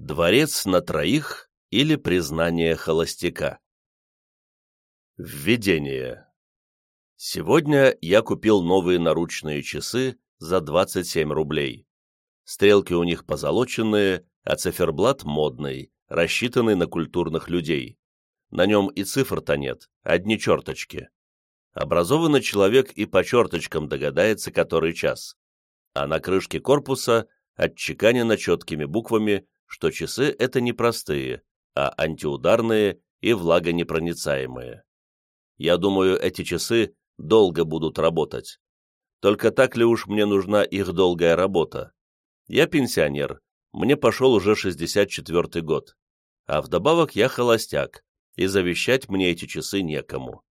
Дворец на троих или признание холостяка. Введение. Сегодня я купил новые наручные часы за 27 рублей. Стрелки у них позолоченные, а циферблат модный, рассчитанный на культурных людей. На нем и цифр-то нет, одни черточки. Образованный человек и по черточкам догадается, который час. А на крышке корпуса отчеканено четкими буквами, что часы — это не простые, а антиударные и влагонепроницаемые. Я думаю, эти часы долго будут работать. Только так ли уж мне нужна их долгая работа? Я пенсионер, мне пошел уже 64 год, а вдобавок я холостяк, и завещать мне эти часы некому.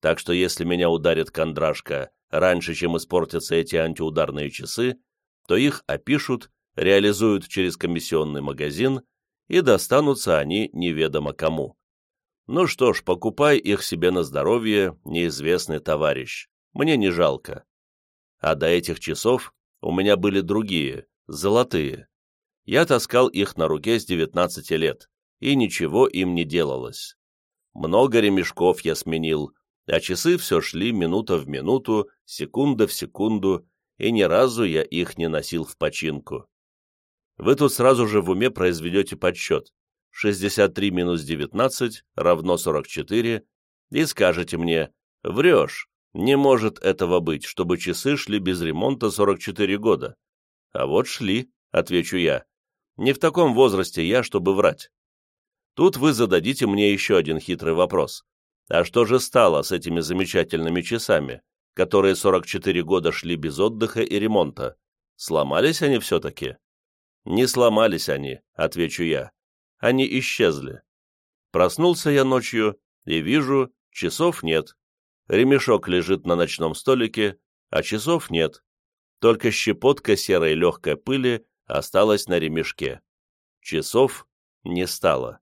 Так что если меня ударит кондрашка раньше, чем испортятся эти антиударные часы, то их опишут, реализуют через комиссионный магазин, и достанутся они неведомо кому. Ну что ж, покупай их себе на здоровье, неизвестный товарищ. Мне не жалко. А до этих часов у меня были другие, золотые. Я таскал их на руке с 19 лет, и ничего им не делалось. Много ремешков я сменил, а часы все шли минута в минуту, секунда в секунду, и ни разу я их не носил в починку. Вы тут сразу же в уме произведете подсчет, 63 минус 19 равно 44, и скажете мне, врешь, не может этого быть, чтобы часы шли без ремонта 44 года. А вот шли, отвечу я. Не в таком возрасте я, чтобы врать. Тут вы зададите мне еще один хитрый вопрос. А что же стало с этими замечательными часами, которые 44 года шли без отдыха и ремонта? Сломались они все-таки? Не сломались они, отвечу я они исчезли. Проснулся я ночью и вижу, часов нет. Ремешок лежит на ночном столике, а часов нет. Только щепотка серой легкой пыли осталась на ремешке. Часов не стало.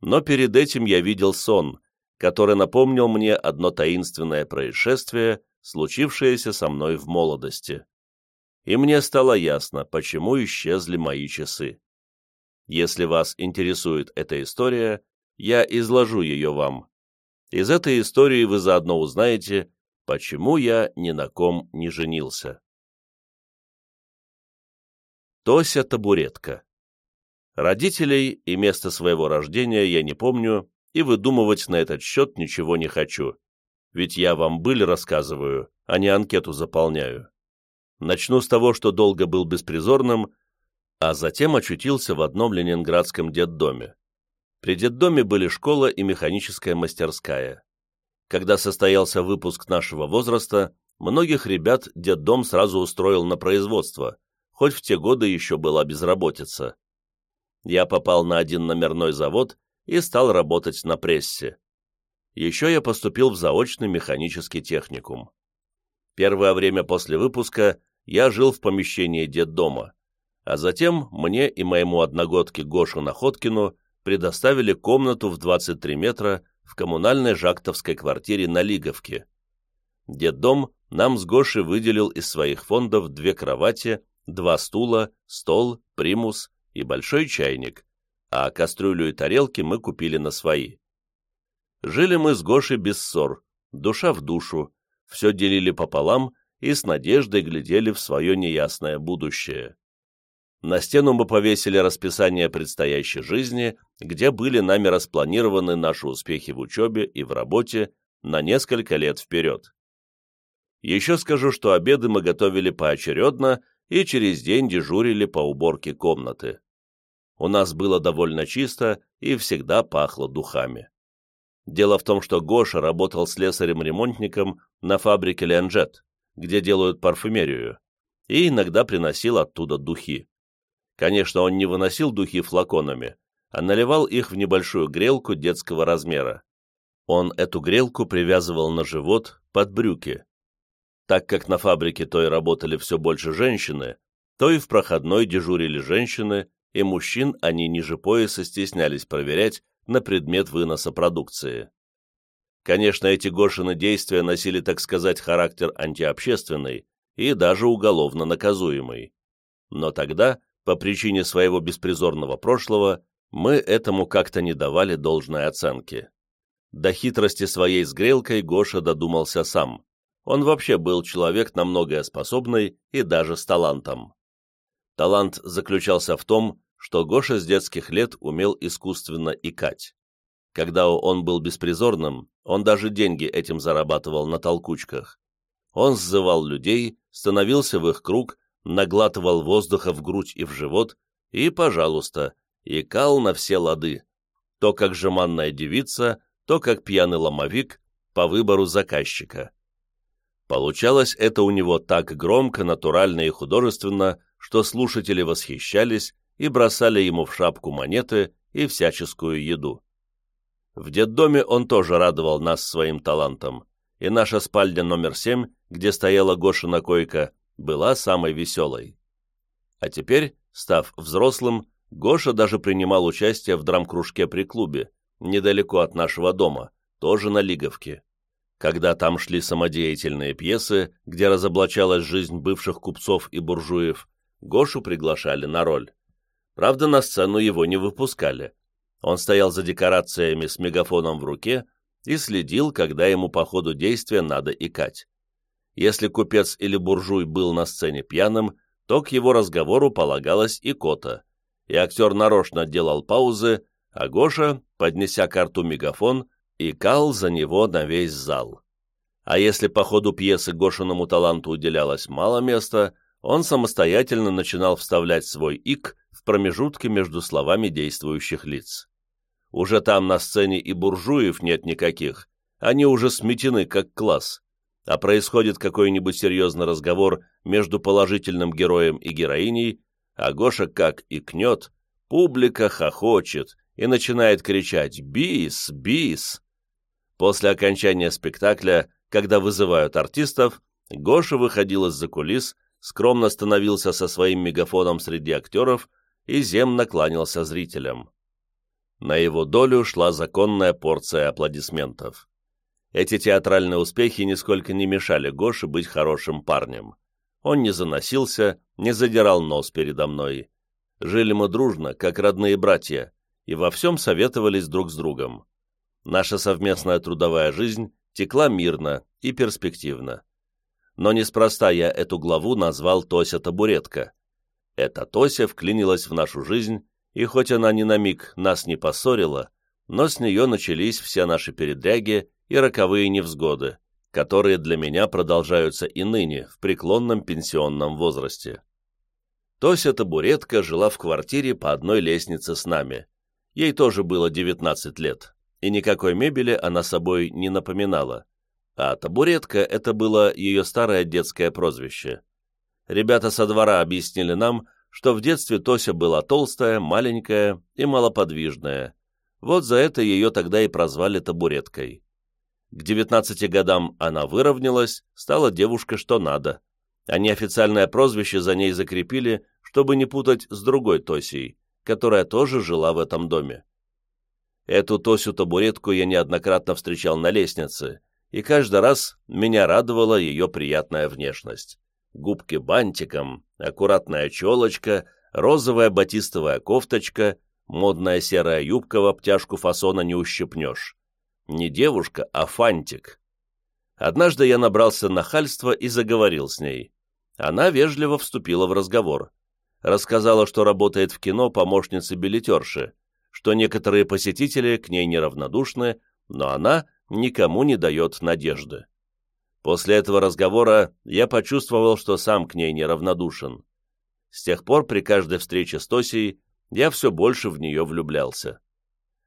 Но перед этим я видел сон, который напомнил мне одно таинственное происшествие, случившееся со мной в молодости. И мне стало ясно, почему исчезли мои часы. Если вас интересует эта история, я изложу ее вам. Из этой истории вы заодно узнаете, почему я ни на ком не женился. Тося Табуретка Родителей и место своего рождения я не помню, и выдумывать на этот счет ничего не хочу, ведь я вам быль рассказываю, а не анкету заполняю. Начну с того, что долго был беспризорным, а затем очутился в одном ленинградском детдоме. При детдоме были школа и механическая мастерская. Когда состоялся выпуск нашего возраста, многих ребят детдом сразу устроил на производство, хоть в те годы еще была безработица. Я попал на один номерной завод и стал работать на прессе. Еще я поступил в заочный механический техникум. Первое время после выпуска я жил в помещении детдома а затем мне и моему одногодке Гошу Находкину предоставили комнату в 23 метра в коммунальной жактовской квартире на Лиговке. Деддом нам с Гошей выделил из своих фондов две кровати, два стула, стол, примус и большой чайник, а кастрюлю и тарелки мы купили на свои. Жили мы с Гошей без ссор, душа в душу, все делили пополам и с надеждой глядели в свое неясное будущее. На стену мы повесили расписание предстоящей жизни, где были нами распланированы наши успехи в учебе и в работе на несколько лет вперед. Еще скажу, что обеды мы готовили поочередно и через день дежурили по уборке комнаты. У нас было довольно чисто и всегда пахло духами. Дело в том, что Гоша работал слесарем-ремонтником на фабрике Леонджет, где делают парфюмерию, и иногда приносил оттуда духи. Конечно, он не выносил духи флаконами, а наливал их в небольшую грелку детского размера. Он эту грелку привязывал на живот под брюки. Так как на фабрике той работали все больше женщины, то и в проходной дежурили женщины, и мужчин они ниже пояса стеснялись проверять на предмет выноса продукции. Конечно, эти Гошины действия носили, так сказать, характер антиобщественный и даже уголовно наказуемый. Но тогда по причине своего беспризорного прошлого, мы этому как-то не давали должной оценки. До хитрости своей с грелкой Гоша додумался сам. Он вообще был человек на многое способный и даже с талантом. Талант заключался в том, что Гоша с детских лет умел искусственно икать. Когда он был беспризорным, он даже деньги этим зарабатывал на толкучках. Он сзывал людей, становился в их круг, наглатывал воздуха в грудь и в живот, и, пожалуйста, икал на все лады. То как жеманная девица, то как пьяный ломовик по выбору заказчика. Получалось это у него так громко, натурально и художественно, что слушатели восхищались и бросали ему в шапку монеты и всяческую еду. В детдоме он тоже радовал нас своим талантом, и наша спальня номер семь, где стояла Гошина койка, была самой веселой. А теперь, став взрослым, Гоша даже принимал участие в драм-кружке при клубе, недалеко от нашего дома, тоже на Лиговке. Когда там шли самодеятельные пьесы, где разоблачалась жизнь бывших купцов и буржуев, Гошу приглашали на роль. Правда, на сцену его не выпускали. Он стоял за декорациями с мегафоном в руке и следил, когда ему по ходу действия надо икать. Если купец или буржуй был на сцене пьяным, то к его разговору полагалась икота, и актер нарочно делал паузы, а Гоша, поднеся карту мегафон, икал за него на весь зал. А если по ходу пьесы Гошиному таланту уделялось мало места, он самостоятельно начинал вставлять свой ик промежутки между словами действующих лиц. Уже там на сцене и буржуев нет никаких, они уже сметены как класс а происходит какой-нибудь серьезный разговор между положительным героем и героиней, а Гоша как икнет, публика хохочет и начинает кричать «Бис! Бис!». После окончания спектакля, когда вызывают артистов, Гоша выходил из-за кулис, скромно становился со своим мегафоном среди актеров и земно кланялся зрителям. На его долю шла законная порция аплодисментов. Эти театральные успехи нисколько не мешали Гоше быть хорошим парнем. Он не заносился, не задирал нос передо мной. Жили мы дружно, как родные братья, и во всем советовались друг с другом. Наша совместная трудовая жизнь текла мирно и перспективно. Но неспроста я эту главу назвал «Тося табуретка». Эта Тося вклинилась в нашу жизнь, и хоть она ни на миг нас не поссорила, но с нее начались все наши передряги и роковые невзгоды, которые для меня продолжаются и ныне, в преклонном пенсионном возрасте. Тося Табуретка жила в квартире по одной лестнице с нами. Ей тоже было 19 лет, и никакой мебели она собой не напоминала. А табуретка — это было ее старое детское прозвище. Ребята со двора объяснили нам, что в детстве Тося была толстая, маленькая и малоподвижная. Вот за это ее тогда и прозвали табуреткой. К 19 годам она выровнялась, стала девушкой что надо, а неофициальное прозвище за ней закрепили, чтобы не путать с другой Тосей, которая тоже жила в этом доме. Эту Тосю-табуретку я неоднократно встречал на лестнице, и каждый раз меня радовала ее приятная внешность. Губки бантиком, аккуратная челочка, розовая батистовая кофточка, модная серая юбка в обтяжку фасона не ущипнешь. Не девушка, а фантик. Однажды я набрался нахальства и заговорил с ней. Она вежливо вступила в разговор. Рассказала, что работает в кино помощницей билетерши, что некоторые посетители к ней неравнодушны, но она никому не дает надежды. После этого разговора я почувствовал, что сам к ней неравнодушен. С тех пор при каждой встрече с Тосей я все больше в нее влюблялся.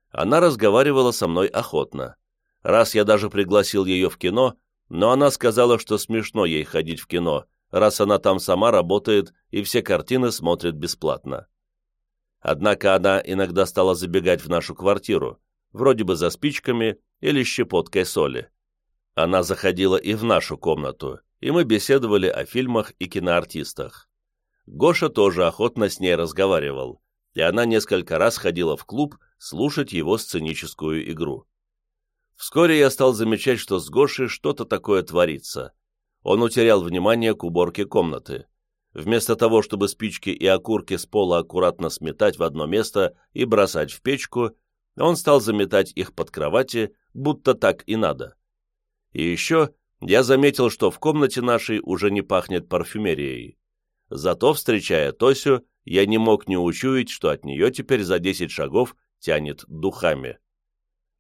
Она разговаривала со мной охотно. Раз я даже пригласил ее в кино, но она сказала, что смешно ей ходить в кино, раз она там сама работает и все картины смотрит бесплатно. Однако она иногда стала забегать в нашу квартиру, вроде бы за спичками или щепоткой соли. Она заходила и в нашу комнату, и мы беседовали о фильмах и киноартистах. Гоша тоже охотно с ней разговаривал, и она несколько раз ходила в клуб слушать его сценическую игру. Вскоре я стал замечать, что с Гошей что-то такое творится. Он утерял внимание к уборке комнаты. Вместо того, чтобы спички и окурки с пола аккуратно сметать в одно место и бросать в печку, он стал заметать их под кровати, будто так и надо. И еще я заметил, что в комнате нашей уже не пахнет парфюмерией. Зато, встречая Тосю, я не мог не учуять, что от нее теперь за десять шагов тянет духами.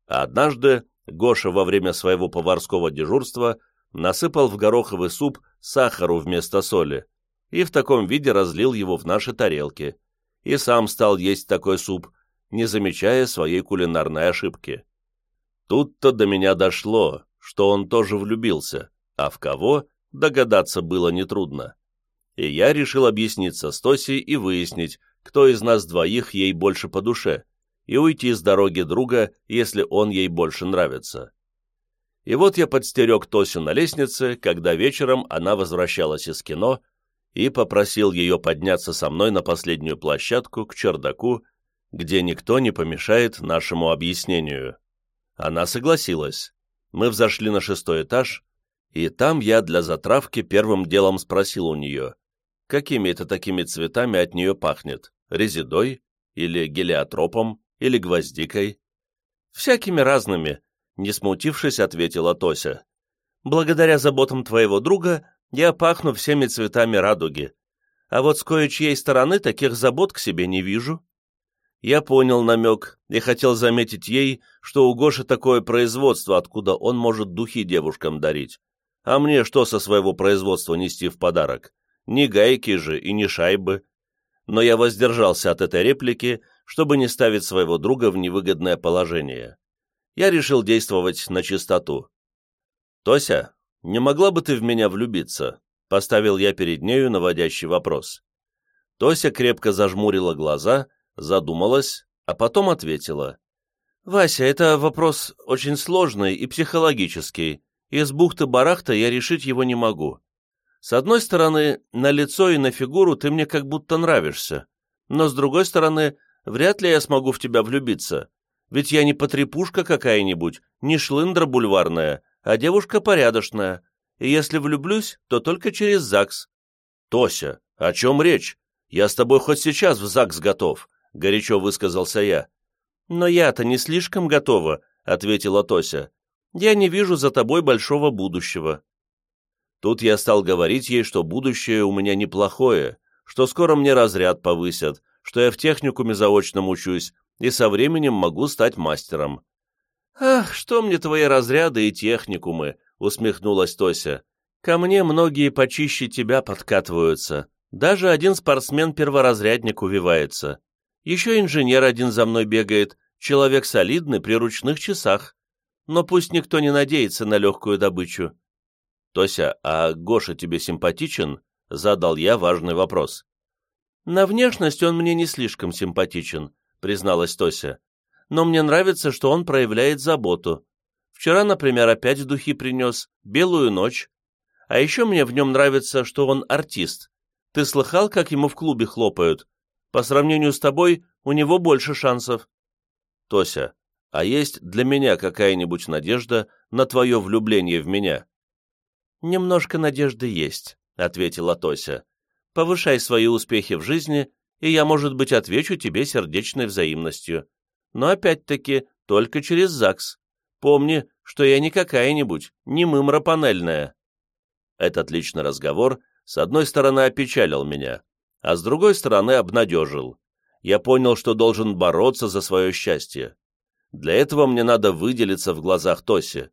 А однажды Гоша во время своего поварского дежурства насыпал в гороховый суп сахару вместо соли и в таком виде разлил его в наши тарелки, и сам стал есть такой суп, не замечая своей кулинарной ошибки. Тут-то до меня дошло, что он тоже влюбился, а в кого догадаться было нетрудно. И я решил объясниться с Тосей и выяснить, кто из нас двоих ей больше по душе, и уйти с дороги друга, если он ей больше нравится. И вот я подстерег Тосю на лестнице, когда вечером она возвращалась из кино, и попросил ее подняться со мной на последнюю площадку, к чердаку, где никто не помешает нашему объяснению. Она согласилась. Мы взошли на шестой этаж, и там я для затравки первым делом спросил у нее, какими это такими цветами от нее пахнет, резидой или гелиотропом или гвоздикой. «Всякими разными», — не смутившись, ответила Тося. «Благодаря заботам твоего друга я пахну всеми цветами радуги, а вот с кое-чьей стороны таких забот к себе не вижу». Я понял намек и хотел заметить ей, что у Гоши такое производство, откуда он может духи девушкам дарить. А мне что со своего производства нести в подарок? Ни гайки же и ни шайбы. Но я воздержался от этой реплики, чтобы не ставить своего друга в невыгодное положение. Я решил действовать на чистоту. «Тося, не могла бы ты в меня влюбиться?» Поставил я перед нею наводящий вопрос. Тося крепко зажмурила глаза задумалась, а потом ответила. «Вася, это вопрос очень сложный и психологический. Из бухты-барахта я решить его не могу. С одной стороны, на лицо и на фигуру ты мне как будто нравишься, но с другой стороны, вряд ли я смогу в тебя влюбиться, ведь я не потрепушка какая-нибудь, не шлындра бульварная, а девушка порядочная, и если влюблюсь, то только через ЗАГС». «Тося, о чем речь? Я с тобой хоть сейчас в ЗАГС готов. — горячо высказался я. «Но я-то не слишком готова», — ответила Тося. «Я не вижу за тобой большого будущего». Тут я стал говорить ей, что будущее у меня неплохое, что скоро мне разряд повысят, что я в техникуме заочном учусь и со временем могу стать мастером. «Ах, что мне твои разряды и техникумы!» — усмехнулась Тося. «Ко мне многие почище тебя подкатываются. Даже один спортсмен-перворазрядник увивается. Еще инженер один за мной бегает, человек солидный при ручных часах. Но пусть никто не надеется на легкую добычу. «Тося, а Гоша тебе симпатичен?» — задал я важный вопрос. «На внешность он мне не слишком симпатичен», — призналась Тося. «Но мне нравится, что он проявляет заботу. Вчера, например, опять духи принес, белую ночь. А еще мне в нем нравится, что он артист. Ты слыхал, как ему в клубе хлопают? По сравнению с тобой, у него больше шансов. Тося, а есть для меня какая-нибудь надежда на твое влюбление в меня? Немножко надежды есть, ответила Тося. Повышай свои успехи в жизни, и я, может быть, отвечу тебе сердечной взаимностью. Но опять-таки только через ЗАГС. Помни, что я не какая-нибудь, не мымра панельная. Этот личный разговор, с одной стороны, опечалил меня, а с другой стороны обнадежил. Я понял, что должен бороться за свое счастье. Для этого мне надо выделиться в глазах Тоси.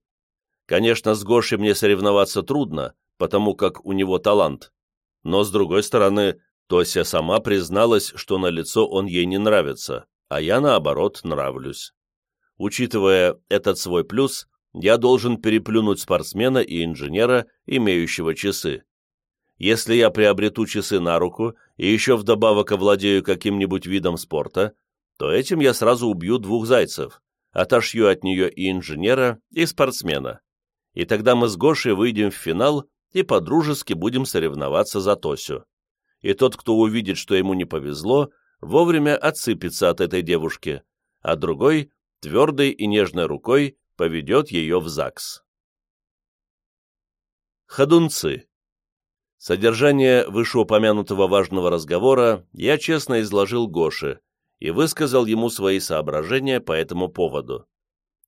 Конечно, с Гошей мне соревноваться трудно, потому как у него талант. Но, с другой стороны, Тося сама призналась, что на лицо он ей не нравится, а я, наоборот, нравлюсь. Учитывая этот свой плюс, я должен переплюнуть спортсмена и инженера, имеющего часы. Если я приобрету часы на руку и еще вдобавок овладею каким-нибудь видом спорта, то этим я сразу убью двух зайцев, отошью от нее и инженера, и спортсмена. И тогда мы с Гошей выйдем в финал и по-дружески будем соревноваться за Тосю. И тот, кто увидит, что ему не повезло, вовремя отсыпется от этой девушки, а другой, твердой и нежной рукой, поведет ее в ЗАГС. Ходунцы Содержание вышеупомянутого важного разговора я честно изложил Гоше и высказал ему свои соображения по этому поводу.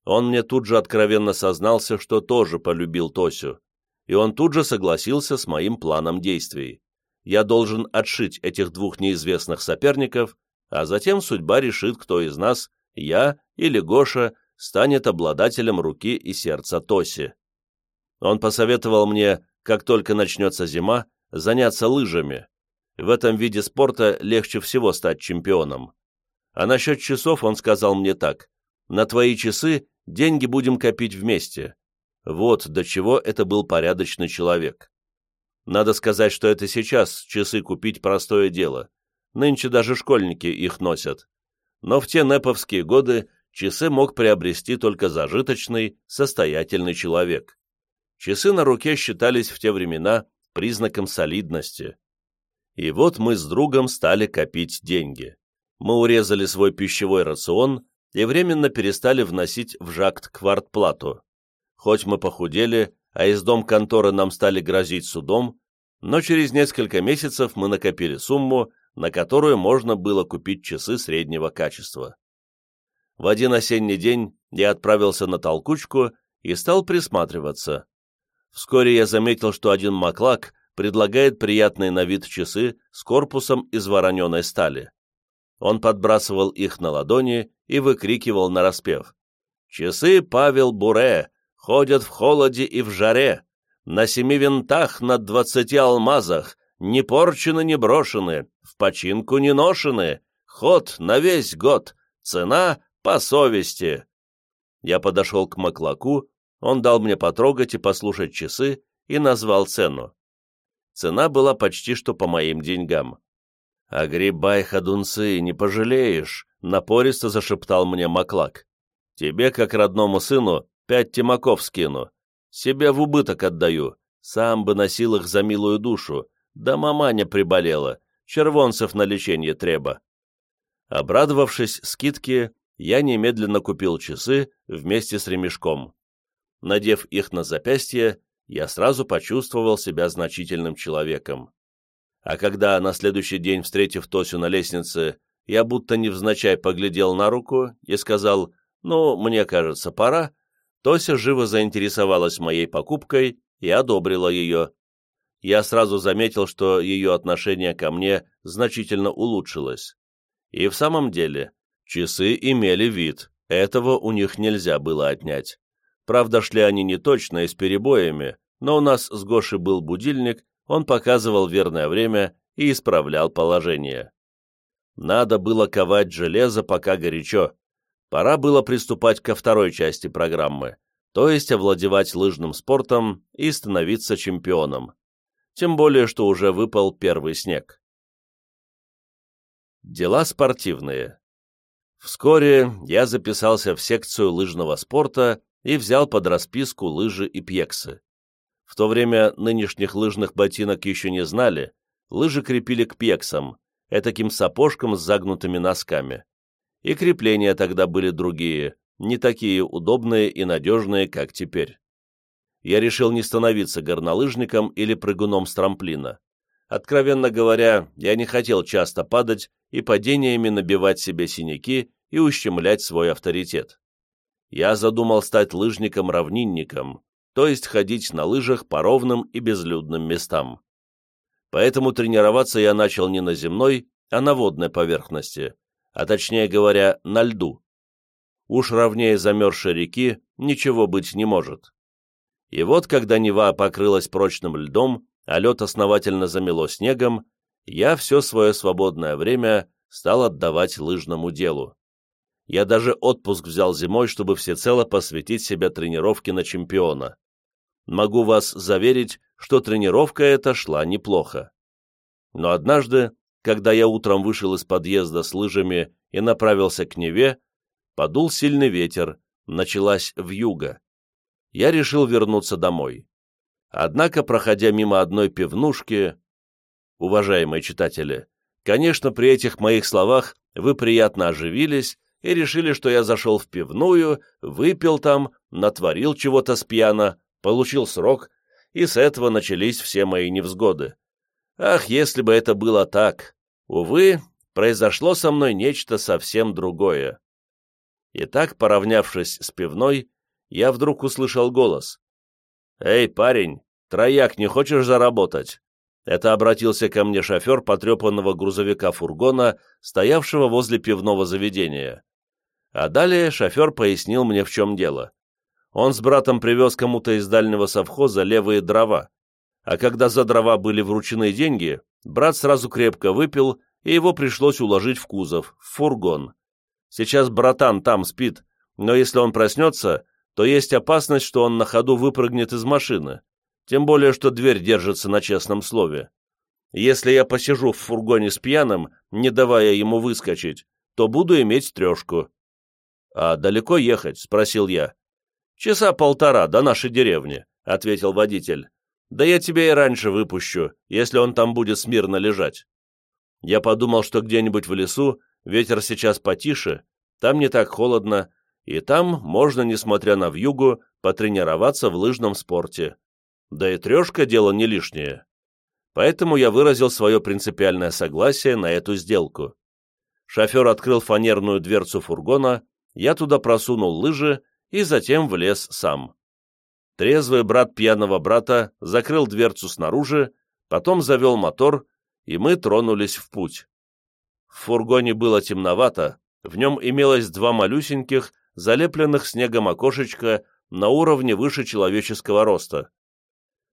Он мне тут же откровенно сознался, что тоже полюбил Тосю, и он тут же согласился с моим планом действий. Я должен отшить этих двух неизвестных соперников, а затем судьба решит, кто из нас, я или Гоша, станет обладателем руки и сердца Тоси. Он посоветовал мне, как только начнется зима, заняться лыжами. В этом виде спорта легче всего стать чемпионом. А насчет часов он сказал мне так. На твои часы деньги будем копить вместе. Вот до чего это был порядочный человек. Надо сказать, что это сейчас часы купить простое дело. Нынче даже школьники их носят. Но в те неповские годы часы мог приобрести только зажиточный, состоятельный человек. Часы на руке считались в те времена признаком солидности. И вот мы с другом стали копить деньги. Мы урезали свой пищевой рацион и временно перестали вносить в жакт квартплату. Хоть мы похудели, а из дом конторы нам стали грозить судом, но через несколько месяцев мы накопили сумму, на которую можно было купить часы среднего качества. В один осенний день я отправился на толкучку и стал присматриваться. Вскоре я заметил, что один маклак предлагает приятные на вид часы с корпусом из вороненой стали. Он подбрасывал их на ладони и выкрикивал нараспев. «Часы Павел Буре! ходят в холоде и в жаре, на семи винтах над двадцати алмазах, не порчены, не брошены, в починку не ношены, ход на весь год, цена по совести. Я подошел к Маклаку, он дал мне потрогать и послушать часы и назвал цену. Цена была почти что по моим деньгам. «Огребай, ходунцы, не пожалеешь», — напористо зашептал мне Маклак. «Тебе, как родному сыну, Пять тимаков скину. Себе в убыток отдаю. Сам бы носил их за милую душу. Да маманя приболела. Червонцев на лечение треба. Обрадовавшись скидке, я немедленно купил часы вместе с ремешком. Надев их на запястье, я сразу почувствовал себя значительным человеком. А когда на следующий день, встретив Тосю на лестнице, я будто невзначай поглядел на руку и сказал, «Ну, мне кажется, пора», Тося живо заинтересовалась моей покупкой и одобрила ее. Я сразу заметил, что ее отношение ко мне значительно улучшилось. И в самом деле, часы имели вид, этого у них нельзя было отнять. Правда, шли они не точно и с перебоями, но у нас с Гошей был будильник, он показывал верное время и исправлял положение. Надо было ковать железо, пока горячо, пора было приступать ко второй части программы, то есть овладевать лыжным спортом и становиться чемпионом. Тем более, что уже выпал первый снег. Дела спортивные. Вскоре я записался в секцию лыжного спорта и взял под расписку лыжи и пьексы. В то время нынешних лыжных ботинок еще не знали, лыжи крепили к пьексам, этаким сапожкам с загнутыми носками и крепления тогда были другие, не такие удобные и надежные, как теперь. Я решил не становиться горнолыжником или прыгуном с трамплина. Откровенно говоря, я не хотел часто падать и падениями набивать себе синяки и ущемлять свой авторитет. Я задумал стать лыжником-равнинником, то есть ходить на лыжах по ровным и безлюдным местам. Поэтому тренироваться я начал не на земной, а на водной поверхности, а точнее говоря, на льду. Уж ровнее замерзшей реки ничего быть не может. И вот, когда Нева покрылась прочным льдом, а лед основательно замело снегом, я все свое свободное время стал отдавать лыжному делу. Я даже отпуск взял зимой, чтобы всецело посвятить себя тренировке на чемпиона. Могу вас заверить, что тренировка эта шла неплохо. Но однажды когда я утром вышел из подъезда с лыжами и направился к Неве, подул сильный ветер, началась вьюга. Я решил вернуться домой. Однако, проходя мимо одной пивнушки... Уважаемые читатели, конечно, при этих моих словах вы приятно оживились и решили, что я зашел в пивную, выпил там, натворил чего-то с пьяна, получил срок, и с этого начались все мои невзгоды. Ах, если бы это было так! Увы, произошло со мной нечто совсем другое. Итак, поравнявшись с пивной, я вдруг услышал голос. «Эй, парень, трояк, не хочешь заработать?» Это обратился ко мне шофер потрепанного грузовика-фургона, стоявшего возле пивного заведения. А далее шофер пояснил мне, в чем дело. Он с братом привез кому-то из дальнего совхоза левые дрова, а когда за дрова были вручены деньги, брат сразу крепко выпил, и его пришлось уложить в кузов, в фургон. Сейчас братан там спит, но если он проснется, то есть опасность, что он на ходу выпрыгнет из машины, тем более, что дверь держится на честном слове. Если я посижу в фургоне с пьяным, не давая ему выскочить, то буду иметь трешку. — А далеко ехать? — спросил я. — Часа полтора до нашей деревни, — ответил водитель. — Да я тебя и раньше выпущу, если он там будет смирно лежать. Я подумал, что где-нибудь в лесу ветер сейчас потише, там не так холодно, и там можно, несмотря на вьюгу, потренироваться в лыжном спорте. Да и трешка – дело не лишнее. Поэтому я выразил свое принципиальное согласие на эту сделку. Шофер открыл фанерную дверцу фургона, я туда просунул лыжи и затем влез сам. Трезвый брат пьяного брата закрыл дверцу снаружи, потом завел мотор, и мы тронулись в путь. В фургоне было темновато, в нем имелось два малюсеньких, залепленных снегом окошечка на уровне выше человеческого роста.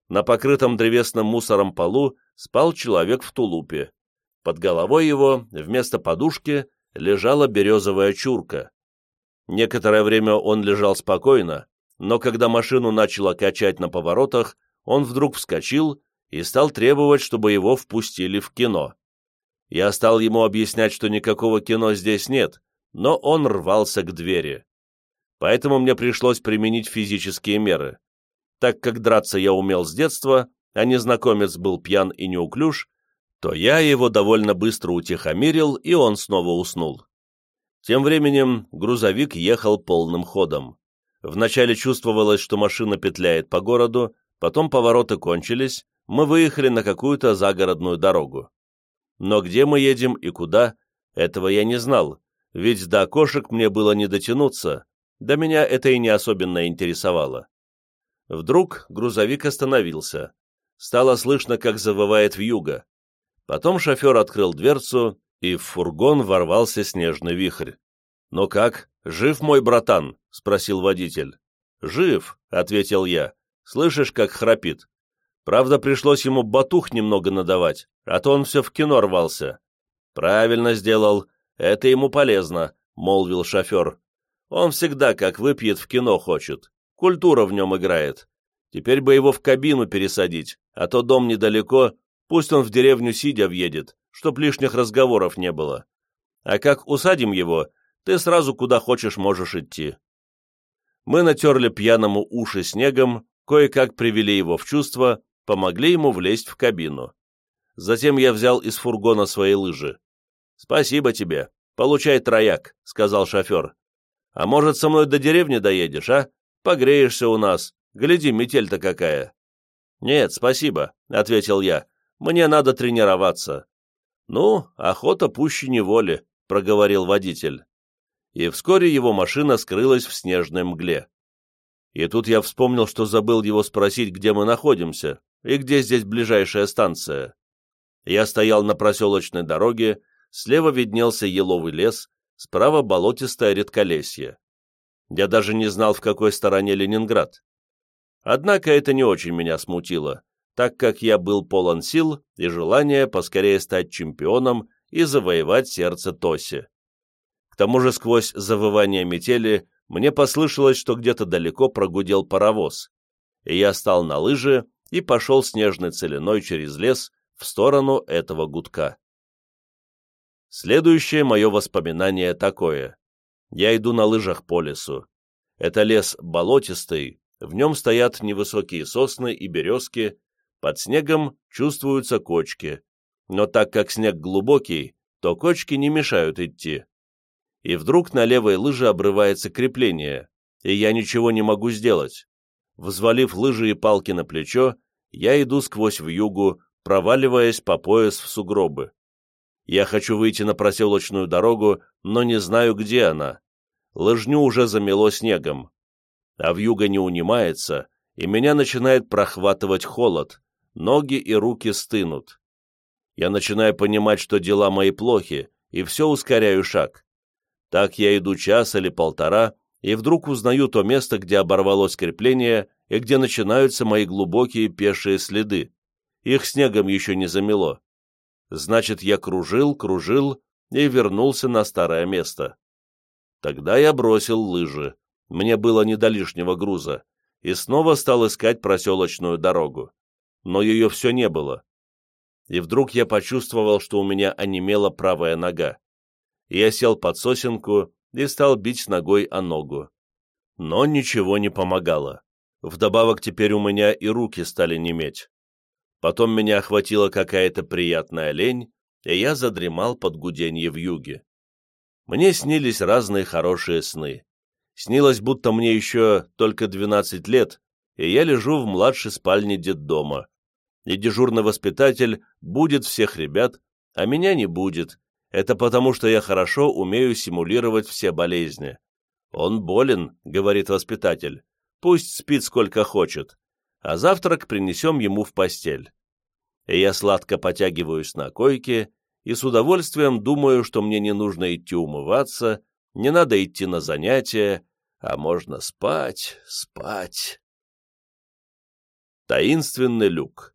На покрытом древесным мусором полу спал человек в тулупе. Под головой его, вместо подушки, лежала березовая чурка. Некоторое время он лежал спокойно, но когда машину начало качать на поворотах, он вдруг вскочил и стал требовать, чтобы его впустили в кино. Я стал ему объяснять, что никакого кино здесь нет, но он рвался к двери. Поэтому мне пришлось применить физические меры. Так как драться я умел с детства, а незнакомец был пьян и неуклюж, то я его довольно быстро утихомирил, и он снова уснул. Тем временем грузовик ехал полным ходом. Вначале чувствовалось, что машина петляет по городу, потом повороты кончились, мы выехали на какую-то загородную дорогу. Но где мы едем и куда, этого я не знал, ведь до окошек мне было не дотянуться, до меня это и не особенно интересовало. Вдруг грузовик остановился. Стало слышно, как завывает вьюга. Потом шофер открыл дверцу, и в фургон ворвался снежный вихрь. «Ну как, жив мой братан?» — спросил водитель. «Жив», — ответил я. «Слышишь, как храпит? Правда, пришлось ему батух немного надавать, а то он все в кино рвался». «Правильно сделал. Это ему полезно», — молвил шофер. «Он всегда, как выпьет, в кино хочет. Культура в нем играет. Теперь бы его в кабину пересадить, а то дом недалеко, пусть он в деревню сидя въедет, чтоб лишних разговоров не было. А как усадим его, ты сразу куда хочешь можешь идти. Мы натерли пьяному уши снегом, кое-как привели его в чувство, помогли ему влезть в кабину. Затем я взял из фургона свои лыжи. «Спасибо тебе. Получай трояк», — сказал шофер. «А может, со мной до деревни доедешь, а? Погреешься у нас. Гляди, метель-то какая». «Нет, спасибо», — ответил я. «Мне надо тренироваться». «Ну, охота пуще неволи», — проговорил водитель. И вскоре его машина скрылась в снежной мгле. И тут я вспомнил, что забыл его спросить, где мы находимся и где здесь ближайшая станция. Я стоял на проселочной дороге, слева виднелся еловый лес, справа болотистое редколесье. Я даже не знал, в какой стороне Ленинград. Однако это не очень меня смутило, так как я был полон сил и желания поскорее стать чемпионом и завоевать сердце Тоси. К тому же сквозь завывание метели мне послышалось, что где-то далеко прогудел паровоз, и я стал на лыжи и пошел снежной целиной через лес в сторону этого гудка. Следующее мое воспоминание такое. Я иду на лыжах по лесу. Это лес болотистый, в нем стоят невысокие сосны и березки, под снегом чувствуются кочки, но так как снег глубокий, то кочки не мешают идти. И вдруг на левой лыже обрывается крепление, и я ничего не могу сделать. Взвалив лыжи и палки на плечо, я иду сквозь вьюгу, проваливаясь по пояс в сугробы. Я хочу выйти на проселочную дорогу, но не знаю, где она. Лыжню уже замело снегом. А вьюга не унимается, и меня начинает прохватывать холод, ноги и руки стынут. Я начинаю понимать, что дела мои плохи, и все ускоряю шаг. Так я иду час или полтора, и вдруг узнаю то место, где оборвалось крепление и где начинаются мои глубокие пешие следы. Их снегом еще не замело. Значит, я кружил, кружил и вернулся на старое место. Тогда я бросил лыжи. Мне было не до лишнего груза. И снова стал искать проселочную дорогу. Но ее все не было. И вдруг я почувствовал, что у меня онемела правая нога. Я сел под сосенку и стал бить ногой о ногу. Но ничего не помогало. Вдобавок теперь у меня и руки стали неметь. Потом меня охватила какая-то приятная лень, и я задремал под гуденье в юге. Мне снились разные хорошие сны. Снилось, будто мне еще только 12 лет, и я лежу в младшей спальне детдома. И дежурный воспитатель будет всех ребят, а меня не будет. Это потому, что я хорошо умею симулировать все болезни. «Он болен», — говорит воспитатель. «Пусть спит сколько хочет, а завтрак принесем ему в постель». И я сладко потягиваюсь на койке и с удовольствием думаю, что мне не нужно идти умываться, не надо идти на занятия, а можно спать, спать. Таинственный люк.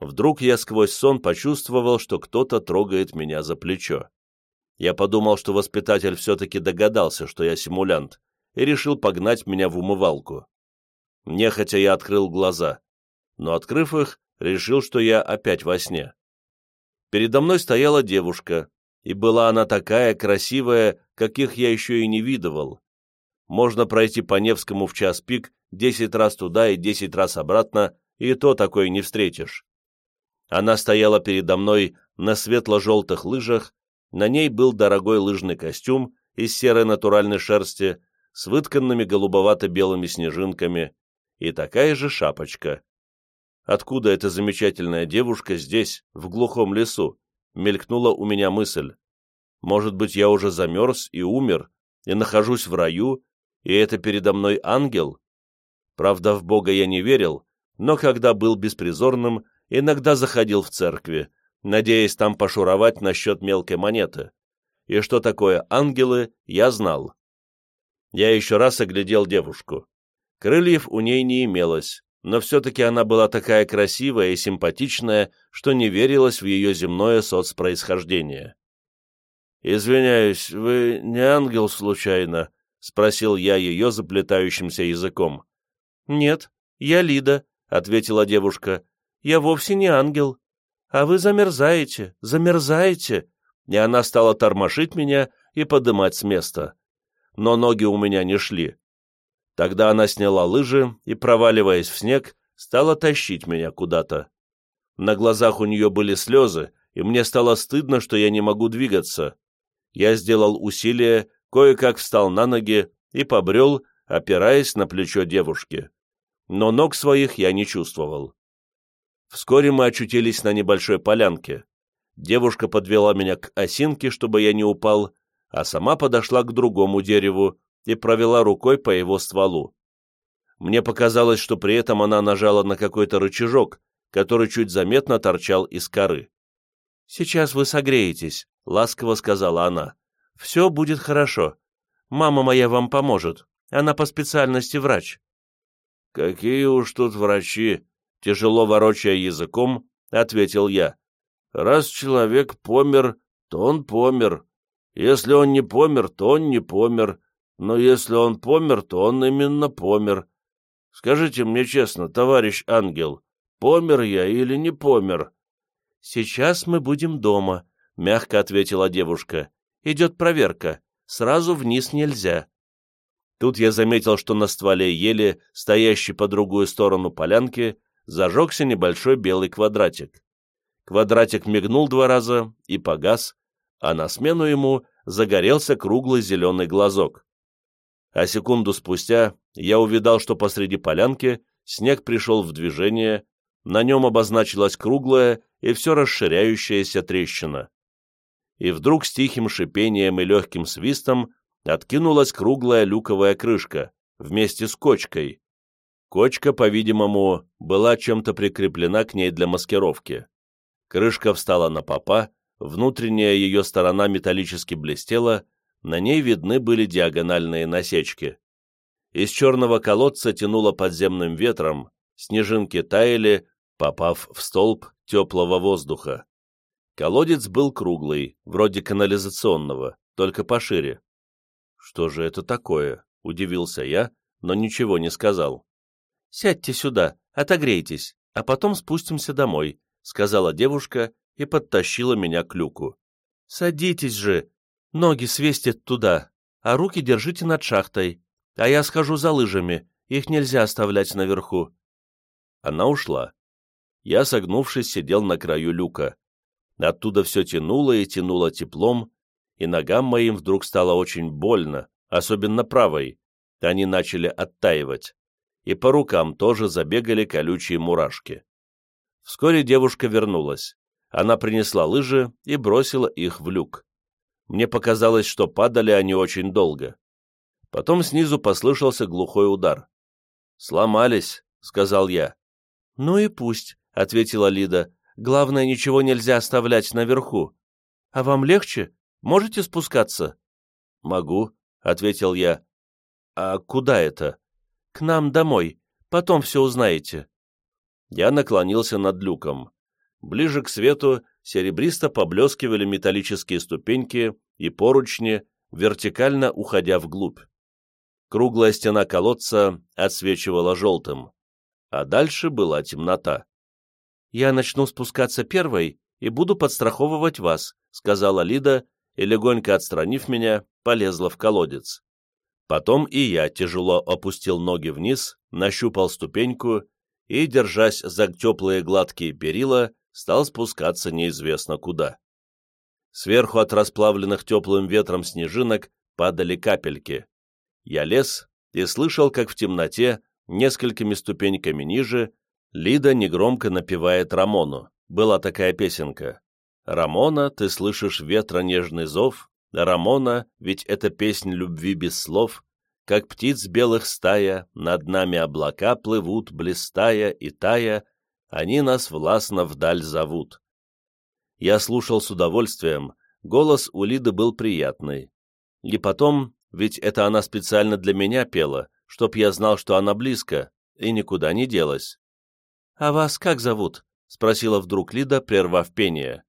Вдруг я сквозь сон почувствовал, что кто-то трогает меня за плечо. Я подумал, что воспитатель все-таки догадался, что я симулянт, и решил погнать меня в умывалку. Нехотя я открыл глаза, но, открыв их, решил, что я опять во сне. Передо мной стояла девушка, и была она такая красивая, каких я еще и не видывал. Можно пройти по Невскому в час пик десять раз туда и десять раз обратно, и то такое не встретишь. Она стояла передо мной на светло-желтых лыжах на ней был дорогой лыжный костюм из серой натуральной шерсти с вытканными голубовато-белыми снежинками и такая же шапочка. Откуда эта замечательная девушка здесь, в глухом лесу? Мелькнула у меня мысль. Может быть, я уже замерз и умер, и нахожусь в раю, и это передо мной ангел? Правда, в Бога я не верил, но когда был беспризорным, иногда заходил в церкви, надеясь там пошуровать насчет мелкой монеты. И что такое ангелы, я знал. Я еще раз оглядел девушку. Крыльев у ней не имелось, но все-таки она была такая красивая и симпатичная, что не верилось в ее земное соцпроисхождение. «Извиняюсь, вы не ангел случайно?» — спросил я ее заплетающимся языком. «Нет, я Лида», — ответила девушка. «Я вовсе не ангел а вы замерзаете, замерзаете!» И она стала тормошить меня и подымать с места. Но ноги у меня не шли. Тогда она сняла лыжи и, проваливаясь в снег, стала тащить меня куда-то. На глазах у нее были слезы, и мне стало стыдно, что я не могу двигаться. Я сделал усилие, кое-как встал на ноги и побрел, опираясь на плечо девушки. Но ног своих я не чувствовал. Вскоре мы очутились на небольшой полянке. Девушка подвела меня к осинке, чтобы я не упал, а сама подошла к другому дереву и провела рукой по его стволу. Мне показалось, что при этом она нажала на какой-то рычажок, который чуть заметно торчал из коры. «Сейчас вы согреетесь», — ласково сказала она. «Все будет хорошо. Мама моя вам поможет. Она по специальности врач». «Какие уж тут врачи!» тяжело ворочая языком, ответил я. «Раз человек помер, то он помер. Если он не помер, то он не помер. Но если он помер, то он именно помер. Скажите мне честно, товарищ ангел, помер я или не помер?» «Сейчас мы будем дома», — мягко ответила девушка. «Идет проверка. Сразу вниз нельзя». Тут я заметил, что на стволе ели, стоящей по другую сторону полянки, зажегся небольшой белый квадратик. Квадратик мигнул два раза и погас, а на смену ему загорелся круглый зеленый глазок. А секунду спустя я увидал, что посреди полянки снег пришел в движение, на нем обозначилась круглая и все расширяющаяся трещина. И вдруг с тихим шипением и легким свистом откинулась круглая люковая крышка вместе с кочкой. Кочка, по-видимому, была чем-то прикреплена к ней для маскировки. Крышка встала на попа, внутренняя ее сторона металлически блестела, на ней видны были диагональные насечки. Из черного колодца тянуло подземным ветром, снежинки таяли, попав в столб теплого воздуха. Колодец был круглый, вроде канализационного, только пошире. «Что же это такое?» — удивился я, но ничего не сказал. «Сядьте сюда, отогрейтесь, а потом спустимся домой», — сказала девушка и подтащила меня к люку. «Садитесь же, ноги свестят туда, а руки держите над шахтой, а я схожу за лыжами, их нельзя оставлять наверху». Она ушла. Я, согнувшись, сидел на краю люка. Оттуда все тянуло и тянуло теплом, и ногам моим вдруг стало очень больно, особенно правой. Они начали оттаивать. И по рукам тоже забегали колючие мурашки. Вскоре девушка вернулась. Она принесла лыжи и бросила их в люк. Мне показалось, что падали они очень долго. Потом снизу послышался глухой удар. «Сломались», — сказал я. «Ну и пусть», — ответила Лида. «Главное, ничего нельзя оставлять наверху. А вам легче? Можете спускаться?» «Могу», — ответил я. «А куда это?» «К нам домой. Потом все узнаете». Я наклонился над люком. Ближе к свету серебристо поблескивали металлические ступеньки и поручни, вертикально уходя вглубь. Круглая стена колодца отсвечивала желтым а дальше была темнота. «Я начну спускаться первой и буду подстраховывать вас», сказала Лида и, легонько отстранив меня, полезла в колодец. Потом и я тяжело опустил ноги вниз, нащупал ступеньку и, держась за теплые гладкие перила, стал спускаться неизвестно куда. Сверху от расплавленных теплым ветром снежинок падали капельки. Я лез и слышал, как в темноте Несколькими ступеньками ниже Лида негромко напевает Рамону. Была такая песенка. «Рамона, ты слышишь ветра нежный зов, Рамона, ведь это песнь любви без слов, как птиц белых стая, над нами облака плывут, блистая и тая, они нас властно вдаль зовут». Я слушал с удовольствием, голос у Лиды был приятный. И потом, ведь это она специально для меня пела, чтоб я знал, что она близко, и никуда не делась. «А вас как зовут?» — спросила вдруг Лида, прервав пение.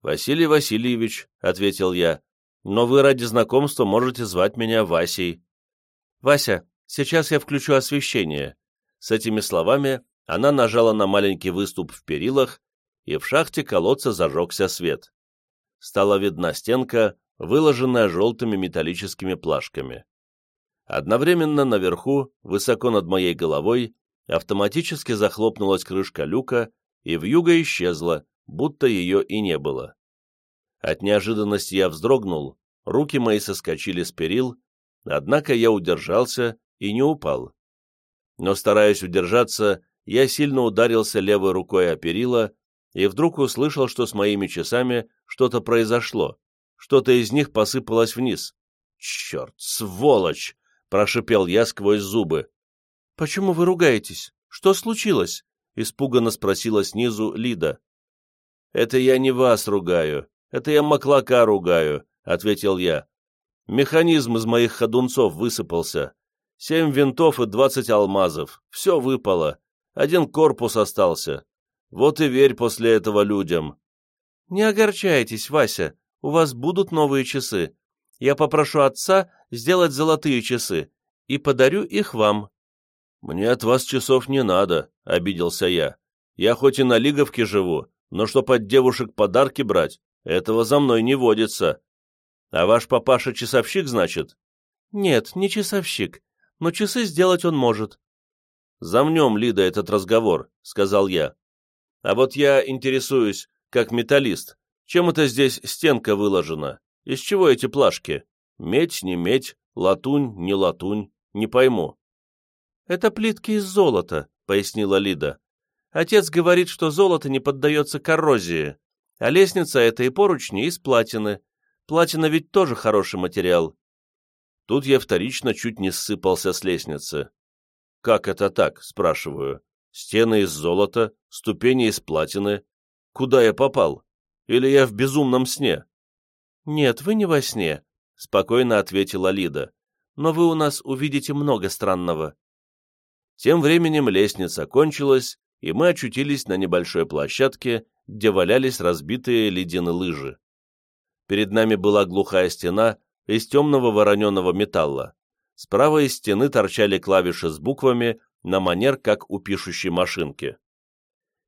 «Василий Васильевич», — ответил я, — «но вы ради знакомства можете звать меня Васей». «Вася, сейчас я включу освещение». С этими словами она нажала на маленький выступ в перилах, и в шахте колодца зажегся свет. Стала видна стенка, выложенная желтыми металлическими плашками. Одновременно наверху, высоко над моей головой, автоматически захлопнулась крышка люка, и вьюга исчезла, будто ее и не было. От неожиданности я вздрогнул, руки мои соскочили с перил, однако я удержался и не упал. Но, стараясь удержаться, я сильно ударился левой рукой о перила и вдруг услышал, что с моими часами что-то произошло, что-то из них посыпалось вниз. «Черт, сволочь!» — прошипел я сквозь зубы. «Почему вы ругаетесь? Что случилось?» — испуганно спросила снизу Лида. «Это я не вас ругаю, это я маклака ругаю», — ответил я. «Механизм из моих ходунцов высыпался. Семь винтов и двадцать алмазов. Все выпало. Один корпус остался. Вот и верь после этого людям». «Не огорчайтесь, Вася, у вас будут новые часы. Я попрошу отца сделать золотые часы и подарю их вам». «Мне от вас часов не надо», — обиделся я. «Я хоть и на Лиговке живу, но чтоб от девушек подарки брать, этого за мной не водится. А ваш папаша часовщик, значит?» «Нет, не часовщик, но часы сделать он может». «Замнем, Лида, этот разговор», — сказал я. «А вот я интересуюсь, как металлист, чем это здесь стенка выложена? Из чего эти плашки?» Медь, не медь, латунь, не латунь, не пойму. «Это плитки из золота», — пояснила Лида. Отец говорит, что золото не поддается коррозии, а лестница — это и поручни из платины. Платина ведь тоже хороший материал. Тут я вторично чуть не ссыпался с лестницы. «Как это так?» — спрашиваю. «Стены из золота, ступени из платины. Куда я попал? Или я в безумном сне?» «Нет, вы не во сне», — спокойно ответила Лида. «Но вы у нас увидите много странного». Тем временем лестница кончилась, и мы очутились на небольшой площадке, где валялись разбитые ледяные лыжи. Перед нами была глухая стена из темного вороненого металла. Справа из стены торчали клавиши с буквами на манер, как у пишущей машинки.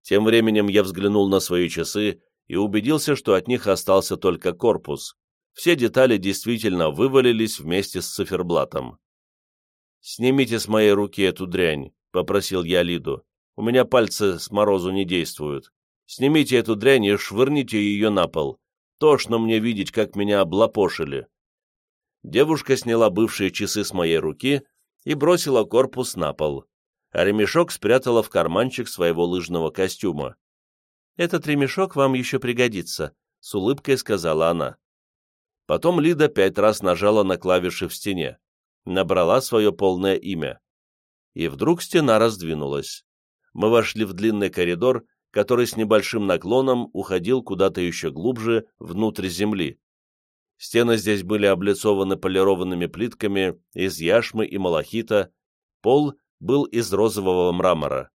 Тем временем я взглянул на свои часы и убедился, что от них остался только корпус. Все детали действительно вывалились вместе с циферблатом. «Снимите с моей руки эту дрянь», — попросил я Лиду. «У меня пальцы с морозу не действуют. Снимите эту дрянь и швырните ее на пол. Тошно мне видеть, как меня облапошили». Девушка сняла бывшие часы с моей руки и бросила корпус на пол, а ремешок спрятала в карманчик своего лыжного костюма. «Этот ремешок вам еще пригодится», — с улыбкой сказала она. Потом Лида пять раз нажала на клавиши в стене, набрала свое полное имя. И вдруг стена раздвинулась. Мы вошли в длинный коридор, который с небольшим наклоном уходил куда-то еще глубже, внутрь земли. Стены здесь были облицованы полированными плитками из яшмы и малахита, пол был из розового мрамора.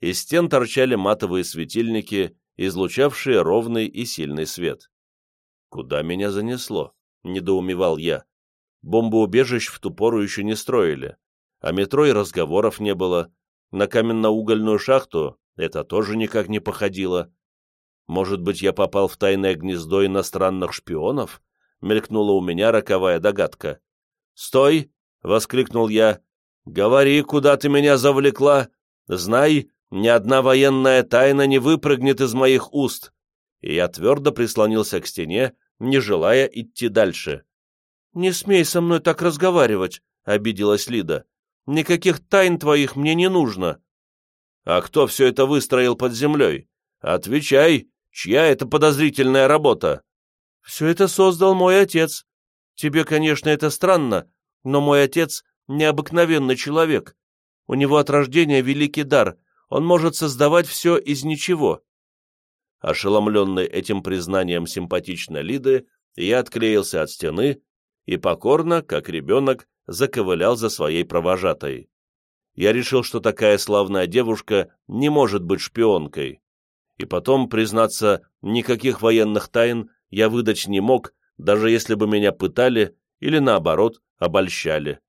Из стен торчали матовые светильники, излучавшие ровный и сильный свет. «Куда меня занесло?» — недоумевал я. Бомбоубежищ в ту пору еще не строили, а метро и разговоров не было. На каменно-угольную шахту это тоже никак не походило. Может быть, я попал в тайное гнездо иностранных шпионов? Мелькнула у меня роковая догадка. «Стой!» — воскликнул я. «Говори, куда ты меня завлекла! Знай, ни одна военная тайна не выпрыгнет из моих уст!» И я твердо прислонился к стене, не желая идти дальше. «Не смей со мной так разговаривать!» — обиделась Лида. «Никаких тайн твоих мне не нужно!» А кто все это выстроил под землей? Отвечай, чья это подозрительная работа? Все это создал мой отец. Тебе, конечно, это странно, но мой отец необыкновенный человек. У него от рождения великий дар, он может создавать все из ничего. Ошеломленный этим признанием симпатичной Лиды, я отклеился от стены и покорно, как ребенок, заковылял за своей провожатой я решил, что такая славная девушка не может быть шпионкой. И потом, признаться, никаких военных тайн я выдать не мог, даже если бы меня пытали или, наоборот, обольщали.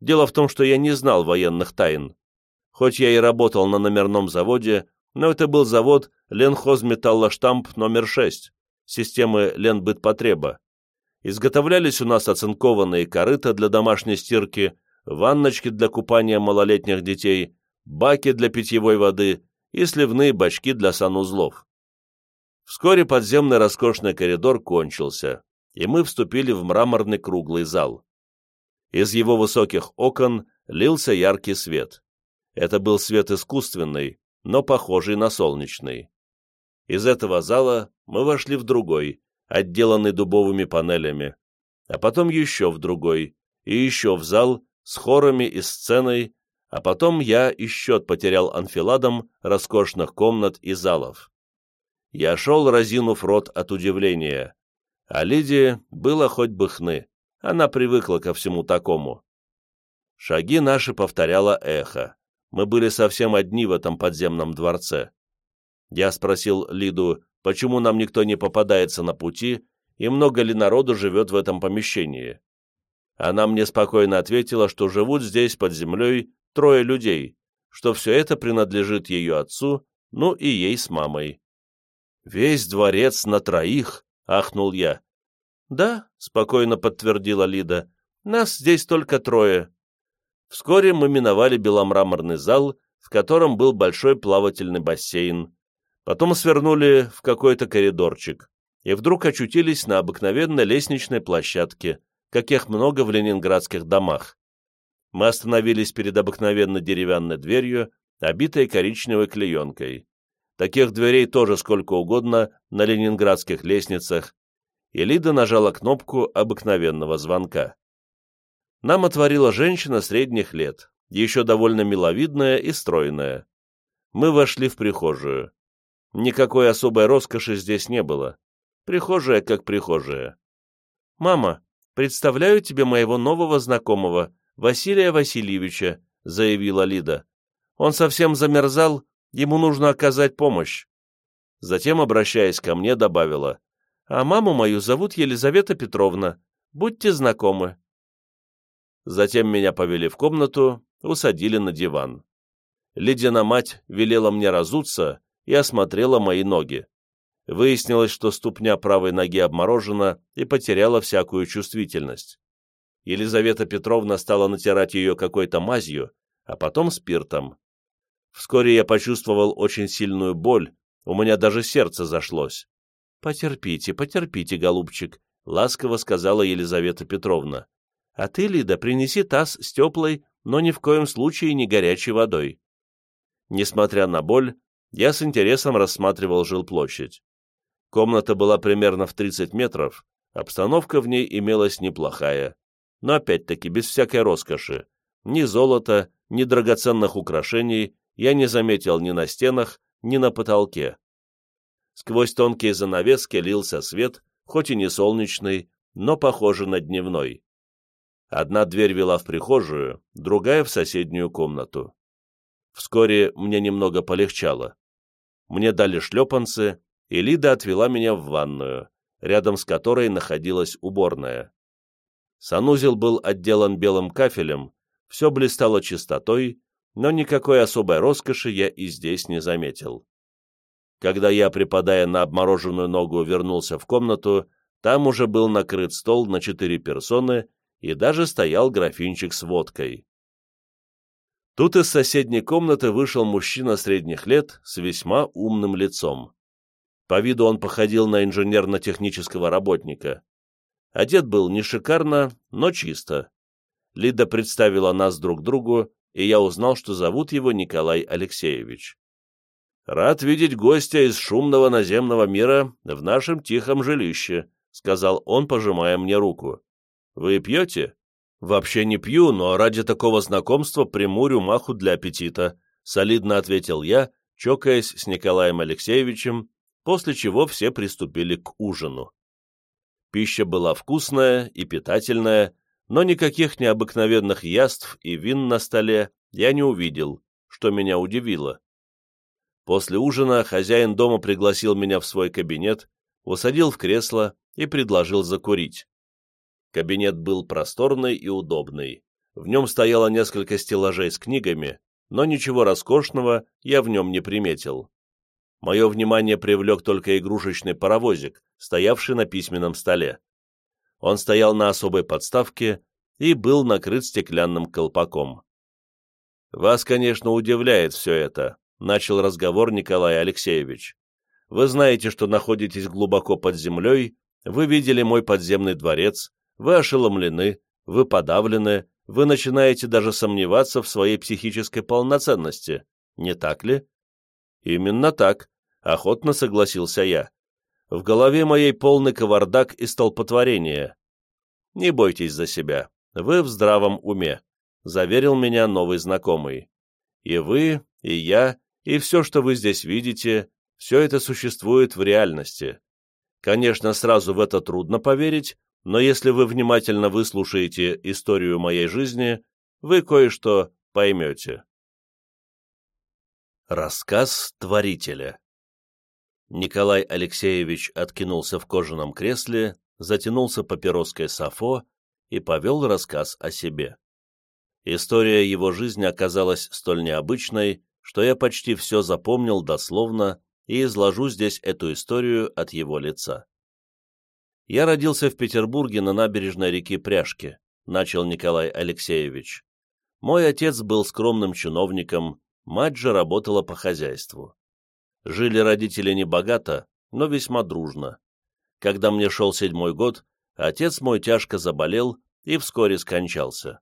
Дело в том, что я не знал военных тайн. Хоть я и работал на номерном заводе, но это был завод Ленхозметаллоштамп номер 6, системы Ленбытпотреба. Изготовлялись у нас оцинкованные корыта для домашней стирки, ванночки для купания малолетних детей, баки для питьевой воды и сливные бачки для санузлов. Вскоре подземный роскошный коридор кончился, и мы вступили в мраморный круглый зал. Из его высоких окон лился яркий свет. Это был свет искусственный, но похожий на солнечный. Из этого зала мы вошли в другой, отделанный дубовыми панелями, а потом еще в другой, и еще в зал, с хорами и сценой, а потом я и счет потерял анфиладом роскошных комнат и залов. Я шел, разинув рот от удивления, а Лидии было хоть бы хны, она привыкла ко всему такому. Шаги наши повторяло эхо. Мы были совсем одни в этом подземном дворце. Я спросил Лиду, почему нам никто не попадается на пути и много ли народу живет в этом помещении. Она мне спокойно ответила, что живут здесь под землей трое людей, что все это принадлежит ее отцу, ну и ей с мамой. «Весь дворец на троих?» — ахнул я. «Да», — спокойно подтвердила Лида, — «нас здесь только трое». Вскоре мы миновали беломраморный зал, в котором был большой плавательный бассейн. Потом свернули в какой-то коридорчик и вдруг очутились на обыкновенной лестничной площадке, каких много в ленинградских домах. Мы остановились перед обыкновенной деревянной дверью, обитой коричневой клеенкой. Таких дверей тоже сколько угодно на ленинградских лестницах, и Лида нажала кнопку обыкновенного звонка. Нам отворила женщина средних лет, еще довольно миловидная и стройная. Мы вошли в прихожую. Никакой особой роскоши здесь не было. Прихожая как прихожая. «Мама, представляю тебе моего нового знакомого, Василия Васильевича», — заявила Лида. «Он совсем замерзал, ему нужно оказать помощь». Затем, обращаясь ко мне, добавила. «А маму мою зовут Елизавета Петровна. Будьте знакомы». Затем меня повели в комнату, усадили на диван. Лидина мать велела мне разуться и осмотрела мои ноги. Выяснилось, что ступня правой ноги обморожена и потеряла всякую чувствительность. Елизавета Петровна стала натирать ее какой-то мазью, а потом спиртом. Вскоре я почувствовал очень сильную боль, у меня даже сердце зашлось. «Потерпите, потерпите, голубчик», — ласково сказала Елизавета Петровна. «А ты, Лида, принеси таз с теплой, но ни в коем случае не горячей водой». Несмотря на боль, я с интересом рассматривал жилплощадь. Комната была примерно в 30 метров, обстановка в ней имелась неплохая, но опять-таки без всякой роскоши. Ни золота, ни драгоценных украшений я не заметил ни на стенах, ни на потолке. Сквозь тонкие занавески лился свет, хоть и не солнечный, но похожий на дневной. Одна дверь вела в прихожую, другая — в соседнюю комнату. Вскоре мне немного полегчало. Мне дали шлепанцы, и Лида отвела меня в ванную, рядом с которой находилась уборная. Санузел был отделан белым кафелем, все блистало чистотой, но никакой особой роскоши я и здесь не заметил. Когда я, припадая на обмороженную ногу, вернулся в комнату, там уже был накрыт стол на четыре персоны и даже стоял графинчик с водкой. Тут из соседней комнаты вышел мужчина средних лет с весьма умным лицом. По виду он походил на инженерно-технического работника. Одет был не шикарно, но чисто. Лида представила нас друг другу, и я узнал, что зовут его Николай Алексеевич. «Рад видеть гостя из шумного наземного мира в нашем тихом жилище», — сказал он, пожимая мне руку. «Вы пьете?» «Вообще не пью, но ради такого знакомства приму рюмаху для аппетита», — солидно ответил я, чокаясь с Николаем Алексеевичем после чего все приступили к ужину. Пища была вкусная и питательная, но никаких необыкновенных яств и вин на столе я не увидел, что меня удивило. После ужина хозяин дома пригласил меня в свой кабинет, усадил в кресло и предложил закурить. Кабинет был просторный и удобный. В нем стояло несколько стеллажей с книгами, но ничего роскошного я в нем не приметил. Мое внимание привлек только игрушечный паровозик, стоявший на письменном столе. Он стоял на особой подставке и был накрыт стеклянным колпаком. «Вас, конечно, удивляет все это», — начал разговор Николай Алексеевич. «Вы знаете, что находитесь глубоко под землей, вы видели мой подземный дворец, вы ошеломлены, вы подавлены, вы начинаете даже сомневаться в своей психической полноценности, не так ли?» «Именно так», Охотно согласился я. В голове моей полный кавардак и столпотворение. Не бойтесь за себя, вы в здравом уме, заверил меня новый знакомый. И вы, и я, и все, что вы здесь видите, все это существует в реальности. Конечно, сразу в это трудно поверить, но если вы внимательно выслушаете историю моей жизни, вы кое-что поймете. Рассказ творителя Николай Алексеевич откинулся в кожаном кресле, затянулся папироской сафо и повел рассказ о себе. История его жизни оказалась столь необычной, что я почти все запомнил дословно и изложу здесь эту историю от его лица. «Я родился в Петербурге на набережной реки Пряжки», — начал Николай Алексеевич. «Мой отец был скромным чиновником, мать же работала по хозяйству. Жили родители не богато, но весьма дружно. Когда мне шел седьмой год, отец мой тяжко заболел и вскоре скончался.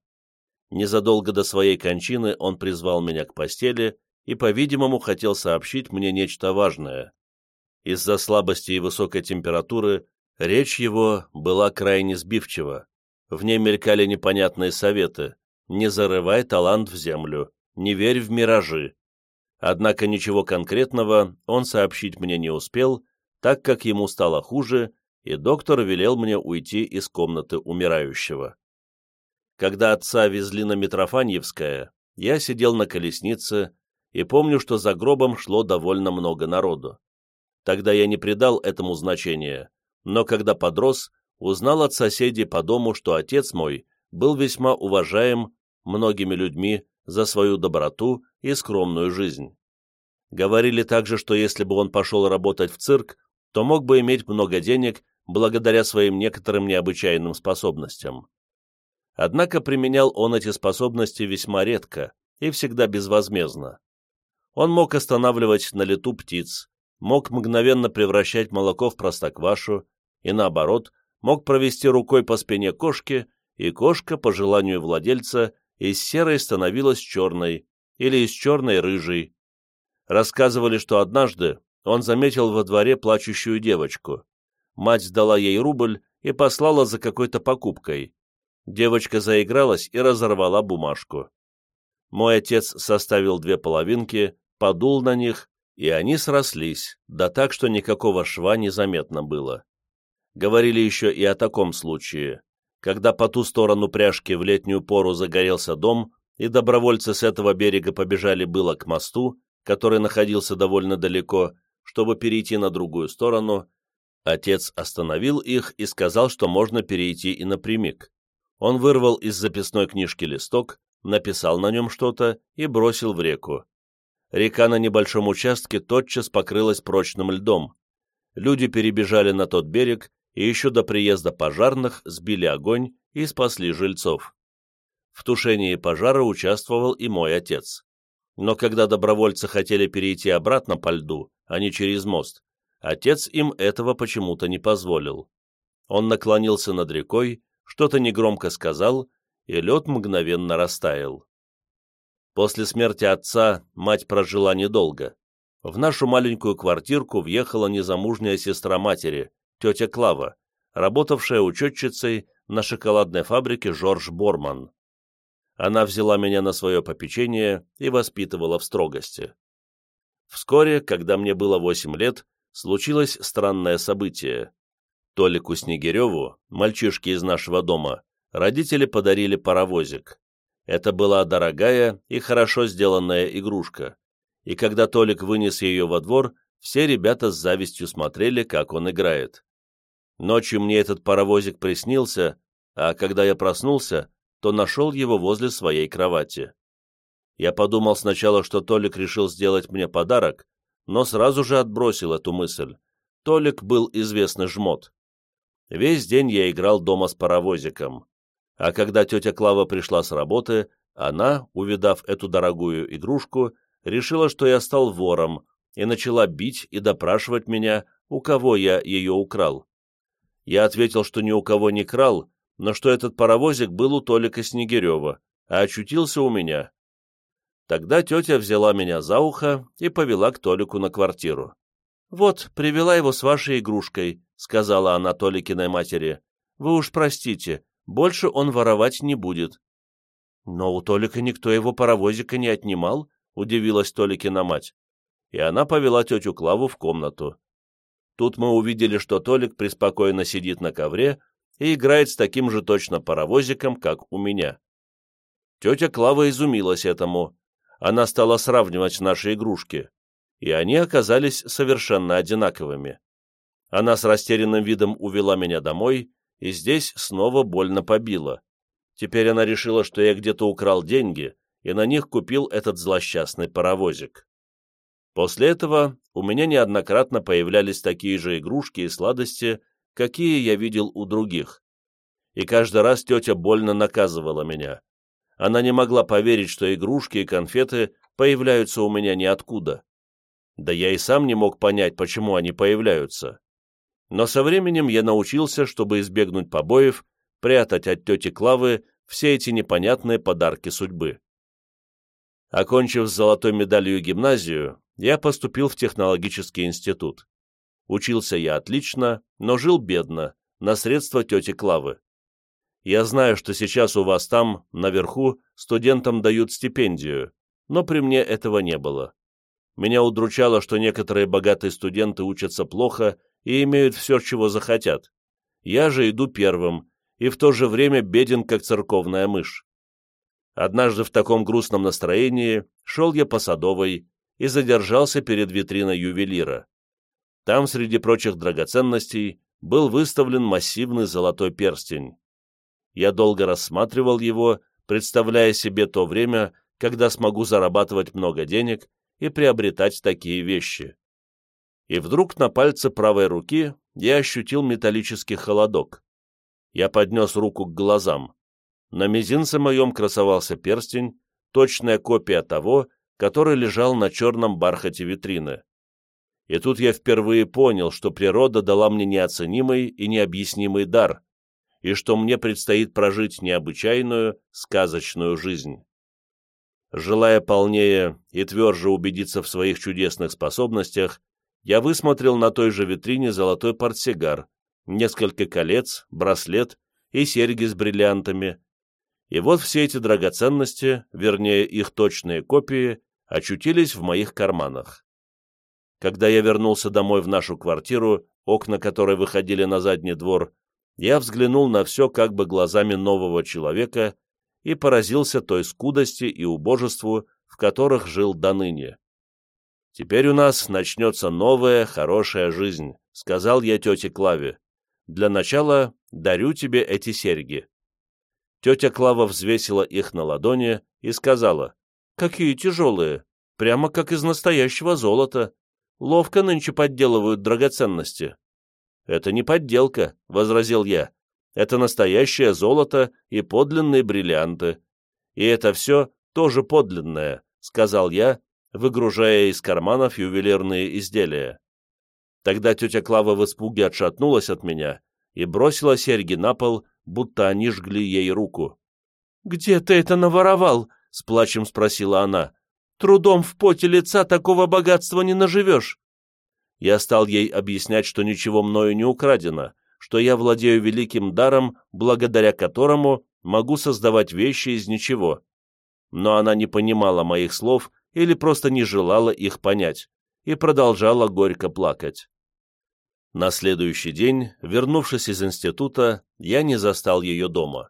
Незадолго до своей кончины он призвал меня к постели и, по-видимому, хотел сообщить мне нечто важное. Из-за слабости и высокой температуры речь его была крайне сбивчива. В ней мелькали непонятные советы «не зарывай талант в землю», «не верь в миражи». Однако ничего конкретного он сообщить мне не успел, так как ему стало хуже, и доктор велел мне уйти из комнаты умирающего. Когда отца везли на Митрофаньевское, я сидел на колеснице и помню, что за гробом шло довольно много народу. Тогда я не придал этому значения, но когда подрос, узнал от соседей по дому, что отец мой был весьма уважаем многими людьми за свою доброту и скромную жизнь. Говорили также, что если бы он пошел работать в цирк, то мог бы иметь много денег благодаря своим некоторым необычайным способностям. Однако применял он эти способности весьма редко и всегда безвозмездно. Он мог останавливать на лету птиц, мог мгновенно превращать молоко в простоквашу и, наоборот, мог провести рукой по спине кошки, и кошка, по желанию владельца, из серой становилась черной или из черной рыжей. Рассказывали, что однажды он заметил во дворе плачущую девочку. Мать дала ей рубль и послала за какой-то покупкой. Девочка заигралась и разорвала бумажку. Мой отец составил две половинки, подул на них, и они срослись, да так, что никакого шва незаметно было. Говорили еще и о таком случае, когда по ту сторону пряжки в летнюю пору загорелся дом, и добровольцы с этого берега побежали было к мосту, который находился довольно далеко, чтобы перейти на другую сторону, отец остановил их и сказал, что можно перейти и напрямик. Он вырвал из записной книжки листок, написал на нем что-то и бросил в реку. Река на небольшом участке тотчас покрылась прочным льдом. Люди перебежали на тот берег и еще до приезда пожарных сбили огонь и спасли жильцов. В тушении пожара участвовал и мой отец. Но когда добровольцы хотели перейти обратно по льду, а не через мост, отец им этого почему-то не позволил. Он наклонился над рекой, что-то негромко сказал, и лед мгновенно растаял. После смерти отца мать прожила недолго. В нашу маленькую квартирку въехала незамужняя сестра матери, тетя Клава, работавшая учетчицей на шоколадной фабрике Жорж Борман. Она взяла меня на свое попечение и воспитывала в строгости. Вскоре, когда мне было восемь лет, случилось странное событие. Толику Снегиреву, мальчишке из нашего дома, родители подарили паровозик. Это была дорогая и хорошо сделанная игрушка, и когда Толик вынес ее во двор, все ребята с завистью смотрели, как он играет. Ночью мне этот паровозик приснился, а когда я проснулся, то нашел его возле своей кровати. Я подумал сначала, что Толик решил сделать мне подарок, но сразу же отбросил эту мысль. Толик был известный жмот. Весь день я играл дома с паровозиком. А когда тетя Клава пришла с работы, она, увидав эту дорогую игрушку, решила, что я стал вором, и начала бить и допрашивать меня, у кого я ее украл. Я ответил, что ни у кого не крал, но что этот паровозик был у Толика Снегирева, а очутился у меня. Тогда тетя взяла меня за ухо и повела к Толику на квартиру. «Вот, привела его с вашей игрушкой», — сказала она Толикиной матери. «Вы уж простите, больше он воровать не будет». «Но у Толика никто его паровозика не отнимал», — удивилась Толикина мать. И она повела тетю Клаву в комнату. Тут мы увидели, что Толик преспокойно сидит на ковре и играет с таким же точно паровозиком, как у меня. Тетя Клава изумилась этому. Она стала сравнивать наши игрушки, и они оказались совершенно одинаковыми. Она с растерянным видом увела меня домой, и здесь снова больно побила. Теперь она решила, что я где-то украл деньги, и на них купил этот злосчастный паровозик. После этого у меня неоднократно появлялись такие же игрушки и сладости, какие я видел у других. И каждый раз тетя больно наказывала меня. Она не могла поверить, что игрушки и конфеты появляются у меня ниоткуда. Да я и сам не мог понять, почему они появляются. Но со временем я научился, чтобы избегнуть побоев, прятать от тети Клавы все эти непонятные подарки судьбы. Окончив с золотой медалью гимназию, я поступил в технологический институт. Учился я отлично, но жил бедно, на средства тети Клавы. Я знаю, что сейчас у вас там, наверху, студентам дают стипендию, но при мне этого не было. Меня удручало, что некоторые богатые студенты учатся плохо и имеют все, чего захотят. Я же иду первым, и в то же время беден, как церковная мышь. Однажды в таком грустном настроении шел я по Садовой и задержался перед витриной ювелира. Там, среди прочих драгоценностей, был выставлен массивный золотой перстень. Я долго рассматривал его, представляя себе то время, когда смогу зарабатывать много денег и приобретать такие вещи. И вдруг на пальце правой руки я ощутил металлический холодок. Я поднес руку к глазам. На мизинце моем красовался перстень, точная копия того, который лежал на черном бархате витрины. И тут я впервые понял, что природа дала мне неоценимый и необъяснимый дар, и что мне предстоит прожить необычайную, сказочную жизнь. Желая полнее и тверже убедиться в своих чудесных способностях, я высмотрел на той же витрине золотой портсигар, несколько колец, браслет и серьги с бриллиантами, и вот все эти драгоценности, вернее их точные копии, очутились в моих карманах. Когда я вернулся домой в нашу квартиру, окна которой выходили на задний двор, я взглянул на все как бы глазами нового человека и поразился той скудости и убожеству, в которых жил до ныне. «Теперь у нас начнется новая, хорошая жизнь», — сказал я тете Клаве. «Для начала дарю тебе эти серьги. Тетя Клава взвесила их на ладони и сказала, «Какие тяжелые, прямо как из настоящего золота. Ловко нынче подделывают драгоценности». «Это не подделка», — возразил я. «Это настоящее золото и подлинные бриллианты. И это все тоже подлинное», — сказал я, выгружая из карманов ювелирные изделия. Тогда тетя Клава в испуге отшатнулась от меня и бросила серьги на пол, будто они жгли ей руку. «Где ты это наворовал?» — с плачем спросила она. «Трудом в поте лица такого богатства не наживешь». Я стал ей объяснять, что ничего мною не украдено, что я владею великим даром, благодаря которому могу создавать вещи из ничего. Но она не понимала моих слов или просто не желала их понять и продолжала горько плакать. На следующий день, вернувшись из института, я не застал ее дома.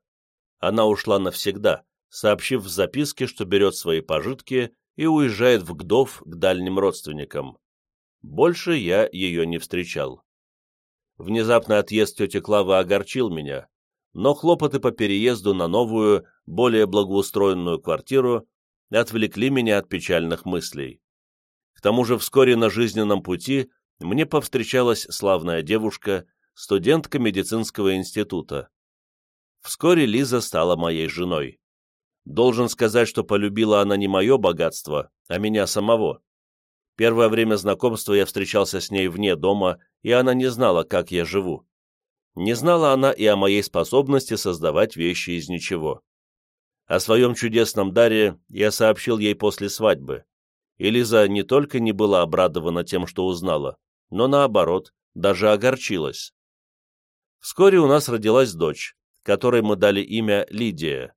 Она ушла навсегда, сообщив в записке, что берет свои пожитки и уезжает в Гдов к дальним родственникам. Больше я ее не встречал. Внезапный отъезд тети Клавы огорчил меня, но хлопоты по переезду на новую, более благоустроенную квартиру отвлекли меня от печальных мыслей. К тому же вскоре на жизненном пути мне повстречалась славная девушка, студентка медицинского института. Вскоре Лиза стала моей женой. Должен сказать, что полюбила она не мое богатство, а меня самого. Первое время знакомства я встречался с ней вне дома, и она не знала, как я живу. Не знала она и о моей способности создавать вещи из ничего. О своем чудесном даре я сообщил ей после свадьбы, и Лиза не только не была обрадована тем, что узнала, но наоборот, даже огорчилась. Вскоре у нас родилась дочь, которой мы дали имя Лидия.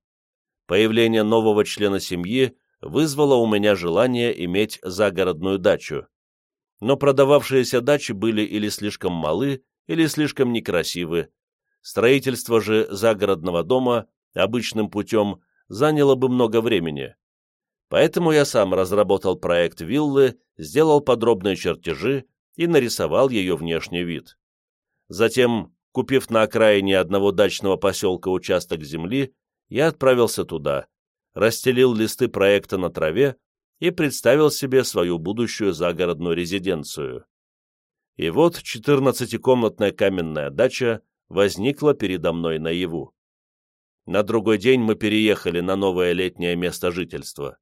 Появление нового члена семьи вызвало у меня желание иметь загородную дачу. Но продававшиеся дачи были или слишком малы, или слишком некрасивы. Строительство же загородного дома обычным путем заняло бы много времени. Поэтому я сам разработал проект виллы, сделал подробные чертежи и нарисовал ее внешний вид. Затем, купив на окраине одного дачного поселка участок земли, я отправился туда, расстелил листы проекта на траве и представил себе свою будущую загородную резиденцию. И вот четырнадцатикомнатная каменная дача возникла передо мной наяву. На другой день мы переехали на новое летнее место жительства.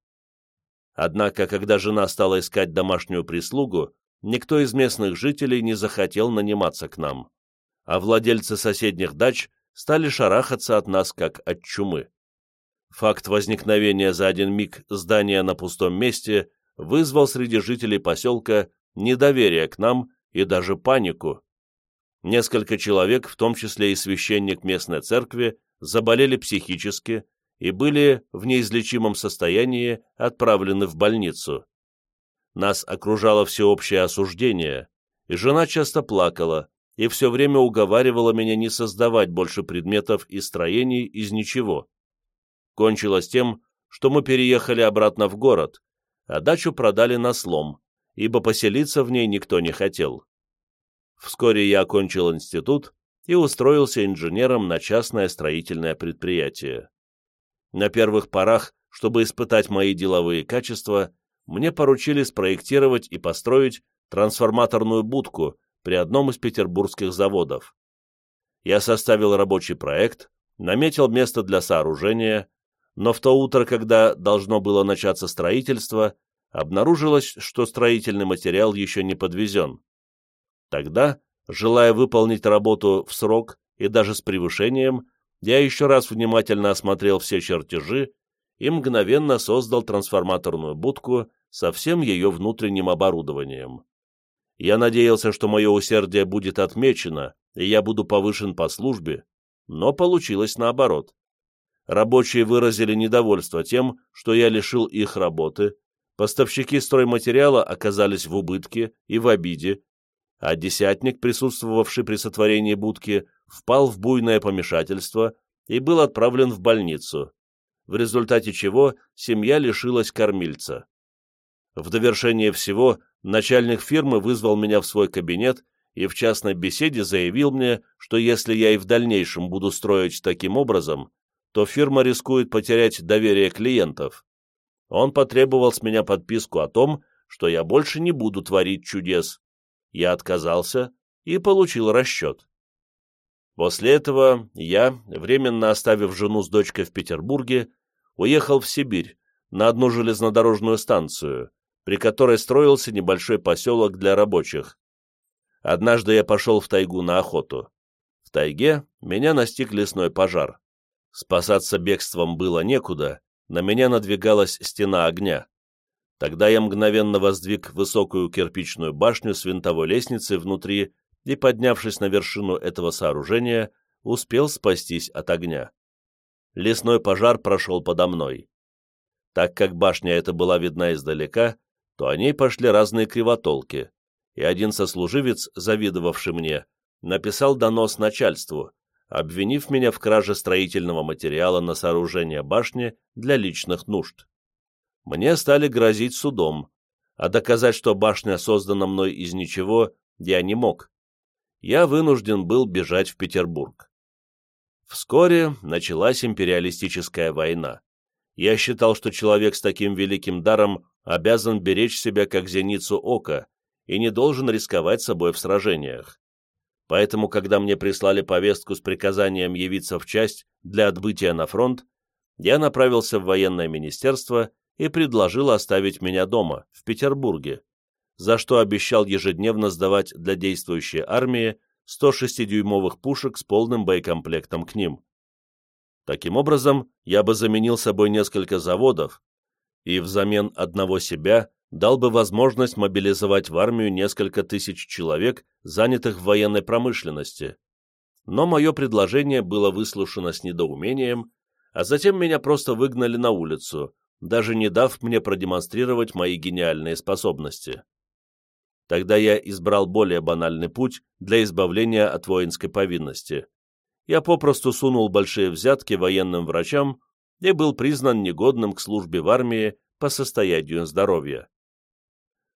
Однако, когда жена стала искать домашнюю прислугу, никто из местных жителей не захотел наниматься к нам, а владельцы соседних дач стали шарахаться от нас, как от чумы. Факт возникновения за один миг здания на пустом месте вызвал среди жителей поселка недоверие к нам и даже панику. Несколько человек, в том числе и священник местной церкви, заболели психически и были в неизлечимом состоянии отправлены в больницу. Нас окружало всеобщее осуждение, и жена часто плакала и все время уговаривала меня не создавать больше предметов и строений из ничего. Кончилось тем, что мы переехали обратно в город, а дачу продали на слом, ибо поселиться в ней никто не хотел. Вскоре я окончил институт и устроился инженером на частное строительное предприятие. На первых порах, чтобы испытать мои деловые качества, мне поручили спроектировать и построить трансформаторную будку при одном из петербургских заводов. Я составил рабочий проект, наметил место для сооружения, но в то утро, когда должно было начаться строительство, обнаружилось, что строительный материал еще не подвезен. Тогда, желая выполнить работу в срок и даже с превышением, я еще раз внимательно осмотрел все чертежи и мгновенно создал трансформаторную будку со всем ее внутренним оборудованием. Я надеялся, что мое усердие будет отмечено, и я буду повышен по службе, но получилось наоборот рабочие выразили недовольство тем, что я лишил их работы, поставщики стройматериала оказались в убытке и в обиде, а десятник, присутствовавший при сотворении будки, впал в буйное помешательство и был отправлен в больницу, в результате чего семья лишилась кормильца. В довершение всего начальник фирмы вызвал меня в свой кабинет и в частной беседе заявил мне, что если я и в дальнейшем буду строить таким образом, то фирма рискует потерять доверие клиентов. Он потребовал с меня подписку о том, что я больше не буду творить чудес. Я отказался и получил расчет. После этого я, временно оставив жену с дочкой в Петербурге, уехал в Сибирь, на одну железнодорожную станцию, при которой строился небольшой поселок для рабочих. Однажды я пошел в тайгу на охоту. В тайге меня настиг лесной пожар. Спасаться бегством было некуда, на меня надвигалась стена огня. Тогда я мгновенно воздвиг высокую кирпичную башню с винтовой лестницей внутри и, поднявшись на вершину этого сооружения, успел спастись от огня. Лесной пожар прошел подо мной. Так как башня эта была видна издалека, то о ней пошли разные кривотолки, и один сослуживец, завидовавший мне, написал донос начальству, обвинив меня в краже строительного материала на сооружение башни для личных нужд. Мне стали грозить судом, а доказать, что башня создана мной из ничего, я не мог. Я вынужден был бежать в Петербург. Вскоре началась империалистическая война. Я считал, что человек с таким великим даром обязан беречь себя как зеницу ока и не должен рисковать собой в сражениях. Поэтому, когда мне прислали повестку с приказанием явиться в часть для отбытия на фронт, я направился в военное министерство и предложил оставить меня дома, в Петербурге, за что обещал ежедневно сдавать для действующей армии 106-дюймовых пушек с полным боекомплектом к ним. Таким образом, я бы заменил собой несколько заводов и взамен одного себя дал бы возможность мобилизовать в армию несколько тысяч человек, занятых в военной промышленности. Но мое предложение было выслушано с недоумением, а затем меня просто выгнали на улицу, даже не дав мне продемонстрировать мои гениальные способности. Тогда я избрал более банальный путь для избавления от воинской повинности. Я попросту сунул большие взятки военным врачам и был признан негодным к службе в армии по состоянию здоровья.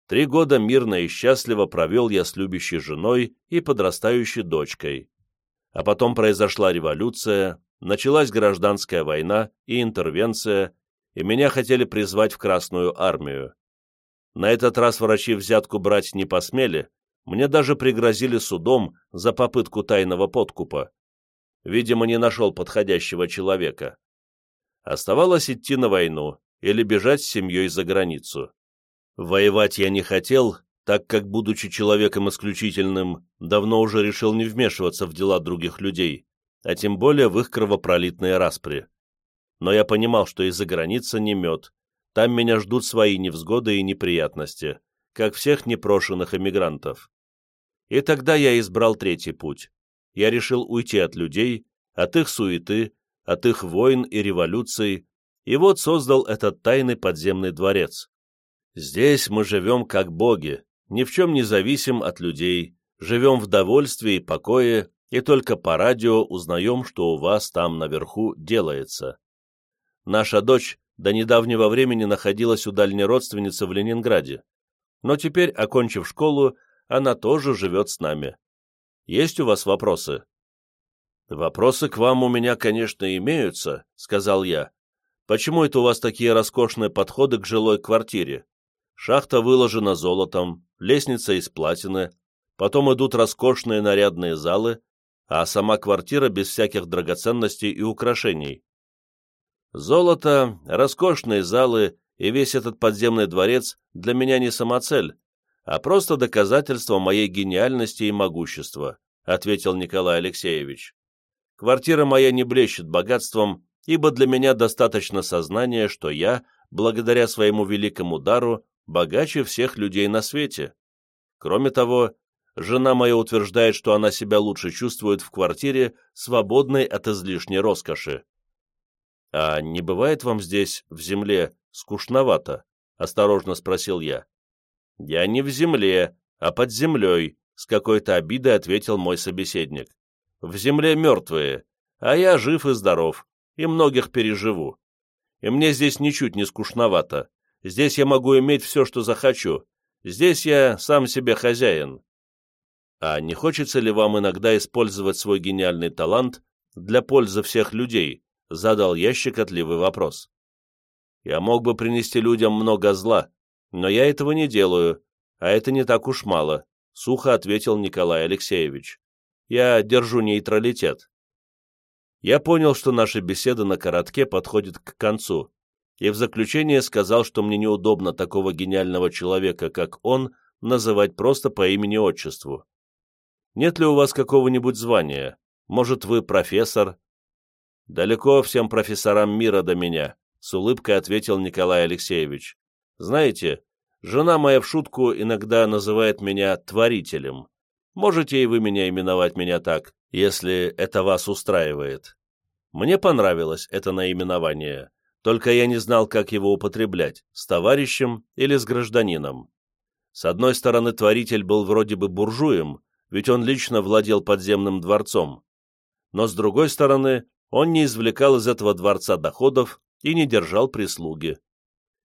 Три года мирно и счастливо провел я с любящей женой и подрастающей дочкой. А потом произошла революция, началась гражданская война и интервенция, и меня хотели призвать в Красную армию. На этот раз врачи взятку брать не посмели, мне даже пригрозили судом за попытку тайного подкупа. Видимо, не нашел подходящего человека. Оставалось идти на войну или бежать с семьей за границу. Воевать я не хотел, так как, будучи человеком исключительным, давно уже решил не вмешиваться в дела других людей, а тем более в их кровопролитные распри. Но я понимал, что из-за границы не мед, там меня ждут свои невзгоды и неприятности, как всех непрошенных эмигрантов. И тогда я избрал третий путь. Я решил уйти от людей, от их суеты, от их войн и революций, и вот создал этот тайный подземный дворец. Здесь мы живем как боги, ни в чем не зависим от людей, живем в довольстве и покое, и только по радио узнаем, что у вас там наверху делается. Наша дочь до недавнего времени находилась у дальней родственницы в Ленинграде, но теперь, окончив школу, она тоже живет с нами. Есть у вас вопросы?» «Вопросы к вам у меня, конечно, имеются», — сказал я. «Почему это у вас такие роскошные подходы к жилой квартире? Шахта выложена золотом, лестница из платины, потом идут роскошные нарядные залы, а сама квартира без всяких драгоценностей и украшений. Золото, роскошные залы и весь этот подземный дворец для меня не самоцель, а просто доказательство моей гениальности и могущества», ответил Николай Алексеевич. «Квартира моя не блещет богатством, ибо для меня достаточно сознания, что я, благодаря своему великому дару, богаче всех людей на свете. Кроме того, жена моя утверждает, что она себя лучше чувствует в квартире, свободной от излишней роскоши. «А не бывает вам здесь, в земле, скучновато?» — осторожно спросил я. «Я не в земле, а под землей», — с какой-то обидой ответил мой собеседник. «В земле мертвые, а я жив и здоров, и многих переживу. И мне здесь ничуть не скучновато. Здесь я могу иметь все, что захочу. Здесь я сам себе хозяин». «А не хочется ли вам иногда использовать свой гениальный талант для пользы всех людей?» — задал я щекотливый вопрос. «Я мог бы принести людям много зла, но я этого не делаю, а это не так уж мало», — сухо ответил Николай Алексеевич. «Я держу нейтралитет». Я понял, что наша беседа на коротке подходит к концу, и в заключение сказал, что мне неудобно такого гениального человека, как он, называть просто по имени-отчеству. «Нет ли у вас какого-нибудь звания? Может, вы профессор?» «Далеко всем профессорам мира до меня», — с улыбкой ответил Николай Алексеевич. Знаете, жена моя в шутку иногда называет меня творителем. Можете и вы меня именовать меня так, если это вас устраивает. Мне понравилось это наименование, только я не знал, как его употреблять, с товарищем или с гражданином. С одной стороны, творитель был вроде бы буржуем, ведь он лично владел подземным дворцом. Но с другой стороны, он не извлекал из этого дворца доходов и не держал прислуги.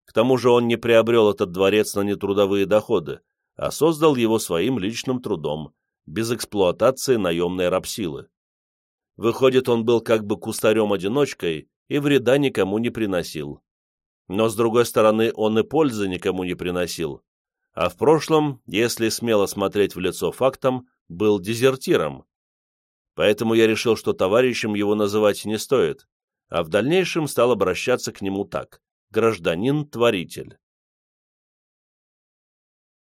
К тому же он не приобрел этот дворец на нетрудовые доходы, а создал его своим личным трудом, без эксплуатации наемной рабсилы. Выходит, он был как бы кустарем-одиночкой и вреда никому не приносил. Но, с другой стороны, он и пользы никому не приносил. А в прошлом, если смело смотреть в лицо фактам, был дезертиром. Поэтому я решил, что товарищем его называть не стоит, а в дальнейшем стал обращаться к нему так гражданин-творитель.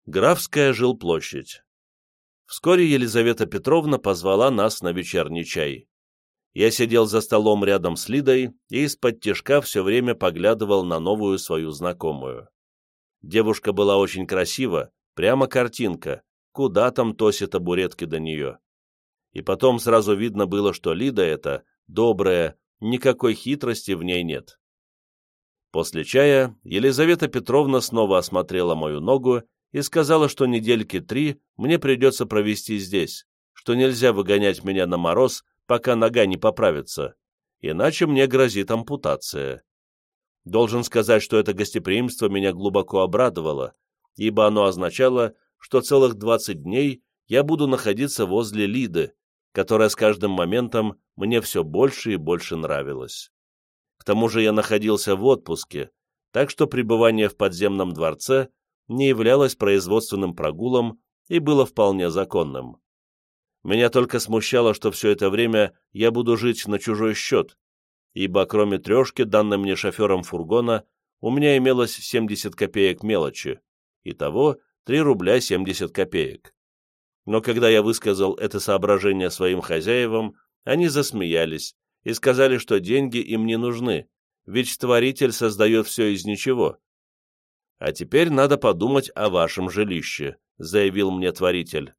Графская жилплощадь. Вскоре Елизавета Петровна позвала нас на вечерний чай. Я сидел за столом рядом с Лидой и из-под тяжка все время поглядывал на новую свою знакомую. Девушка была очень красива, прямо картинка, куда там тоси табуретки до нее. И потом сразу видно было, что Лида эта добрая, никакой хитрости в ней нет. После чая Елизавета Петровна снова осмотрела мою ногу и сказала, что недельки три мне придется провести здесь, что нельзя выгонять меня на мороз, пока нога не поправится, иначе мне грозит ампутация. Должен сказать, что это гостеприимство меня глубоко обрадовало, ибо оно означало, что целых двадцать дней я буду находиться возле Лиды, которая с каждым моментом мне все больше и больше нравилась. К тому же я находился в отпуске, так что пребывание в подземном дворце не являлось производственным прогулом и было вполне законным. Меня только смущало, что все это время я буду жить на чужой счет, ибо кроме трешки, данной мне шофером фургона, у меня имелось 70 копеек мелочи, итого 3 рубля 70 копеек. Но когда я высказал это соображение своим хозяевам, они засмеялись, и сказали, что деньги им не нужны, ведь Творитель создает все из ничего. А теперь надо подумать о вашем жилище, заявил мне Творитель.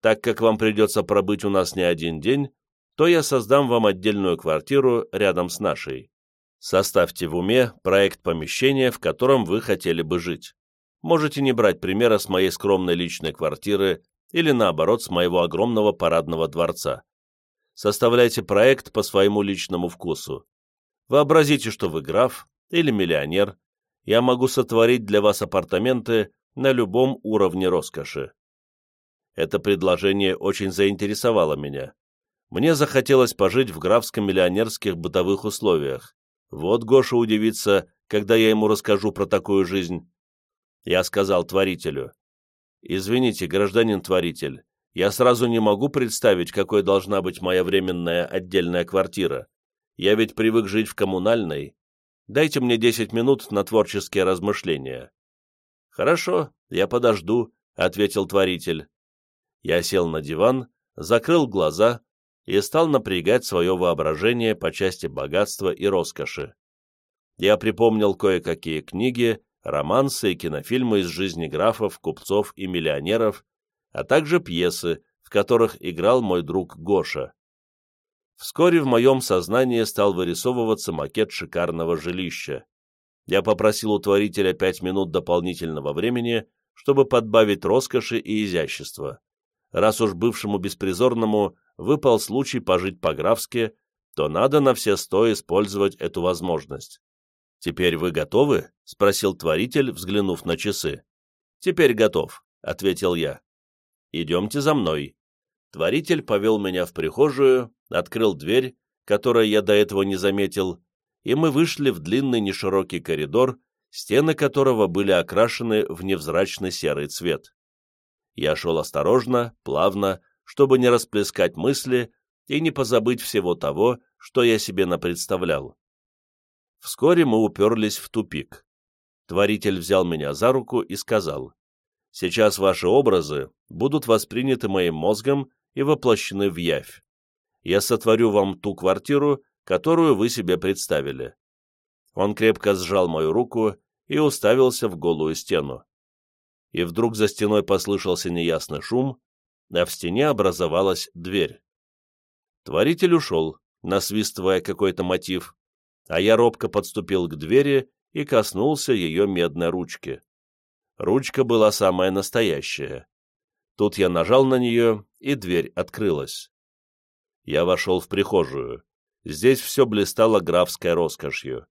Так как вам придется пробыть у нас не один день, то я создам вам отдельную квартиру рядом с нашей. Составьте в уме проект помещения, в котором вы хотели бы жить. Можете не брать примера с моей скромной личной квартиры или, наоборот, с моего огромного парадного дворца. Составляйте проект по своему личному вкусу. Вообразите, что вы граф или миллионер. Я могу сотворить для вас апартаменты на любом уровне роскоши. Это предложение очень заинтересовало меня. Мне захотелось пожить в графско-миллионерских бытовых условиях. Вот Гоша удивится, когда я ему расскажу про такую жизнь. Я сказал творителю, «Извините, гражданин творитель, я сразу не могу представить, какой должна быть моя временная отдельная квартира. Я ведь привык жить в коммунальной. Дайте мне 10 минут на творческие размышления». «Хорошо, я подожду», — ответил творитель. Я сел на диван, закрыл глаза и стал напрягать свое воображение по части богатства и роскоши. Я припомнил кое-какие книги, романсы и кинофильмы из жизни графов, купцов и миллионеров, а также пьесы, в которых играл мой друг Гоша. Вскоре в моем сознании стал вырисовываться макет шикарного жилища. Я попросил у творителя пять минут дополнительного времени, чтобы подбавить роскоши и изящества. Раз уж бывшему беспризорному выпал случай пожить по-графски, то надо на все сто использовать эту возможность. «Теперь вы готовы?» — спросил творитель, взглянув на часы. «Теперь готов», — ответил я. «Идемте за мной». Творитель повел меня в прихожую, открыл дверь, которую я до этого не заметил, и мы вышли в длинный неширокий коридор, стены которого были окрашены в невзрачный серый цвет. Я шел осторожно, плавно, чтобы не расплескать мысли и не позабыть всего того, что я себе напредставлял. Вскоре мы уперлись в тупик. Творитель взял меня за руку и сказал, «Сейчас ваши образы будут восприняты моим мозгом и воплощены в явь. Я сотворю вам ту квартиру, которую вы себе представили». Он крепко сжал мою руку и уставился в голую стену и вдруг за стеной послышался неясный шум, а в стене образовалась дверь. Творитель ушел, насвистывая какой-то мотив, а я робко подступил к двери и коснулся ее медной ручки. Ручка была самая настоящая. Тут я нажал на нее, и дверь открылась. Я вошел в прихожую. Здесь все блистало графской роскошью.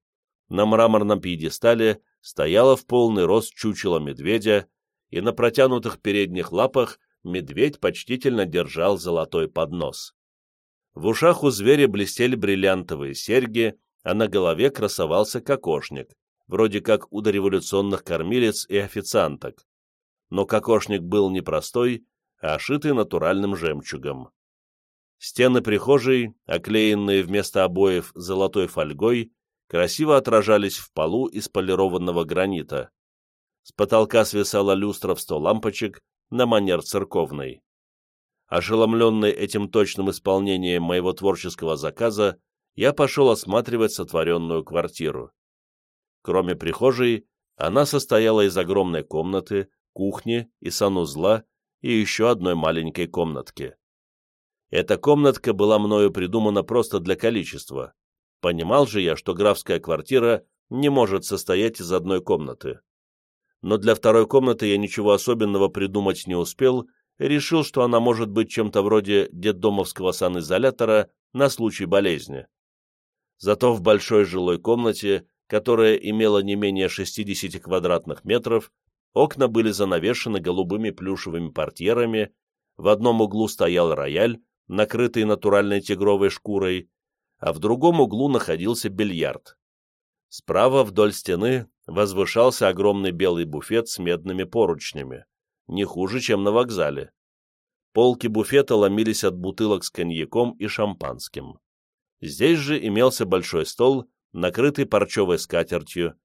На мраморном пьедестале стояла в полный рост чучело медведя, и на протянутых передних лапах медведь почтительно держал золотой поднос. В ушах у зверя блестели бриллиантовые серьги, а на голове красовался кокошник, вроде как у дореволюционных кормилец и официанток. Но кокошник был не простой, а ошитый натуральным жемчугом. Стены прихожей, оклеенные вместо обоев золотой фольгой, красиво отражались в полу из полированного гранита. С потолка свисала люстра в сто лампочек на манер церковной. Ошеломленный этим точным исполнением моего творческого заказа, я пошел осматривать сотворенную квартиру. Кроме прихожей, она состояла из огромной комнаты, кухни и санузла и еще одной маленькой комнатки. Эта комнатка была мною придумана просто для количества. Понимал же я, что графская квартира не может состоять из одной комнаты но для второй комнаты я ничего особенного придумать не успел и решил, что она может быть чем-то вроде детдомовского санизолятора на случай болезни. Зато в большой жилой комнате, которая имела не менее 60 квадратных метров, окна были занавешены голубыми плюшевыми портьерами, в одном углу стоял рояль, накрытый натуральной тигровой шкурой, а в другом углу находился бильярд. Справа вдоль стены возвышался огромный белый буфет с медными поручнями, не хуже, чем на вокзале. Полки буфета ломились от бутылок с коньяком и шампанским. Здесь же имелся большой стол, накрытый парчевой скатертью,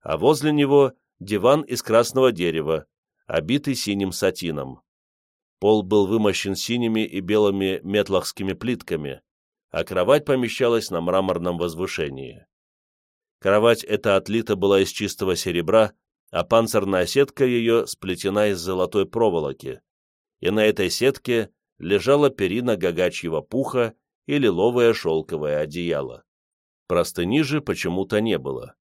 а возле него диван из красного дерева, обитый синим сатином. Пол был вымощен синими и белыми метлахскими плитками, а кровать помещалась на мраморном возвышении. Кровать эта отлита была из чистого серебра, а панцирная сетка ее сплетена из золотой проволоки. И на этой сетке лежала перина гагачьего пуха и лиловое шелковое одеяло. Простыни же почему-то не было.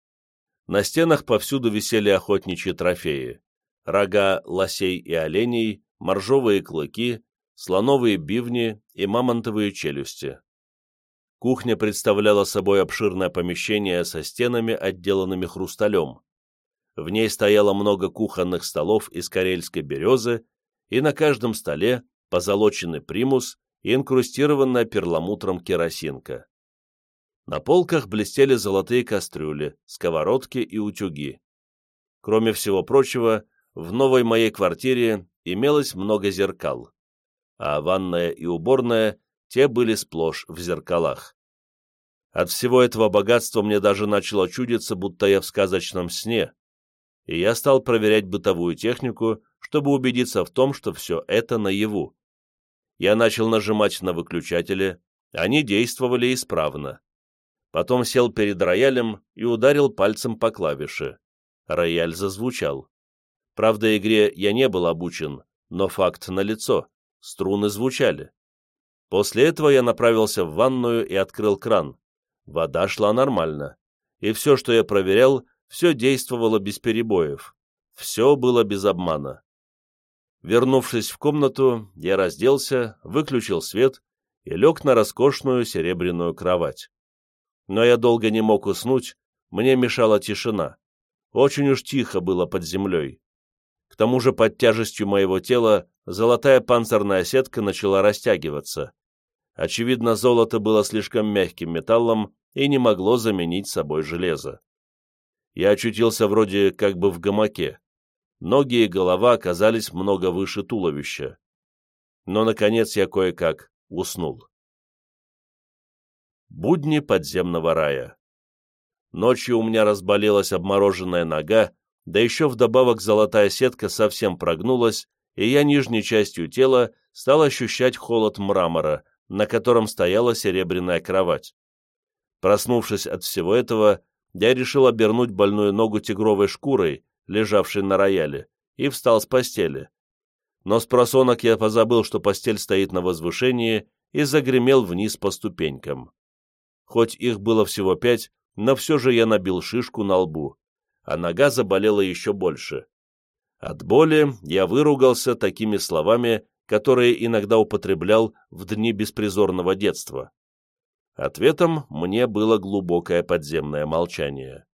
На стенах повсюду висели охотничьи трофеи. Рога лосей и оленей, моржовые клыки, слоновые бивни и мамонтовые челюсти. Кухня представляла собой обширное помещение со стенами, отделанными хрусталем. В ней стояло много кухонных столов из карельской березы, и на каждом столе позолоченный примус инкрустированная перламутром керосинка. На полках блестели золотые кастрюли, сковородки и утюги. Кроме всего прочего, в новой моей квартире имелось много зеркал, а ванная и уборная те были сплошь в зеркалах. От всего этого богатства мне даже начало чудиться, будто я в сказочном сне, и я стал проверять бытовую технику, чтобы убедиться в том, что все это наяву. Я начал нажимать на выключатели, они действовали исправно. Потом сел перед роялем и ударил пальцем по клавише. Рояль зазвучал. Правда, игре я не был обучен, но факт налицо. Струны звучали. После этого я направился в ванную и открыл кран. Вода шла нормально. И все, что я проверял, все действовало без перебоев. Все было без обмана. Вернувшись в комнату, я разделся, выключил свет и лег на роскошную серебряную кровать но я долго не мог уснуть, мне мешала тишина. Очень уж тихо было под землей. К тому же под тяжестью моего тела золотая панцирная сетка начала растягиваться. Очевидно, золото было слишком мягким металлом и не могло заменить собой железо. Я очутился вроде как бы в гамаке. Ноги и голова оказались много выше туловища. Но, наконец, я кое-как уснул. Будни подземного рая. Ночью у меня разболелась обмороженная нога, да еще вдобавок золотая сетка совсем прогнулась, и я нижней частью тела стал ощущать холод мрамора, на котором стояла серебряная кровать. Проснувшись от всего этого, я решил обернуть больную ногу тигровой шкурой, лежавшей на рояле, и встал с постели. Но с просонок я позабыл, что постель стоит на возвышении, и загремел вниз по ступенькам. Хоть их было всего пять, но все же я набил шишку на лбу, а нога заболела еще больше. От боли я выругался такими словами, которые иногда употреблял в дни беспризорного детства. Ответом мне было глубокое подземное молчание.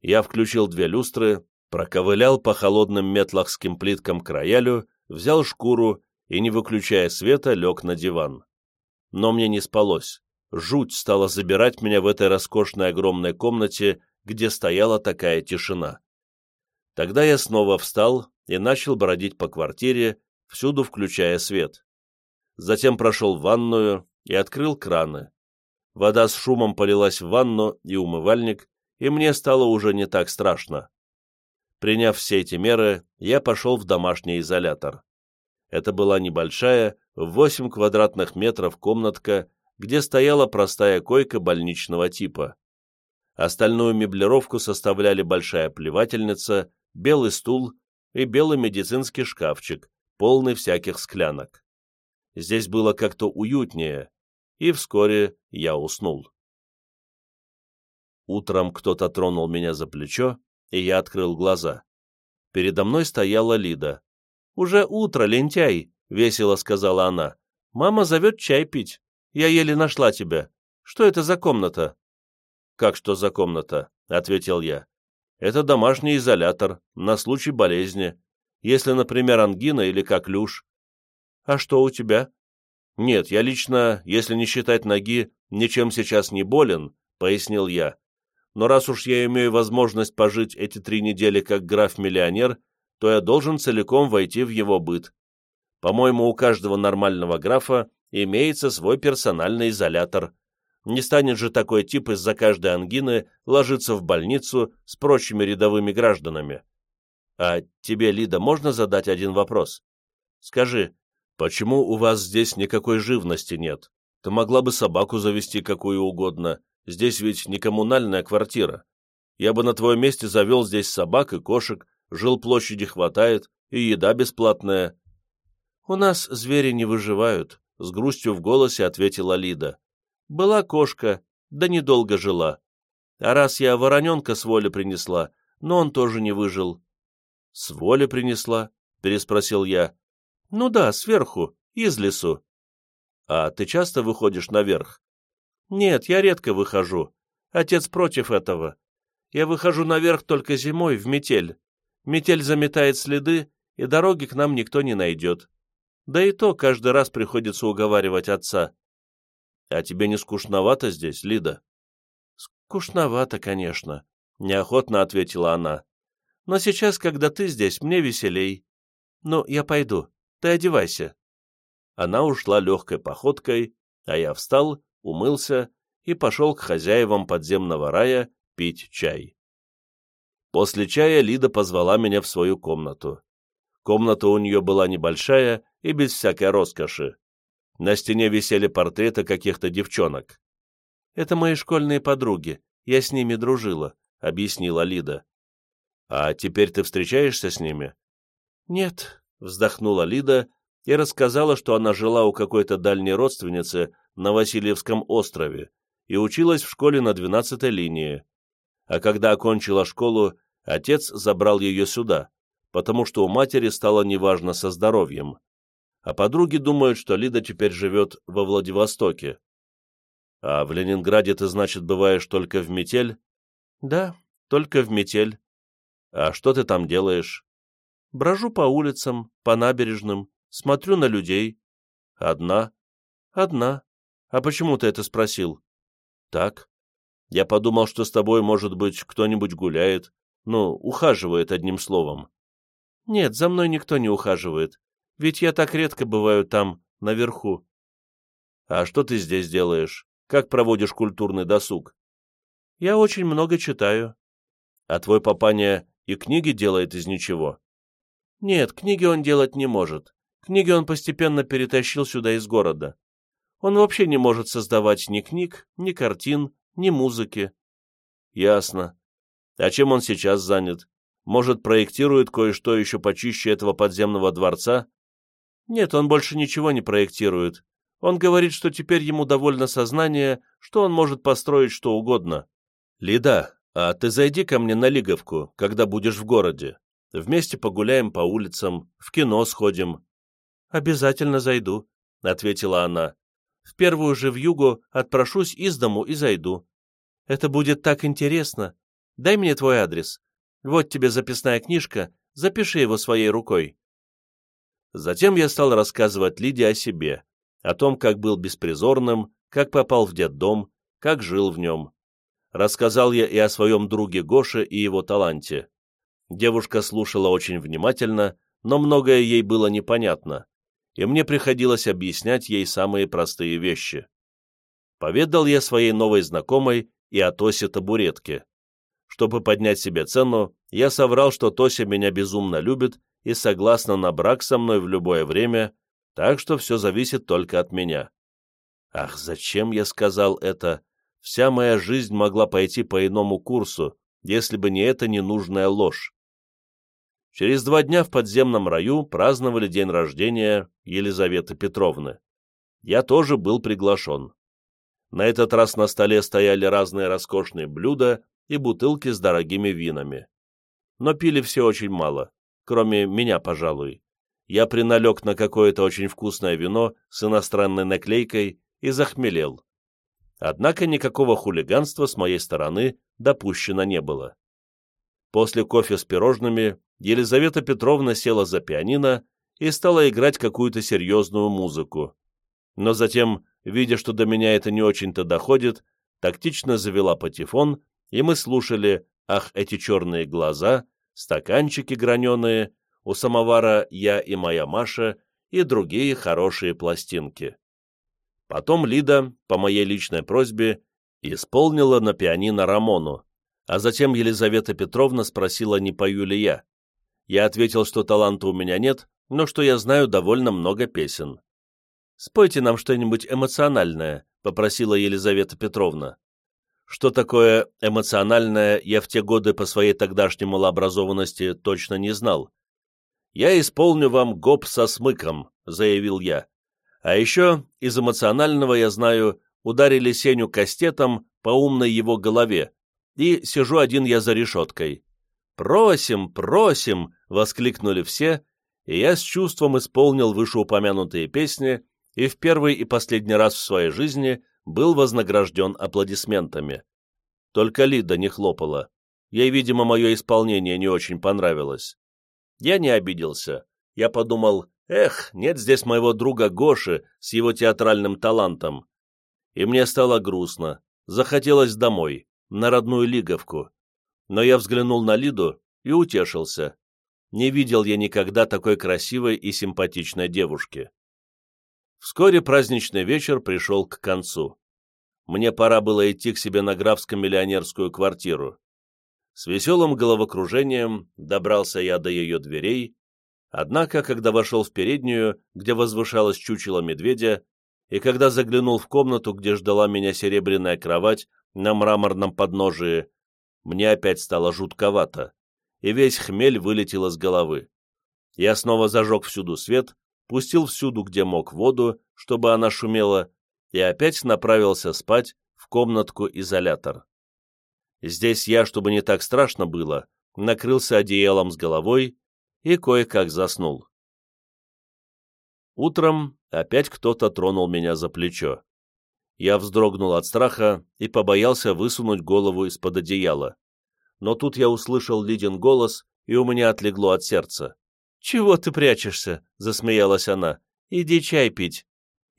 Я включил две люстры, проковылял по холодным метлахским плиткам к роялю, взял шкуру и, не выключая света, лег на диван. Но мне не спалось жуть стала забирать меня в этой роскошной огромной комнате, где стояла такая тишина. Тогда я снова встал и начал бродить по квартире, всюду включая свет. Затем прошел в ванную и открыл краны. Вода с шумом полилась в ванну и умывальник, и мне стало уже не так страшно. Приняв все эти меры, я пошел в домашний изолятор. Это была небольшая, в 8 квадратных метров комнатка где стояла простая койка больничного типа. Остальную меблировку составляли большая плевательница, белый стул и белый медицинский шкафчик, полный всяких склянок. Здесь было как-то уютнее, и вскоре я уснул. Утром кто-то тронул меня за плечо, и я открыл глаза. Передо мной стояла Лида. «Уже утро, лентяй!» — весело сказала она. «Мама зовет чай пить». Я еле нашла тебя. Что это за комната?» «Как что за комната?» — ответил я. «Это домашний изолятор, на случай болезни. Если, например, ангина или коклюш». «А что у тебя?» «Нет, я лично, если не считать ноги, ничем сейчас не болен», — пояснил я. «Но раз уж я имею возможность пожить эти три недели как граф-миллионер, то я должен целиком войти в его быт. По-моему, у каждого нормального графа имеется свой персональный изолятор. Не станет же такой тип из-за каждой ангины ложиться в больницу с прочими рядовыми гражданами. А тебе, Лида, можно задать один вопрос? Скажи, почему у вас здесь никакой живности нет? Ты могла бы собаку завести какую угодно, здесь ведь не коммунальная квартира. Я бы на твоем месте завел здесь собак и кошек, жил площади хватает, и еда бесплатная». «У нас звери не выживают», — с грустью в голосе ответила Лида. «Была кошка, да недолго жила. А раз я вороненка с воли принесла, но он тоже не выжил». «С воли принесла?» — переспросил я. «Ну да, сверху, из лесу». «А ты часто выходишь наверх?» «Нет, я редко выхожу. Отец против этого. Я выхожу наверх только зимой, в метель. Метель заметает следы, и дороги к нам никто не найдет. Да и то каждый раз приходится уговаривать отца. А тебе не скучновато здесь, Лида? Скучновато, конечно, неохотно ответила она. Но сейчас, когда ты здесь, мне веселей. Ну, я пойду. Ты одевайся. Она ушла легкой походкой, а я встал, умылся и пошел к хозяевам подземного рая пить чай. После чая Лида позвала меня в свою комнату. Комната у нее была небольшая и без всякой роскоши. На стене висели портреты каких-то девчонок. «Это мои школьные подруги, я с ними дружила», — объяснила Лида. «А теперь ты встречаешься с ними?» «Нет», — вздохнула Лида и рассказала, что она жила у какой-то дальней родственницы на Васильевском острове и училась в школе на 12-й линии. А когда окончила школу, отец забрал ее сюда, потому что у матери стало неважно со здоровьем. А подруги думают, что Лида теперь живет во Владивостоке. А в Ленинграде ты, значит, бываешь только в метель? Да, только в метель. А что ты там делаешь? Брожу по улицам, по набережным, смотрю на людей. Одна? Одна. А почему ты это спросил? Так. Я подумал, что с тобой, может быть, кто-нибудь гуляет, ну, ухаживает одним словом. Нет, за мной никто не ухаживает, ведь я так редко бываю там, наверху. А что ты здесь делаешь? Как проводишь культурный досуг? Я очень много читаю. А твой папаня и книги делает из ничего? Нет, книги он делать не может. Книги он постепенно перетащил сюда из города. Он вообще не может создавать ни книг, ни картин, ни музыки. Ясно. А чем он сейчас занят? Может, проектирует кое-что еще почище этого подземного дворца? Нет, он больше ничего не проектирует. Он говорит, что теперь ему довольно сознание, что он может построить что угодно. Лида, а ты зайди ко мне на Лиговку, когда будешь в городе. Вместе погуляем по улицам, в кино сходим. Обязательно зайду, — ответила она в первую же вьюгу отпрошусь из дому и зайду. Это будет так интересно. Дай мне твой адрес. Вот тебе записная книжка, запиши его своей рукой». Затем я стал рассказывать Лиде о себе, о том, как был беспризорным, как попал в детдом, как жил в нем. Рассказал я и о своем друге Гоше и его таланте. Девушка слушала очень внимательно, но многое ей было непонятно и мне приходилось объяснять ей самые простые вещи. Поведал я своей новой знакомой и о Тосе табуретке. Чтобы поднять себе цену, я соврал, что Тося меня безумно любит и согласна на брак со мной в любое время, так что все зависит только от меня. Ах, зачем я сказал это? Вся моя жизнь могла пойти по иному курсу, если бы не эта ненужная ложь. Через два дня в подземном раю праздновали день рождения Елизаветы Петровны. Я тоже был приглашен. На этот раз на столе стояли разные роскошные блюда и бутылки с дорогими винами. Но пили все очень мало, кроме меня, пожалуй. Я приналег на какое-то очень вкусное вино с иностранной наклейкой и захмелел. Однако никакого хулиганства с моей стороны допущено не было. После кофе с пирожными Елизавета Петровна села за пианино и стала играть какую-то серьезную музыку. Но затем, видя, что до меня это не очень-то доходит, тактично завела патефон, и мы слушали «Ах, эти черные глаза», «Стаканчики граненые», «У самовара я и моя Маша» и другие хорошие пластинки. Потом Лида, по моей личной просьбе, исполнила на пианино Рамону, а затем Елизавета Петровна спросила, не пою ли я. Я ответил, что таланта у меня нет, но что я знаю довольно много песен. «Спойте нам что-нибудь эмоциональное», — попросила Елизавета Петровна. Что такое эмоциональное, я в те годы по своей тогдашней малообразованности точно не знал. «Я исполню вам гоп со смыком», — заявил я. А еще из эмоционального, я знаю, ударили Сеню кастетом по умной его голове, и сижу один я за решеткой. «Просим, просим!» — воскликнули все, и я с чувством исполнил вышеупомянутые песни и в первый и последний раз в своей жизни был вознагражден аплодисментами. Только Лида не хлопала. Ей, видимо, мое исполнение не очень понравилось. Я не обиделся. Я подумал, эх, нет здесь моего друга Гоши с его театральным талантом. И мне стало грустно. Захотелось домой, на родную Лиговку. Но я взглянул на Лиду и утешился. Не видел я никогда такой красивой и симпатичной девушки. Вскоре праздничный вечер пришел к концу. Мне пора было идти к себе на графско-миллионерскую квартиру. С веселым головокружением добрался я до ее дверей, однако, когда вошел в переднюю, где возвышалась чучело медведя, и когда заглянул в комнату, где ждала меня серебряная кровать на мраморном подножии, мне опять стало жутковато, и весь хмель вылетел из головы. Я снова зажег всюду свет, пустил всюду, где мог, воду, чтобы она шумела, и опять направился спать в комнатку-изолятор. Здесь я, чтобы не так страшно было, накрылся одеялом с головой и кое-как заснул. Утром опять кто-то тронул меня за плечо. Я вздрогнул от страха и побоялся высунуть голову из-под одеяла. Но тут я услышал Лидин голос, и у меня отлегло от сердца. «Чего ты прячешься?» — засмеялась она. «Иди чай пить.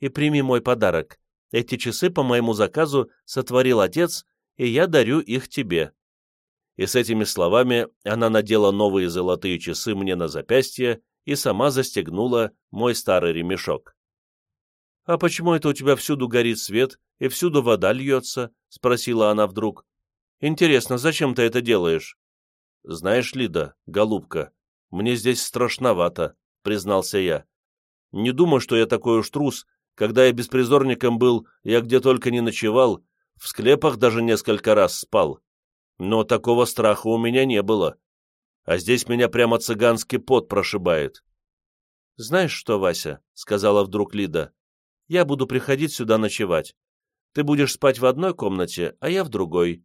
И прими мой подарок. Эти часы по моему заказу сотворил отец, и я дарю их тебе». И с этими словами она надела новые золотые часы мне на запястье и сама застегнула мой старый ремешок. «А почему это у тебя всюду горит свет и всюду вода льется?» — спросила она вдруг. «Интересно, зачем ты это делаешь?» «Знаешь, Лида, голубка, мне здесь страшновато», — признался я. «Не думаю, что я такой уж трус. Когда я беспризорником был, я где только не ночевал, в склепах даже несколько раз спал. Но такого страха у меня не было. А здесь меня прямо цыганский пот прошибает». «Знаешь что, Вася?» — сказала вдруг Лида. «Я буду приходить сюда ночевать. Ты будешь спать в одной комнате, а я в другой.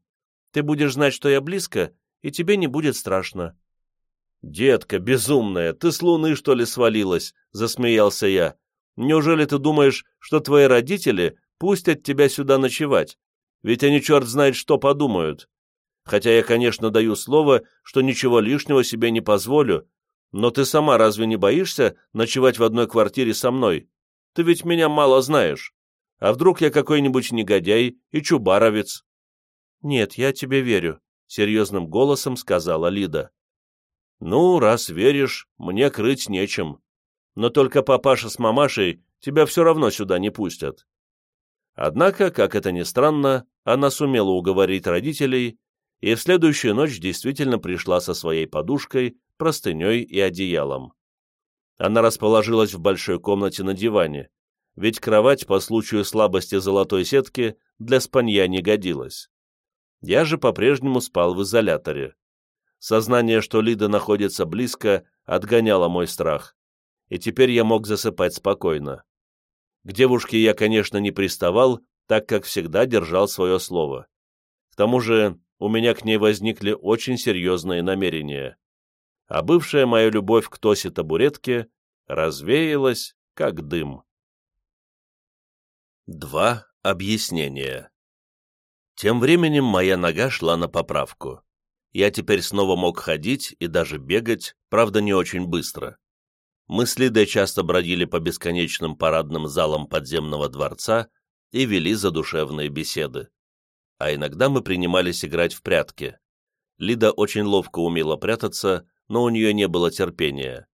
Ты будешь знать, что я близко, и тебе не будет страшно. «Детка, безумная, ты с луны, что ли, свалилась?» — засмеялся я. «Неужели ты думаешь, что твои родители пустят тебя сюда ночевать? Ведь они черт знает что подумают. Хотя я, конечно, даю слово, что ничего лишнего себе не позволю, но ты сама разве не боишься ночевать в одной квартире со мной? Ты ведь меня мало знаешь. А вдруг я какой-нибудь негодяй и чубаровец?» «Нет, я тебе верю», — серьезным голосом сказала Лида. «Ну, раз веришь, мне крыть нечем. Но только папаша с мамашей тебя все равно сюда не пустят». Однако, как это ни странно, она сумела уговорить родителей, и в следующую ночь действительно пришла со своей подушкой, простыней и одеялом. Она расположилась в большой комнате на диване, ведь кровать по случаю слабости золотой сетки для спанья не годилась. Я же по-прежнему спал в изоляторе. Сознание, что Лида находится близко, отгоняло мой страх, и теперь я мог засыпать спокойно. К девушке я, конечно, не приставал, так как всегда держал свое слово. К тому же у меня к ней возникли очень серьезные намерения. А бывшая моя любовь к Тосе-табуретке развеялась, как дым. Два объяснения. Тем временем моя нога шла на поправку я теперь снова мог ходить и даже бегать, правда, не очень быстро. Мы с Лидой часто бродили по бесконечным парадным залам подземного дворца и вели задушевные беседы. А иногда мы принимались играть в прятки. Лида очень ловко умела прятаться, но у нее не было терпения.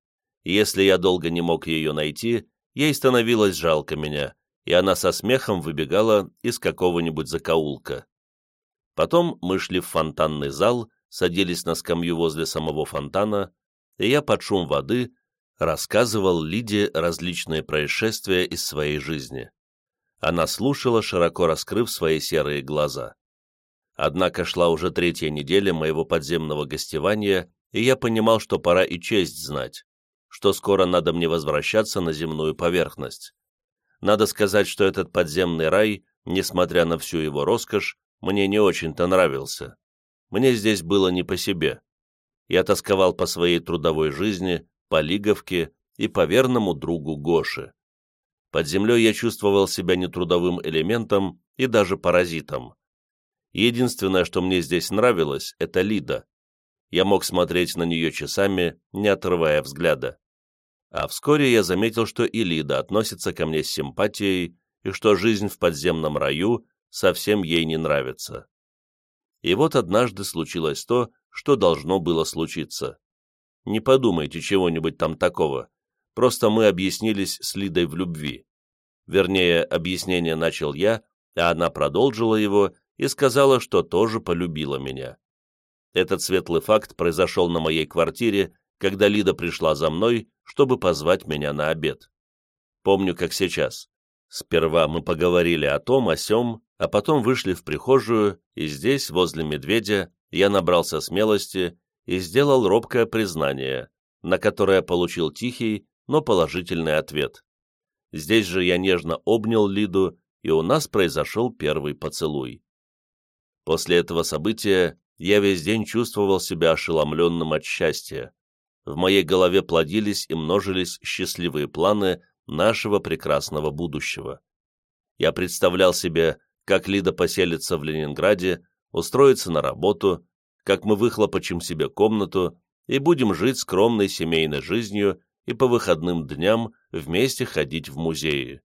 если я долго не мог ее найти, ей становилось жалко меня, и она со смехом выбегала из какого-нибудь закоулка. Потом мы шли в фонтанный зал, садились на скамью возле самого фонтана, и я под шум воды рассказывал Лиде различные происшествия из своей жизни. Она слушала, широко раскрыв свои серые глаза. Однако шла уже третья неделя моего подземного гостевания, и я понимал, что пора и честь знать, что скоро надо мне возвращаться на земную поверхность. Надо сказать, что этот подземный рай, несмотря на всю его роскошь, мне не очень-то нравился. Мне здесь было не по себе. Я тосковал по своей трудовой жизни, по Лиговке и по верному другу Гоше. Под землей я чувствовал себя нетрудовым элементом и даже паразитом. Единственное, что мне здесь нравилось, это Лида. Я мог смотреть на нее часами, не отрывая взгляда. А вскоре я заметил, что и Лида относится ко мне с симпатией, и что жизнь в подземном раю совсем ей не нравится. И вот однажды случилось то, что должно было случиться. Не подумайте чего-нибудь там такого. Просто мы объяснились с Лидой в любви. Вернее, объяснение начал я, а она продолжила его и сказала, что тоже полюбила меня. Этот светлый факт произошел на моей квартире, когда Лида пришла за мной, чтобы позвать меня на обед. Помню, как сейчас. Сперва мы поговорили о том, о сём, а потом вышли в прихожую, и здесь, возле медведя, я набрался смелости и сделал робкое признание, на которое получил тихий, но положительный ответ. Здесь же я нежно обнял Лиду, и у нас произошел первый поцелуй. После этого события я весь день чувствовал себя ошеломленным от счастья. В моей голове плодились и множились счастливые планы нашего прекрасного будущего. Я представлял себе, как Лида поселится в Ленинграде, устроится на работу, как мы выхлопочем себе комнату и будем жить скромной семейной жизнью и по выходным дням вместе ходить в музеи.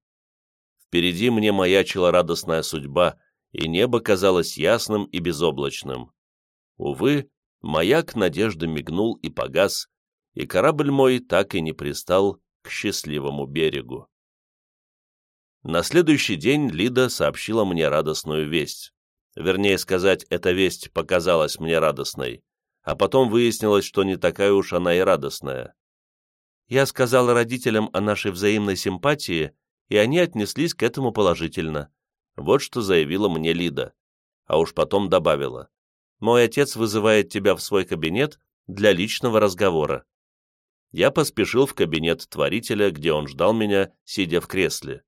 Впереди мне маячила радостная судьба, и небо казалось ясным и безоблачным. Увы, маяк надежды мигнул и погас, и корабль мой так и не пристал к счастливому берегу. На следующий день Лида сообщила мне радостную весть. Вернее сказать, эта весть показалась мне радостной, а потом выяснилось, что не такая уж она и радостная. Я сказала родителям о нашей взаимной симпатии, и они отнеслись к этому положительно. Вот что заявила мне Лида. А уж потом добавила. «Мой отец вызывает тебя в свой кабинет для личного разговора». Я поспешил в кабинет творителя, где он ждал меня, сидя в кресле.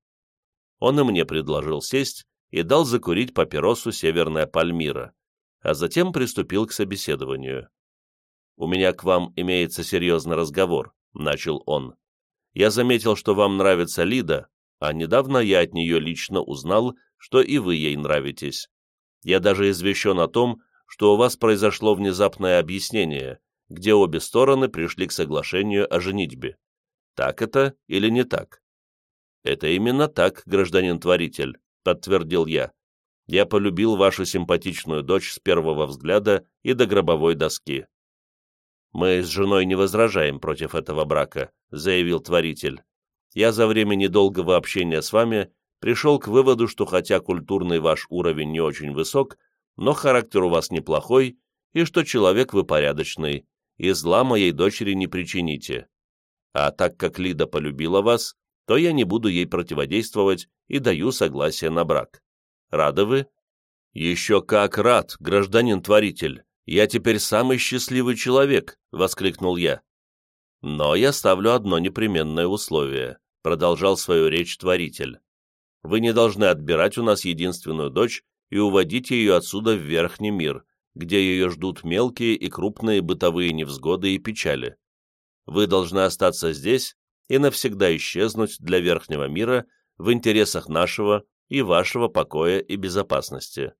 Он и мне предложил сесть и дал закурить папиросу «Северная Пальмира», а затем приступил к собеседованию. «У меня к вам имеется серьезный разговор», — начал он. «Я заметил, что вам нравится Лида, а недавно я от нее лично узнал, что и вы ей нравитесь. Я даже извещен о том, что у вас произошло внезапное объяснение, где обе стороны пришли к соглашению о женитьбе. Так это или не так?» «Это именно так, гражданин-творитель подтвердил я. Я полюбил вашу симпатичную дочь с первого взгляда и до гробовой доски. Мы с женой не возражаем против этого брака, заявил творитель. Я за время недолгого общения с вами пришел к выводу, что хотя культурный ваш уровень не очень высок, но характер у вас неплохой, и что человек вы порядочный, и зла моей дочери не причините. А так как Лида полюбила вас, то я не буду ей противодействовать и даю согласие на брак. Рады вы? Еще как рад, гражданин-творитель. Я теперь самый счастливый человек, воскликнул я. Но я ставлю одно непременное условие, продолжал свою речь творитель. Вы не должны отбирать у нас единственную дочь и уводить ее отсюда в верхний мир, где ее ждут мелкие и крупные бытовые невзгоды и печали. Вы должны остаться здесь и навсегда исчезнуть для верхнего мира в интересах нашего и вашего покоя и безопасности.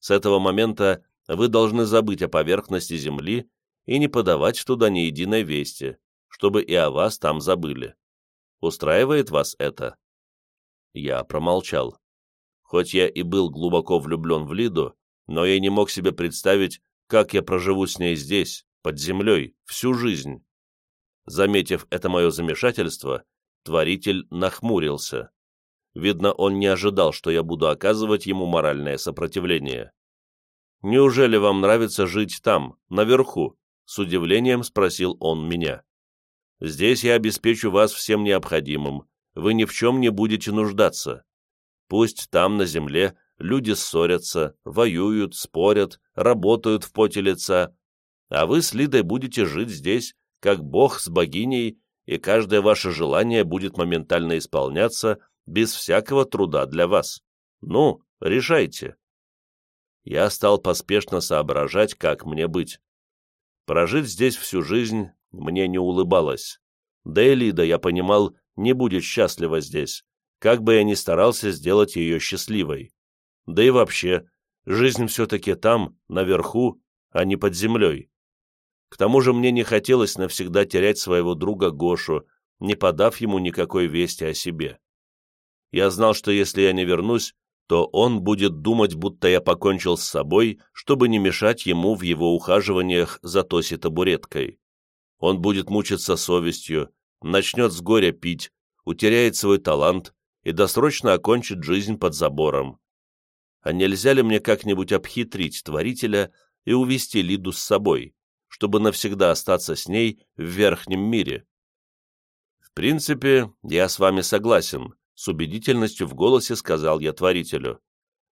С этого момента вы должны забыть о поверхности Земли и не подавать туда ни единой вести, чтобы и о вас там забыли. Устраивает вас это?» Я промолчал. Хоть я и был глубоко влюблен в Лиду, но я не мог себе представить, как я проживу с ней здесь, под землей, всю жизнь. Заметив это мое замешательство, творитель нахмурился. Видно, он не ожидал, что я буду оказывать ему моральное сопротивление. «Неужели вам нравится жить там, наверху?» — с удивлением спросил он меня. «Здесь я обеспечу вас всем необходимым, вы ни в чем не будете нуждаться. Пусть там, на земле, люди ссорятся, воюют, спорят, работают в поте лица, а вы с Лидой будете жить здесь, как бог с богиней, и каждое ваше желание будет моментально исполняться без всякого труда для вас. Ну, решайте. Я стал поспешно соображать, как мне быть. Прожить здесь всю жизнь мне не улыбалось. Да и Лида, я понимал, не будет счастлива здесь, как бы я ни старался сделать ее счастливой. Да и вообще, жизнь все-таки там, наверху, а не под землей. К тому же мне не хотелось навсегда терять своего друга Гошу, не подав ему никакой вести о себе. Я знал, что если я не вернусь, то он будет думать, будто я покончил с собой, чтобы не мешать ему в его ухаживаниях за Тоси-табуреткой. Он будет мучиться совестью, начнет с горя пить, утеряет свой талант и досрочно окончит жизнь под забором. А нельзя ли мне как-нибудь обхитрить творителя и увести Лиду с собой, чтобы навсегда остаться с ней в верхнем мире? В принципе, я с вами согласен, с убедительностью в голосе сказал я творителю.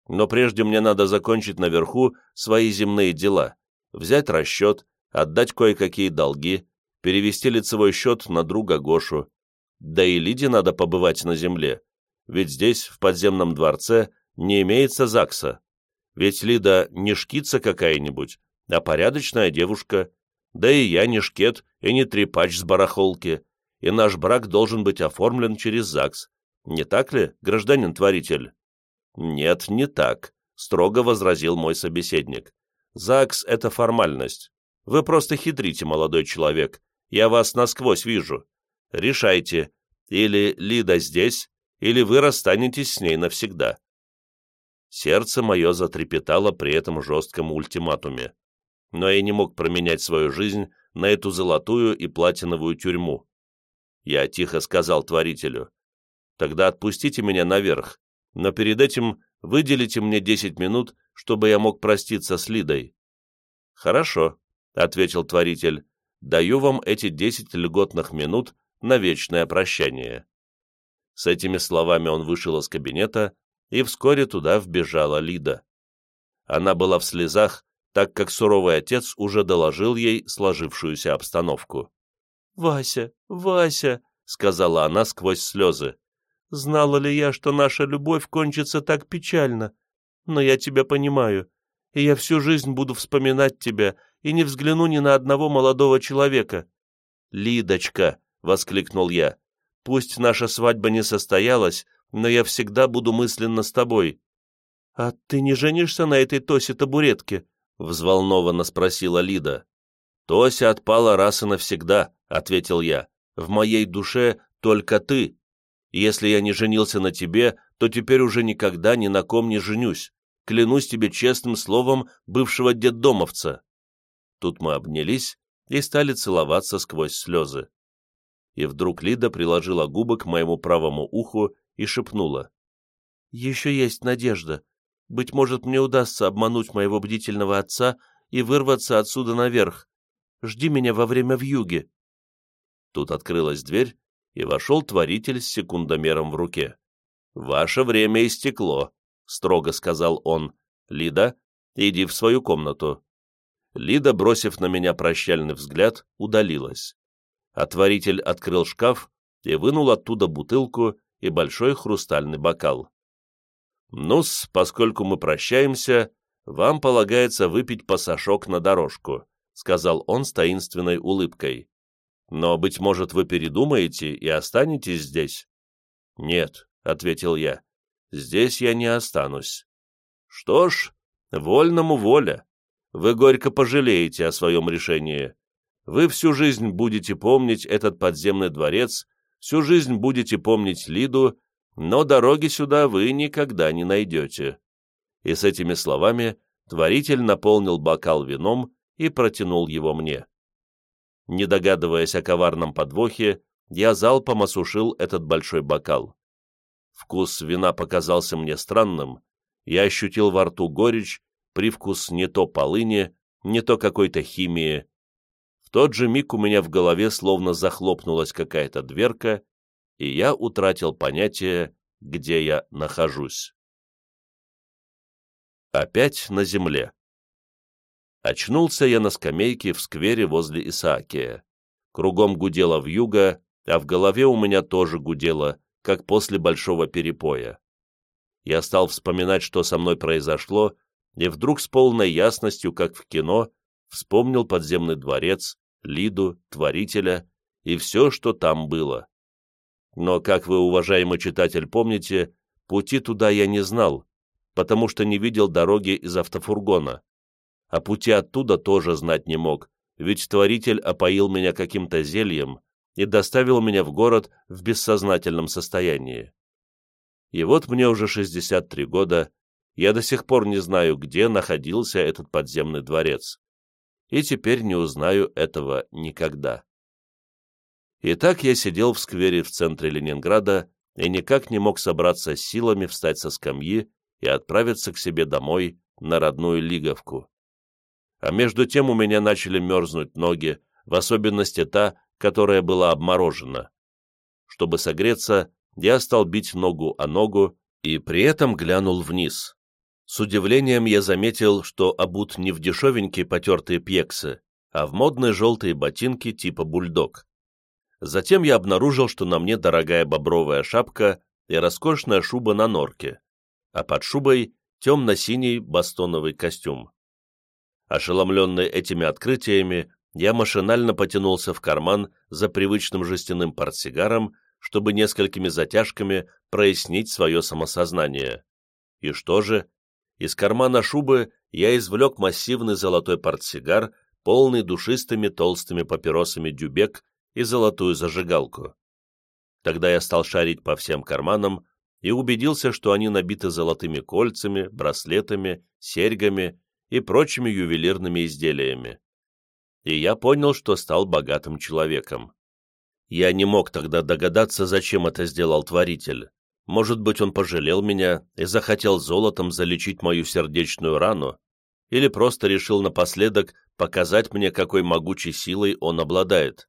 Но прежде мне надо закончить наверху свои земные дела, взять расчет, отдать кое-какие долги, перевести лицевой счет на друга Гошу. Да и Лиде надо побывать на земле, ведь здесь, в подземном дворце, не имеется ЗАГСа. Ведь Лида не шкица какая-нибудь, а порядочная девушка. Да и я не шкет и не трепач с барахолки, и наш брак должен быть оформлен через ЗАГС, не так ли, гражданин-творитель? Нет, не так, строго возразил мой собеседник. ЗАГС — это формальность. Вы просто хитрите, молодой человек. Я вас насквозь вижу. Решайте, или Лида здесь, или вы расстанетесь с ней навсегда. Сердце мое затрепетало при этом жестком ультиматуме. Но я не мог променять свою жизнь на эту золотую и платиновую тюрьму. Я тихо сказал творителю, Тогда отпустите меня наверх, но перед этим выделите мне десять минут, чтобы я мог проститься с Лидой». «Хорошо», — ответил Творитель, — «даю вам эти десять льготных минут на вечное прощание». С этими словами он вышел из кабинета, и вскоре туда вбежала Лида. Она была в слезах, так как суровый отец уже доложил ей сложившуюся обстановку. «Вася, Вася», — сказала она сквозь слезы, Знала ли я, что наша любовь кончится так печально? Но я тебя понимаю, и я всю жизнь буду вспоминать тебя и не взгляну ни на одного молодого человека. «Лидочка!» — воскликнул я. «Пусть наша свадьба не состоялась, но я всегда буду мысленно с тобой». «А ты не женишься на этой Тосе-табуретке?» — взволнованно спросила Лида. «Тося отпала раз и навсегда», — ответил я. «В моей душе только ты, если я не женился на тебе, то теперь уже никогда ни на ком не женюсь. Клянусь тебе честным словом бывшего детдомовца». Тут мы обнялись и стали целоваться сквозь слезы. И вдруг Лида приложила губы к моему правому уху и шепнула. «Еще есть надежда. Быть может, мне удастся обмануть моего бдительного отца и вырваться отсюда наверх. Жди меня во время вьюги». Тут открылась дверь, и вошел творитель с секундомером в руке. «Ваше время истекло», — строго сказал он. «Лида, иди в свою комнату». Лида, бросив на меня прощальный взгляд, удалилась. Отворитель открыл шкаф и вынул оттуда бутылку и большой хрустальный бокал. «Ну-с, поскольку мы прощаемся, вам полагается выпить пасашок на дорожку», сказал он с таинственной улыбкой. Но, быть может, вы передумаете и останетесь здесь?» «Нет», — ответил я, — «здесь я не останусь». «Что ж, вольному воля. Вы горько пожалеете о своем решении. Вы всю жизнь будете помнить этот подземный дворец, всю жизнь будете помнить Лиду, но дороги сюда вы никогда не найдете». И с этими словами Творитель наполнил бокал вином и протянул его мне. Не догадываясь о коварном подвохе, я залпом осушил этот большой бокал. Вкус вина показался мне странным, я ощутил во рту горечь, привкус не то полыни, не то какой-то химии. Тот же миг у меня в голове словно захлопнулась какая-то дверка, и я утратил понятие, где я нахожусь. Опять на земле. Очнулся я на скамейке в сквере возле Исаакия. Кругом гудело вьюга, а в голове у меня тоже гудело, как после большого перепоя. Я стал вспоминать, что со мной произошло, и вдруг с полной ясностью, как в кино, вспомнил подземный дворец, Лиду, Творителя и все, что там было. Но, как вы, уважаемый читатель, помните, пути туда я не знал, потому что не видел дороги из автофургона. А пути оттуда тоже знать не мог, ведь Творитель опоил меня каким-то зельем и доставил меня в город в бессознательном состоянии. И вот мне уже 63 года, я до сих пор не знаю, где находился этот подземный дворец. И теперь не узнаю этого никогда. Итак, я сидел в сквере в центре Ленинграда и никак не мог собраться с силами встать со скамьи и отправиться к себе домой на родную Лиговку. А между тем у меня начали мерзнуть ноги, в особенности та, которая была обморожена. Чтобы согреться, я стал бить ногу о ногу и при этом глянул вниз. С удивлением я заметил, что обут не в дешевенькие потертые пьексы, а в модные желтые ботинки типа бульдог. Затем я обнаружил, что на мне дорогая бобровая шапка и роскошная шуба на норке, а под шубой темно-синий бастоновый костюм. Ошеломленный этими открытиями, я машинально потянулся в карман за привычным жестяным портсигаром, чтобы несколькими затяжками прояснить свое самосознание. И что же? Из кармана шубы я извлек массивный золотой портсигар, полный душистыми толстыми папиросами дюбек и золотую зажигалку. Тогда я стал шарить по всем карманам и убедился, что они набиты золотыми кольцами, браслетами, серьгами и прочими ювелирными изделиями. И я понял, что стал богатым человеком. Я не мог тогда догадаться, зачем это сделал Творитель. Может быть, он пожалел меня и захотел золотом залечить мою сердечную рану, или просто решил напоследок показать мне, какой могучей силой он обладает.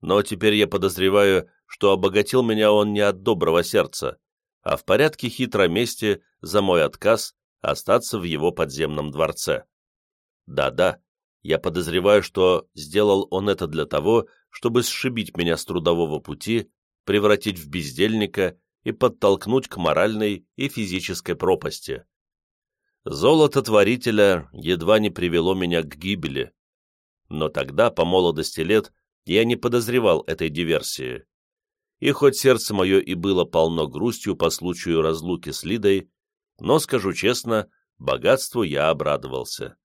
Но теперь я подозреваю, что обогатил меня он не от доброго сердца, а в порядке хитро мести за мой отказ остаться в его подземном дворце. Да-да, я подозреваю, что сделал он это для того, чтобы сшибить меня с трудового пути, превратить в бездельника и подтолкнуть к моральной и физической пропасти. Золото Творителя едва не привело меня к гибели. Но тогда, по молодости лет, я не подозревал этой диверсии. И хоть сердце мое и было полно грустью по случаю разлуки с Лидой, но, скажу честно, богатству я обрадовался.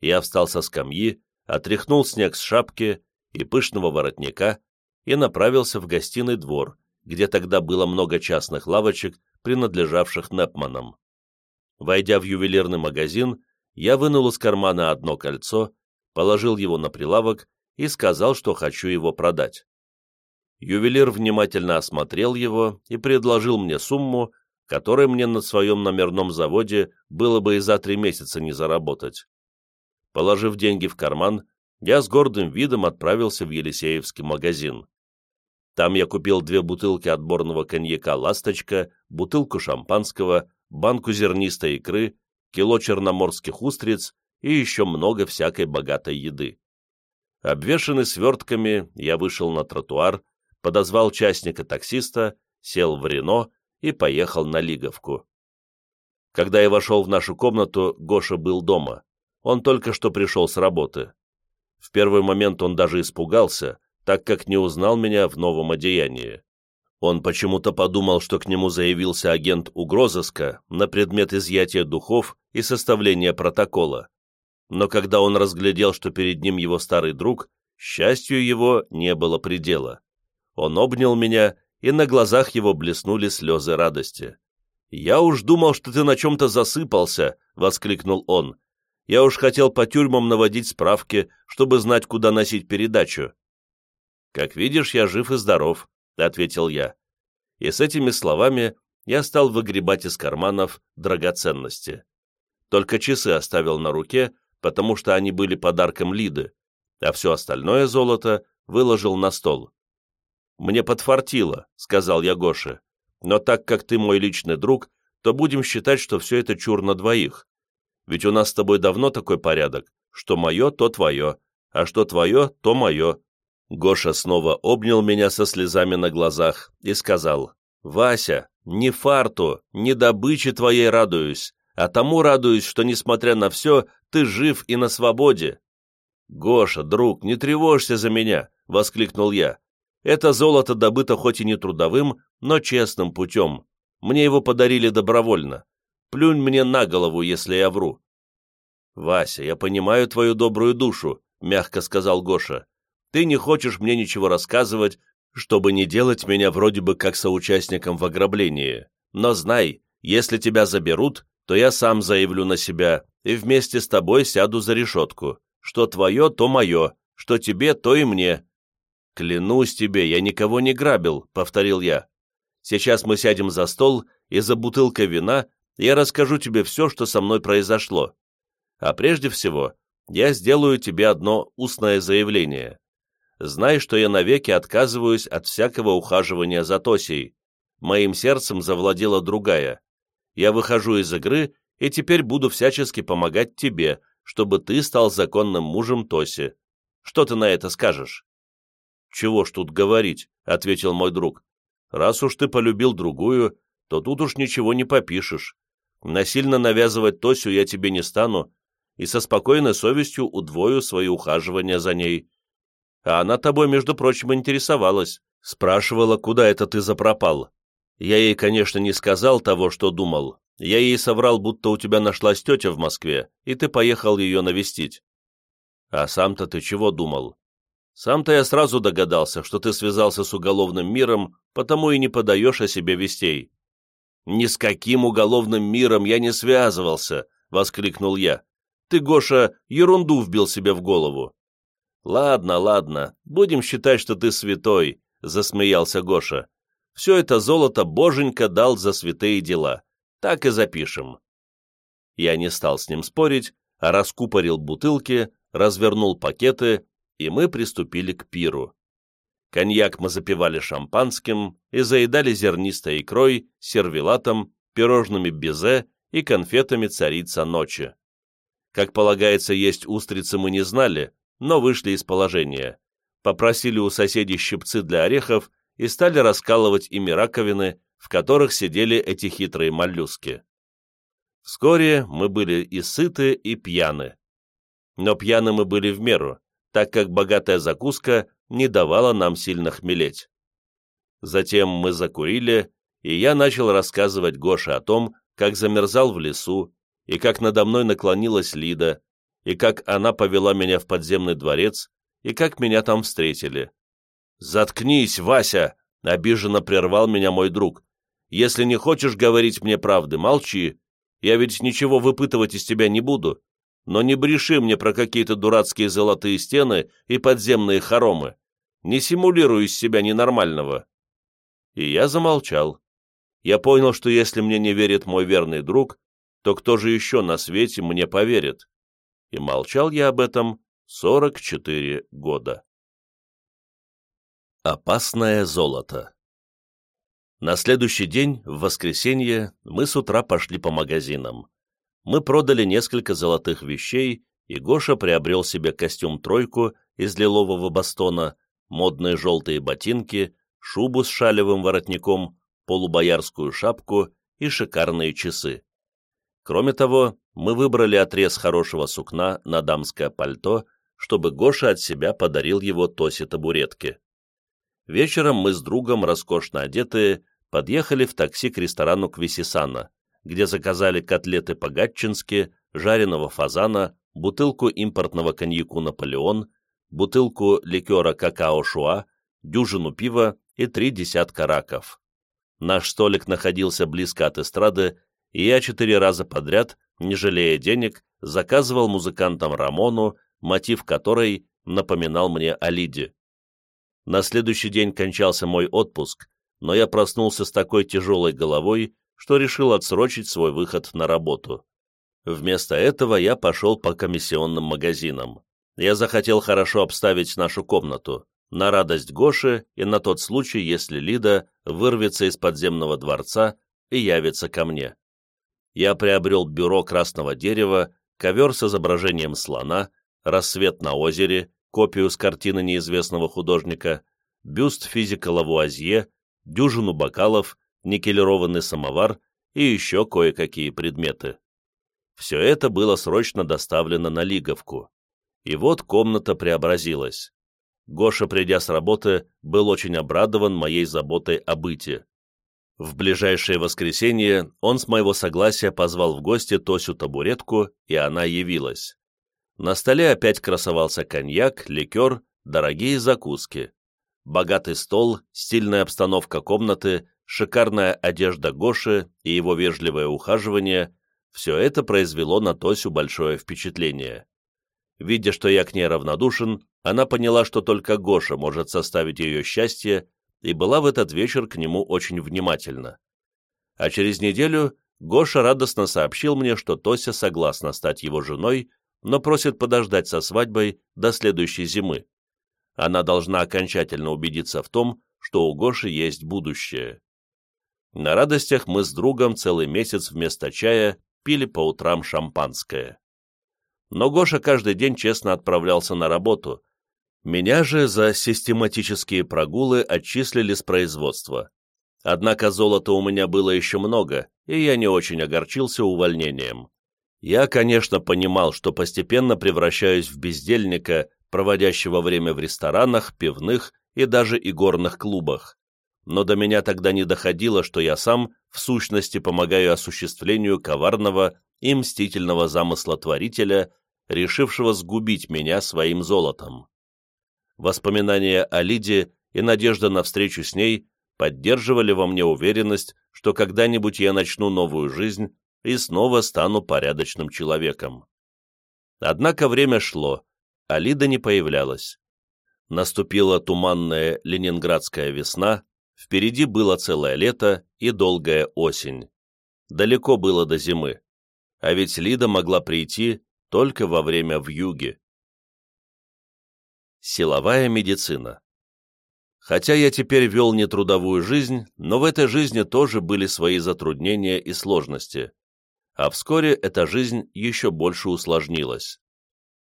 Я встал со скамьи, отряхнул снег с шапки и пышного воротника и направился в гостиный двор, где тогда было много частных лавочек, принадлежавших Непманам. Войдя в ювелирный магазин, я вынул из кармана одно кольцо, положил его на прилавок и сказал, что хочу его продать. Ювелир внимательно осмотрел его и предложил мне сумму, которой мне на своем номерном заводе было бы и за три месяца не заработать. Положив деньги в карман, я с гордым видом отправился в Елисеевский магазин. Там я купил две бутылки отборного коньяка «Ласточка», бутылку шампанского, банку зернистой икры, кило черноморских устриц и еще много всякой богатой еды. Обвешанный свертками, я вышел на тротуар, подозвал частника-таксиста, сел в Рено и поехал на Лиговку. Когда я вошел в нашу комнату, Гоша был дома. Он только что пришел с работы. В первый момент он даже испугался, так как не узнал меня в новом одеянии. Он почему-то подумал, что к нему заявился агент угрозыска на предмет изъятия духов и составления протокола но когда он разглядел, что перед ним его старый друг, счастью его не было предела. Он обнял меня, и на глазах его блеснули слезы радости. «Я уж думал, что ты на чем-то засыпался», — воскликнул он. «Я уж хотел по тюрьмам наводить справки, чтобы знать, куда носить передачу». «Как видишь, я жив и здоров», — ответил я. И с этими словами я стал выгребать из карманов драгоценности. Только часы оставил на руке, потому что они были подарком Лиды, а все остальное золото выложил на стол. «Мне подфартило», — сказал я Гоше, «но так как ты мой личный друг, то будем считать, что все это чур на двоих. Ведь у нас с тобой давно такой порядок, что мое, то твое, а что твое, то мое». Гоша снова обнял меня со слезами на глазах и сказал, «Вася, не фарту, не добыче твоей радуюсь, а тому радуюсь, что, несмотря на все, ты жив и на свободе». «Гоша, друг, не тревожься за меня», — воскликнул я. «Это золото добыто хоть и не трудовым, но честным путем. Мне его подарили добровольно. Плюнь мне на голову, если я вру». «Вася, я понимаю твою добрую душу», — мягко сказал Гоша. «Ты не хочешь мне ничего рассказывать, чтобы не делать меня вроде бы как соучастником в ограблении. Но знай, если тебя заберут, то я сам заявлю на себя и вместе с тобой сяду за решетку. Что твое, то мое, что тебе, то и мне». «Клянусь тебе, я никого не грабил», — повторил я. «Сейчас мы сядем за стол, и за бутылкой вина я расскажу тебе все, что со мной произошло. А прежде всего, я сделаю тебе одно устное заявление. Знай, что я навеки отказываюсь от всякого ухаживания за Тосей. Моим сердцем завладела другая. Я выхожу из игры и теперь буду всячески помогать тебе, чтобы ты стал законным мужем Тоси. Что ты на это скажешь?» «Чего ж тут говорить?» — ответил мой друг. «Раз уж ты полюбил другую, то тут уж ничего не попишешь. Насильно навязывать Тосю я тебе не стану, и со спокойной совестью удвою свои ухаживания за ней. А она тобой, между прочим, интересовалась, спрашивала, куда это ты запропал. Я ей, конечно, не сказал того, что думал. Я ей соврал, будто у тебя нашлась тетя в Москве, и ты поехал ее навестить. А сам-то ты чего думал? Сам-то я сразу догадался, что ты связался с уголовным миром, потому и не подаешь о себе вестей. «Ни с каким уголовным миром я не связывался!» — воскликнул я. «Ты, Гоша, ерунду вбил себе в голову!» «Ладно, ладно, будем считать, что ты святой», — засмеялся Гоша. «Все это золото Боженька дал за святые дела. Так и запишем». Я не стал с ним спорить, а раскупорил бутылки, развернул пакеты, и мы приступили к пиру. Коньяк мы запивали шампанским и заедали зернистой икрой, сервелатом, пирожными безе и конфетами царица ночи. Как полагается, есть устрицы мы не знали, но вышли из положения. Попросили у соседей щипцы для орехов и стали раскалывать ими раковины, в которых сидели эти хитрые моллюски. Вскоре мы были и сыты, и пьяны. Но пьяны мы были в меру, так как богатая закуска не давала нам сильно хмелеть. Затем мы закурили, и я начал рассказывать Гоше о том, как замерзал в лесу, и как надо мной наклонилась Лида, и как она повела меня в подземный дворец, и как меня там встретили. «Заткнись, Вася!» — обиженно прервал меня мой друг. «Если не хочешь говорить мне правды, молчи. Я ведь ничего выпытывать из тебя не буду но не бреши мне про какие-то дурацкие золотые стены и подземные хоромы. Не симулируй из себя ненормального». И я замолчал. Я понял, что если мне не верит мой верный друг, то кто же еще на свете мне поверит? И молчал я об этом 44 года. Опасное золото На следующий день, в воскресенье, мы с утра пошли по магазинам мы продали несколько золотых вещей, и Гоша приобрел себе костюм-тройку из лилового бастона, модные желтые ботинки, шубу с шалевым воротником, полубоярскую шапку и шикарные часы. Кроме того, мы выбрали отрез хорошего сукна на дамское пальто, чтобы Гоша от себя подарил его Тосе табуретке. Вечером мы с другом, роскошно одетые, подъехали в такси к ресторану Квисисана где заказали котлеты по-гатчински, жареного фазана, бутылку импортного коньяку «Наполеон», бутылку ликера «Какао-Шуа», дюжину пива и три десятка раков. Наш столик находился близко от эстрады, и я четыре раза подряд, не жалея денег, заказывал музыкантам Рамону, мотив которой напоминал мне о Лиде. На следующий день кончался мой отпуск, но я проснулся с такой тяжелой головой, что решил отсрочить свой выход на работу. Вместо этого я пошел по комиссионным магазинам. Я захотел хорошо обставить нашу комнату, на радость Гоши и на тот случай, если Лида вырвется из подземного дворца и явится ко мне. Я приобрел бюро красного дерева ковер с изображением слона, рассвет на озере, копию с картины неизвестного художника, бюст физика Лавуазье, дюжину бокалов, никелированный самовар и еще кое-какие предметы. Все это было срочно доставлено на Лиговку. И вот комната преобразилась. Гоша, придя с работы, был очень обрадован моей заботой о быте. В ближайшее воскресенье он с моего согласия позвал в гости Тосю табуретку, и она явилась. На столе опять красовался коньяк, ликер, дорогие закуски. Богатый стол, стильная обстановка комнаты, шикарная одежда Гоши и его вежливое ухаживание – все это произвело на Тосю большое впечатление. Видя, что я к ней равнодушен, она поняла, что только Гоша может составить ее счастье, и была в этот вечер к нему очень внимательна. А через неделю Гоша радостно сообщил мне, что Тося согласна стать его женой, но просит подождать со свадьбой до следующей зимы. Она должна окончательно убедиться в том, что у Гоши есть будущее. На радостях мы с другом целый месяц вместо чая пили по утрам шампанское. Но Гоша каждый день честно отправлялся на работу. Меня же за систематические прогулы отчислили с производства. Однако золота у меня было еще много, и я не очень огорчился увольнением. Я, конечно, понимал, что постепенно превращаюсь в бездельника, проводящего время в ресторанах, пивных и даже игорных клубах. Но до меня тогда не доходило, что я сам, в сущности, помогаю осуществлению коварного и мстительного замысла творителя, решившего сгубить меня своим золотом. Воспоминания о Лиде и надежда на встречу с ней поддерживали во мне уверенность, что когда-нибудь я начну новую жизнь и снова стану порядочным человеком. Однако время шло, а Лида не появлялась. Наступила туманная ленинградская весна, впереди было целое лето и долгая осень. Далеко было до зимы а ведь Лида могла прийти только во время вьюги. Силовая медицина Хотя я теперь вел нетрудовую жизнь, но в этой жизни тоже были свои затруднения и сложности. А вскоре эта жизнь еще больше усложнилась.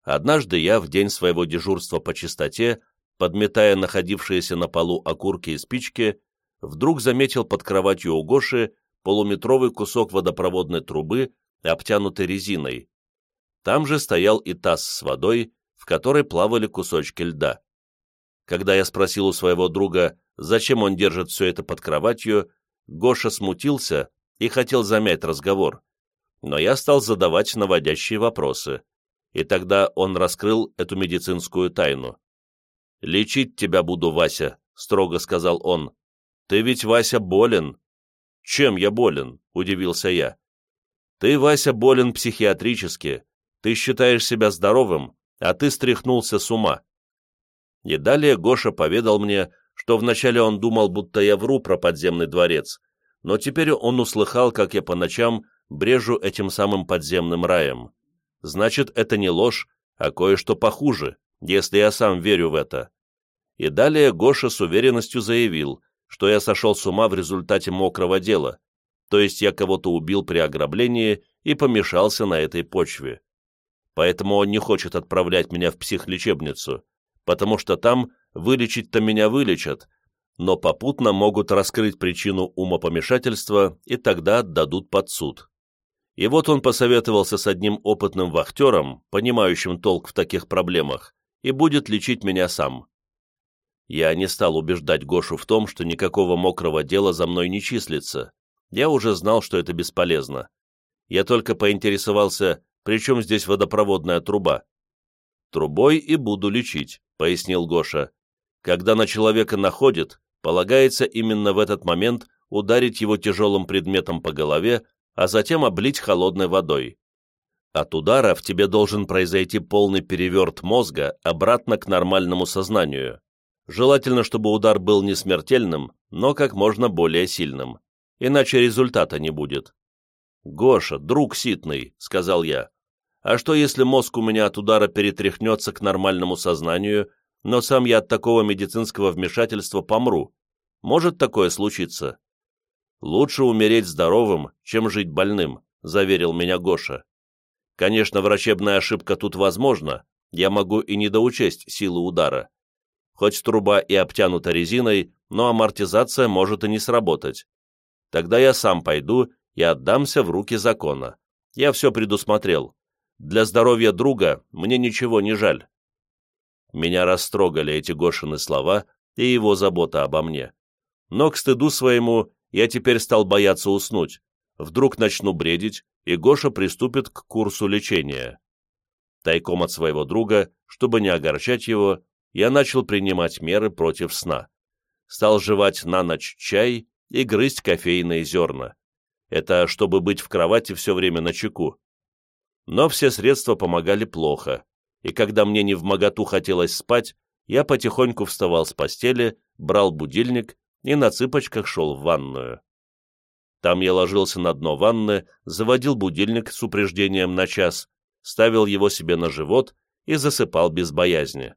Однажды я в день своего дежурства по чистоте, подметая находившиеся на полу окурки и спички, вдруг заметил под кроватью у Гоши полуметровый кусок водопроводной трубы обтянутый резиной. Там же стоял и таз с водой, в которой плавали кусочки льда. Когда я спросил у своего друга, зачем он держит все это под кроватью, Гоша смутился и хотел замять разговор. Но я стал задавать наводящие вопросы, и тогда он раскрыл эту медицинскую тайну. «Лечить тебя буду, Вася», — строго сказал он. «Ты ведь, Вася, болен». «Чем я болен?» — удивился я. Ты, Вася, болен психиатрически, ты считаешь себя здоровым, а ты стряхнулся с ума. И далее Гоша поведал мне, что вначале он думал, будто я вру про подземный дворец, но теперь он услыхал, как я по ночам брежу этим самым подземным раем. Значит, это не ложь, а кое-что похуже, если я сам верю в это. И далее Гоша с уверенностью заявил, что я сошел с ума в результате мокрого дела, то есть я кого-то убил при ограблении и помешался на этой почве. Поэтому он не хочет отправлять меня в психлечебницу, потому что там вылечить-то меня вылечат, но попутно могут раскрыть причину умопомешательства и тогда отдадут под суд. И вот он посоветовался с одним опытным вахтером, понимающим толк в таких проблемах, и будет лечить меня сам. Я не стал убеждать Гошу в том, что никакого мокрого дела за мной не числится, я уже знал, что это бесполезно. Я только поинтересовался, при чем здесь водопроводная труба. «Трубой и буду лечить», — пояснил Гоша. «Когда на человека находит, полагается именно в этот момент ударить его тяжелым предметом по голове, а затем облить холодной водой. От удара в тебе должен произойти полный переверт мозга обратно к нормальному сознанию. Желательно, чтобы удар был не смертельным, но как можно более сильным иначе результата не будет. «Гоша, друг ситный», — сказал я, — «а что, если мозг у меня от удара перетряхнется к нормальному сознанию, но сам я от такого медицинского вмешательства помру? Может такое случиться?» «Лучше умереть здоровым, чем жить больным», — заверил меня Гоша. Конечно, врачебная ошибка тут возможна, я могу и не доучесть силу удара. Хоть труба и обтянута резиной, но амортизация может и не сработать. Тогда я сам пойду и отдамся в руки закона. Я все предусмотрел. Для здоровья друга мне ничего не жаль. Меня растрогали эти Гошины слова и его забота обо мне. Но к стыду своему я теперь стал бояться уснуть. Вдруг начну бредить, и Гоша приступит к курсу лечения. Тайком от своего друга, чтобы не огорчать его, я начал принимать меры против сна. Стал жевать на ночь чай и грызть кофейные зерна. Это чтобы быть в кровати все время на чеку. Но все средства помогали плохо, и когда мне не в моготу хотелось спать, я потихоньку вставал с постели, брал будильник и на цыпочках шел в ванную. Там я ложился на дно ванны, заводил будильник с упреждением на час, ставил его себе на живот и засыпал без боязни.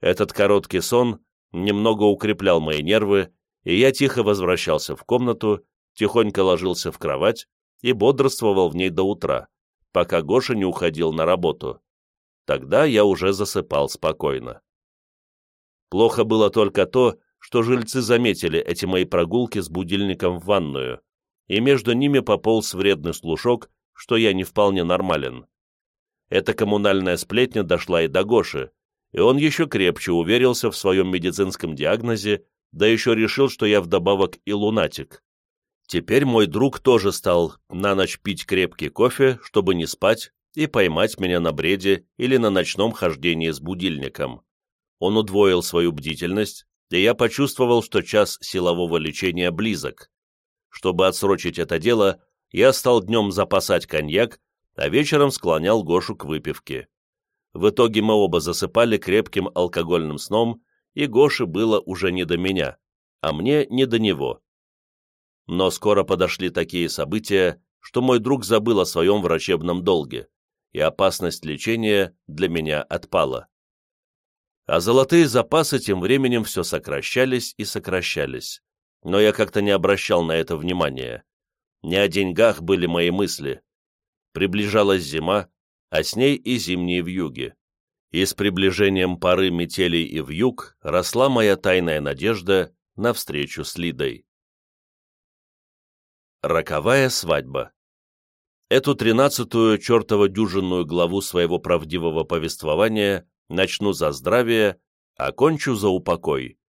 Этот короткий сон немного укреплял мои нервы, и я тихо возвращался в комнату, тихонько ложился в кровать и бодрствовал в ней до утра, пока Гоша не уходил на работу. Тогда я уже засыпал спокойно. Плохо было только то, что жильцы заметили эти мои прогулки с будильником в ванную, и между ними пополз вредный слушок, что я не вполне нормален. Эта коммунальная сплетня дошла и до Гоши, и он еще крепче уверился в своем медицинском диагнозе, да еще решил, что я вдобавок и лунатик. Теперь мой друг тоже стал на ночь пить крепкий кофе, чтобы не спать, и поймать меня на бреде или на ночном хождении с будильником. Он удвоил свою бдительность, и я почувствовал, что час силового лечения близок. Чтобы отсрочить это дело, я стал днем запасать коньяк, а вечером склонял Гошу к выпивке. В итоге мы оба засыпали крепким алкогольным сном, и Гоше было уже не до меня, а мне не до него. Но скоро подошли такие события, что мой друг забыл о своем врачебном долге, и опасность лечения для меня отпала. А золотые запасы тем временем все сокращались и сокращались, но я как-то не обращал на это внимания. Не о деньгах были мои мысли. Приближалась зима, а с ней и зимние вьюги. И с приближением поры метелей и вьюг росла моя тайная надежда на встречу с Лидой. Роковая свадьба Эту тринадцатую чертово дюжинную главу своего правдивого повествования начну за здравие, окончу за упокой.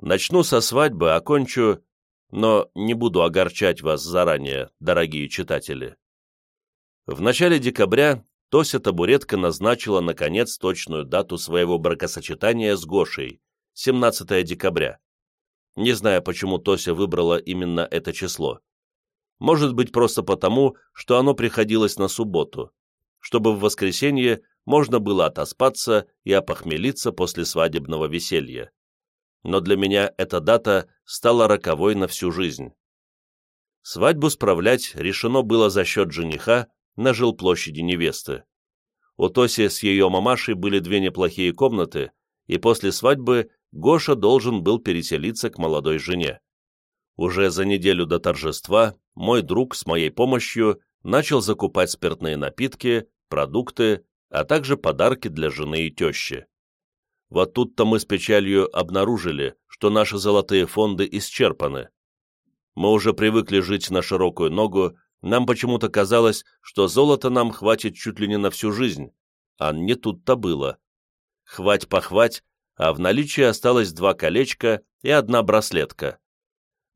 Начну со свадьбы, окончу, но не буду огорчать вас заранее, дорогие читатели. В начале декабря Тося Табуретка назначила, наконец, точную дату своего бракосочетания с Гошей – 17 декабря. Не знаю, почему Тося выбрала именно это число. Может быть, просто потому, что оно приходилось на субботу, чтобы в воскресенье можно было отоспаться и опохмелиться после свадебного веселья. Но для меня эта дата стала роковой на всю жизнь. Свадьбу справлять решено было за счет жениха, на жилплощади невесты. У Тоси с ее мамашей были две неплохие комнаты, и после свадьбы Гоша должен был переселиться к молодой жене. Уже за неделю до торжества мой друг с моей помощью начал закупать спиртные напитки, продукты, а также подарки для жены и тещи. Вот тут-то мы с печалью обнаружили, что наши золотые фонды исчерпаны. Мы уже привыкли жить на широкую ногу нам почему-то казалось, что золота нам хватит чуть ли не на всю жизнь, а не тут-то было. Хвать-похвать, а в наличии осталось два колечка и одна браслетка.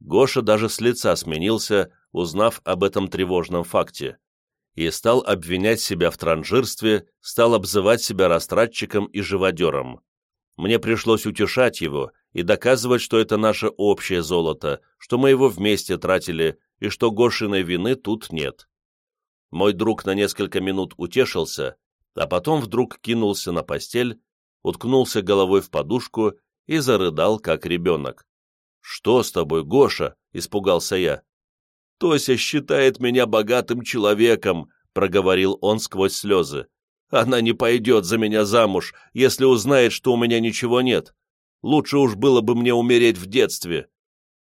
Гоша даже с лица сменился, узнав об этом тревожном факте, и стал обвинять себя в транжирстве, стал обзывать себя растратчиком и живодером. Мне пришлось утешать его и доказывать, что это наше общее золото, что мы его вместе тратили и что Гошиной вины тут нет. Мой друг на несколько минут утешился, а потом вдруг кинулся на постель, уткнулся головой в подушку и зарыдал, как ребенок. «Что с тобой, Гоша?» — испугался я. «Тося считает меня богатым человеком», — проговорил он сквозь слезы. «Она не пойдет за меня замуж, если узнает, что у меня ничего нет. Лучше уж было бы мне умереть в детстве».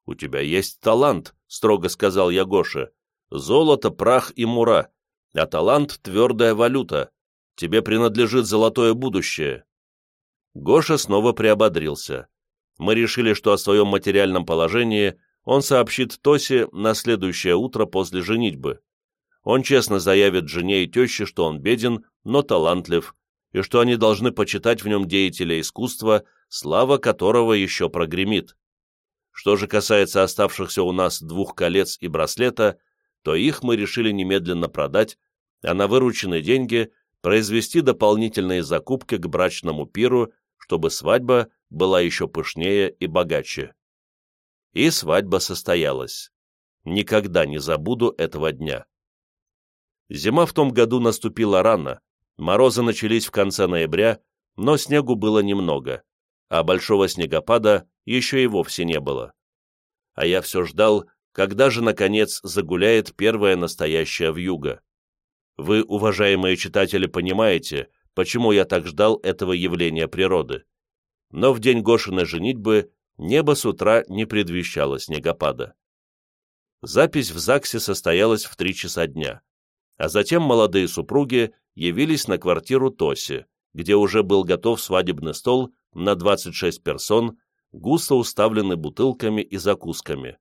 «У тебя есть талант», — строго сказал я Гоше. «Золото, прах и мура. а талант — твердая валюта. Тебе принадлежит золотое будущее». Гоша снова приободрился. Мы решили, что о своем материальном положении он сообщит Тосе на следующее утро после женитьбы. Он честно заявит жене и теще, что он беден, но талантлив, и что они должны почитать в нем деятеля искусства, слава которого еще прогремит. Что же касается оставшихся у нас двух колец и браслета, то их мы решили немедленно продать, а на вырученные деньги произвести дополнительные закупки к брачному пиру, чтобы свадьба была еще пышнее и богаче. И свадьба состоялась. Никогда не забуду этого дня. Зима в том году наступила рано, морозы начались в конце ноября, но снегу было немного, а большого снегопада еще и вовсе не было. А я все ждал, когда же, наконец, загуляет первая настоящая вьюга. Вы, уважаемые читатели, понимаете, почему я так ждал этого явления природы. Но в день Гошиной женитьбы небо с утра не предвещало снегопада. Запись в ЗАГСе состоялась в три часа дня, а затем молодые супруги явились на квартиру Тоси, где уже был готов свадебный стол на 26 персон, густо уставленный бутылками и закусками.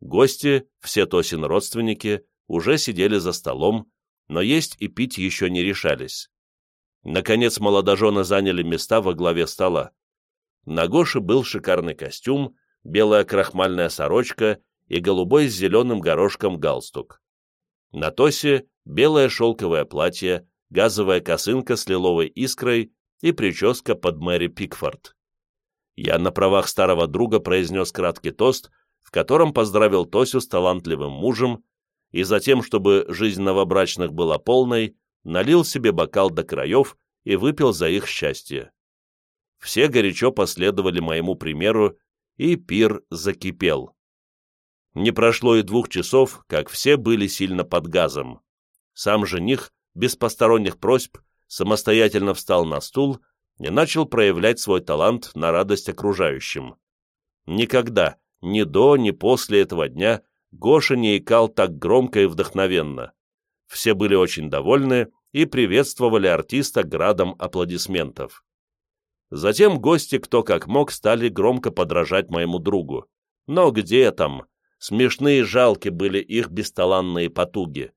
Гости, все Тосин родственники, уже сидели за столом, но есть и пить еще не решались. Наконец молодожены заняли места во главе стола. На Гоше был шикарный костюм, белая крахмальная сорочка и голубой с зеленым горошком галстук. На Тосе белое шелковое платье, газовая косынка с лиловой искрой и прическа под Мэри Пикфорд. Я на правах старого друга произнес краткий тост, в котором поздравил Тосю с талантливым мужем, и затем, чтобы жизнь новобрачных была полной, налил себе бокал до краев и выпил за их счастье. Все горячо последовали моему примеру, и пир закипел. Не прошло и двух часов, как все были сильно под газом. Сам жених, без посторонних просьб, самостоятельно встал на стул и начал проявлять свой талант на радость окружающим. Никогда, ни до, ни после этого дня Гоша не икал так громко и вдохновенно. Все были очень довольны и приветствовали артиста градом аплодисментов. Затем гости, кто как мог, стали громко подражать моему другу. Но где там? Смешные и жалки были их бесталанные потуги.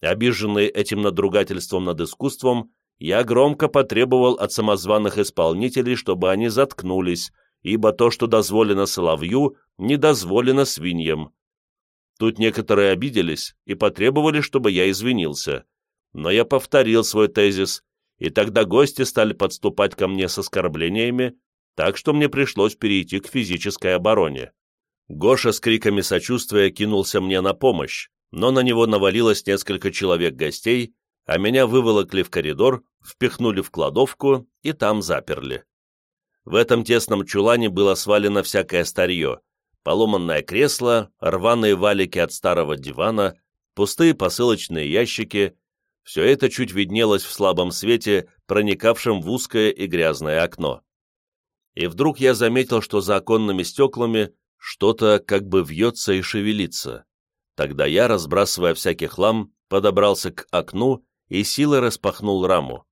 Обиженный этим надругательством над искусством, я громко потребовал от самозваных исполнителей, чтобы они заткнулись, ибо то, что дозволено соловью, не дозволено свиньям. Тут некоторые обиделись и потребовали, чтобы я извинился. Но я повторил свой тезис, и тогда гости стали подступать ко мне с оскорблениями, так что мне пришлось перейти к физической обороне. Гоша с криками сочувствия кинулся мне на помощь, но на него навалилось несколько человек гостей, а меня выволокли в коридор, впихнули в кладовку и там заперли. В этом тесном чулане было свалено всякое старье, поломанное кресло, рваные валики от старого дивана, пустые посылочные ящики. Все это чуть виднелось в слабом свете, проникавшем в узкое и грязное окно. И вдруг я заметил, что за оконными стеклами что-то как бы вьется и шевелится. Тогда я, разбрасывая всякий хлам, подобрался к окну и силой распахнул раму.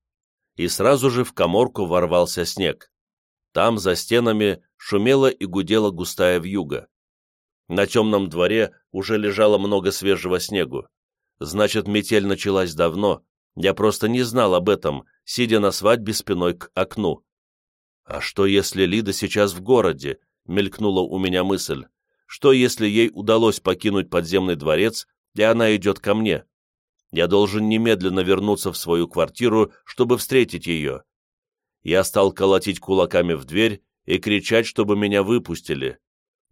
И сразу же в коморку ворвался снег. Там, за стенами, шумела и гудела густая вьюга. На темном дворе уже лежало много свежего снегу. Значит, метель началась давно, я просто не знал об этом, сидя на свадьбе спиной к окну. «А что, если Лида сейчас в городе?» — мелькнула у меня мысль. «Что, если ей удалось покинуть подземный дворец, и она идет ко мне? Я должен немедленно вернуться в свою квартиру, чтобы встретить ее я стал колотить кулаками в дверь и кричать, чтобы меня выпустили,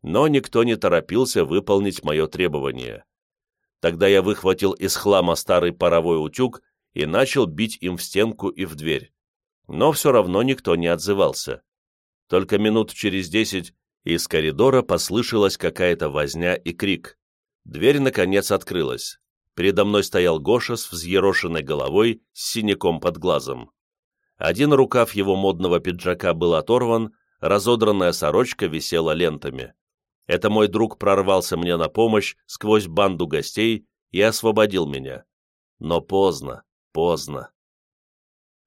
но никто не торопился выполнить мое требование. Тогда я выхватил из хлама старый паровой утюг и начал бить им в стенку и в дверь. Но все равно никто не отзывался. Только минут через десять из коридора послышалась какая-то возня и крик. Дверь, наконец, открылась. Передо мной стоял Гоша с взъерошенной головой, с синяком под глазом. Один рукав его модного пиджака был оторван, разодранная сорочка висела лентами. Это мой друг прорвался мне на помощь сквозь банду гостей и освободил меня. Но поздно, поздно.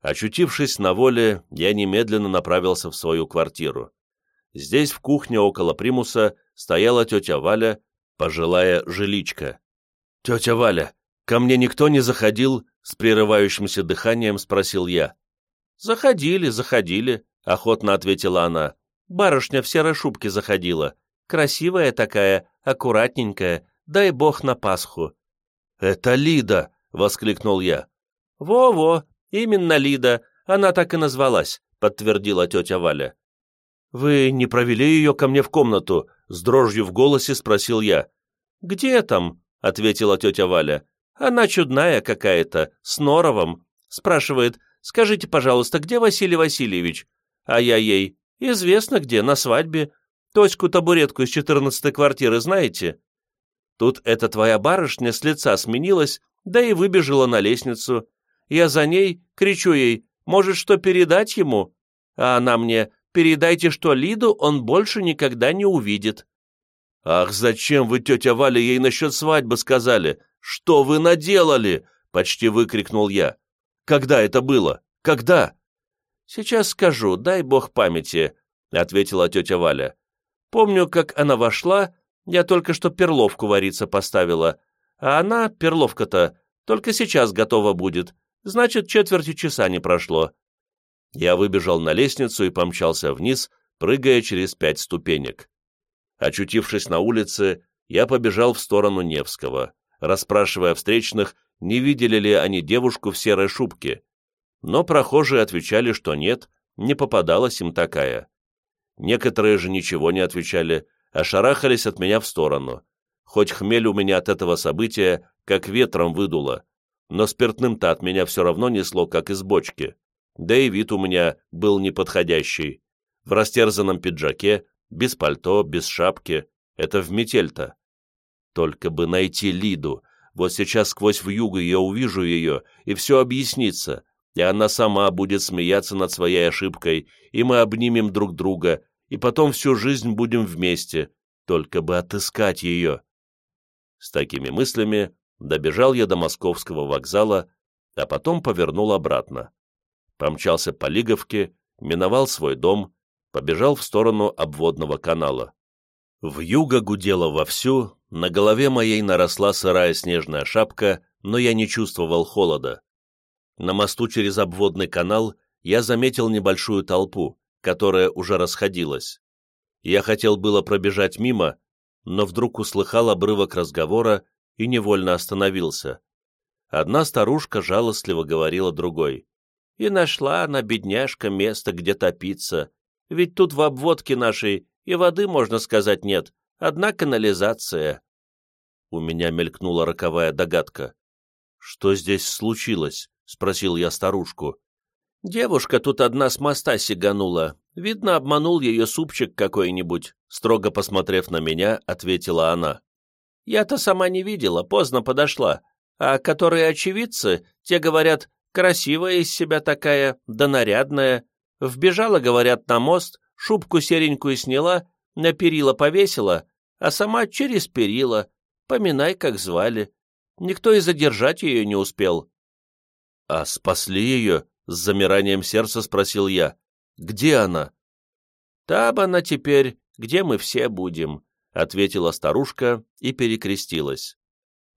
Очутившись на воле, я немедленно направился в свою квартиру. Здесь, в кухне около примуса, стояла тетя Валя, пожилая жиличка. «Тетя Валя, ко мне никто не заходил?» С прерывающимся дыханием спросил я. «Заходили, заходили», — охотно ответила она. «Барышня в серой шубке заходила. Красивая такая, аккуратненькая, дай бог на Пасху». «Это Лида!» — воскликнул я. «Во-во, именно Лида, она так и назвалась», — подтвердила тетя Валя. «Вы не провели ее ко мне в комнату?» — с дрожью в голосе спросил я. «Где там?» — ответила тетя Валя. «Она чудная какая-то, с норовом. Спрашивает, скажите, пожалуйста, где Василий Васильевич?» А я ей, «Известно где, на свадьбе. Тоську-табуретку из четырнадцатой квартиры знаете?» Тут эта твоя барышня с лица сменилась, да и выбежала на лестницу. Я за ней, кричу ей, может, что передать ему? А она мне, передайте, что Лиду он больше никогда не увидит. «Ах, зачем вы, тетя Валя, ей насчет свадьбы сказали? Что вы наделали?» — почти выкрикнул я. «Когда это было? Когда?» «Сейчас скажу, дай бог памяти», — ответила тетя Валя. «Помню, как она вошла, я только что перловку вариться поставила, а она, перловка-то, только сейчас готова будет, значит, четверти часа не прошло». Я выбежал на лестницу и помчался вниз, прыгая через пять ступенек. Очутившись на улице, я побежал в сторону Невского, расспрашивая встречных, не видели ли они девушку в серой шубке. Но прохожие отвечали, что нет, не попадалась им такая. Некоторые же ничего не отвечали, а шарахались от меня в сторону. Хоть хмель у меня от этого события как ветром выдуло, но спиртным-то от меня все равно несло, как из бочки. Да и вид у меня был неподходящий. В растерзанном пиджаке, без пальто, без шапки. Это в метель-то. Только бы найти Лиду. Вот сейчас сквозь вьюгу я увижу ее, и все объяснится. И она сама будет смеяться над своей ошибкой, и мы обнимем друг друга, и потом всю жизнь будем вместе. Только бы отыскать ее. С такими мыслями добежал я до московского вокзала, а потом повернул обратно. Помчался по Лиговке, миновал свой дом, побежал в сторону обводного канала. В юго гудело вовсю, на голове моей наросла сырая снежная шапка, но я не чувствовал холода. На мосту через обводный канал я заметил небольшую толпу, которая уже расходилась. Я хотел было пробежать мимо, но вдруг услыхал обрывок разговора и невольно остановился. Одна старушка жалостливо говорила другой. «И нашла она, бедняжка, место, где топиться. Ведь тут в обводке нашей и воды, можно сказать, нет, одна канализация. У меня мелькнула роковая догадка. «Что здесь случилось?» — спросил я старушку. «Девушка тут одна с моста сиганула. Видно, обманул ее супчик какой-нибудь», — строго посмотрев на меня, ответила она. «Я-то сама не видела, поздно подошла. А которые очевидцы, те говорят, красивая из себя такая, да нарядная. Вбежала, говорят, на мост, шубку серенькую сняла, на перила повесила, а сама через перила. Поминай, как звали. Никто и задержать ее не успел. — А спасли ее? — с замиранием сердца спросил я. — Где она? — Там она теперь, где мы все будем, — ответила старушка и перекрестилась.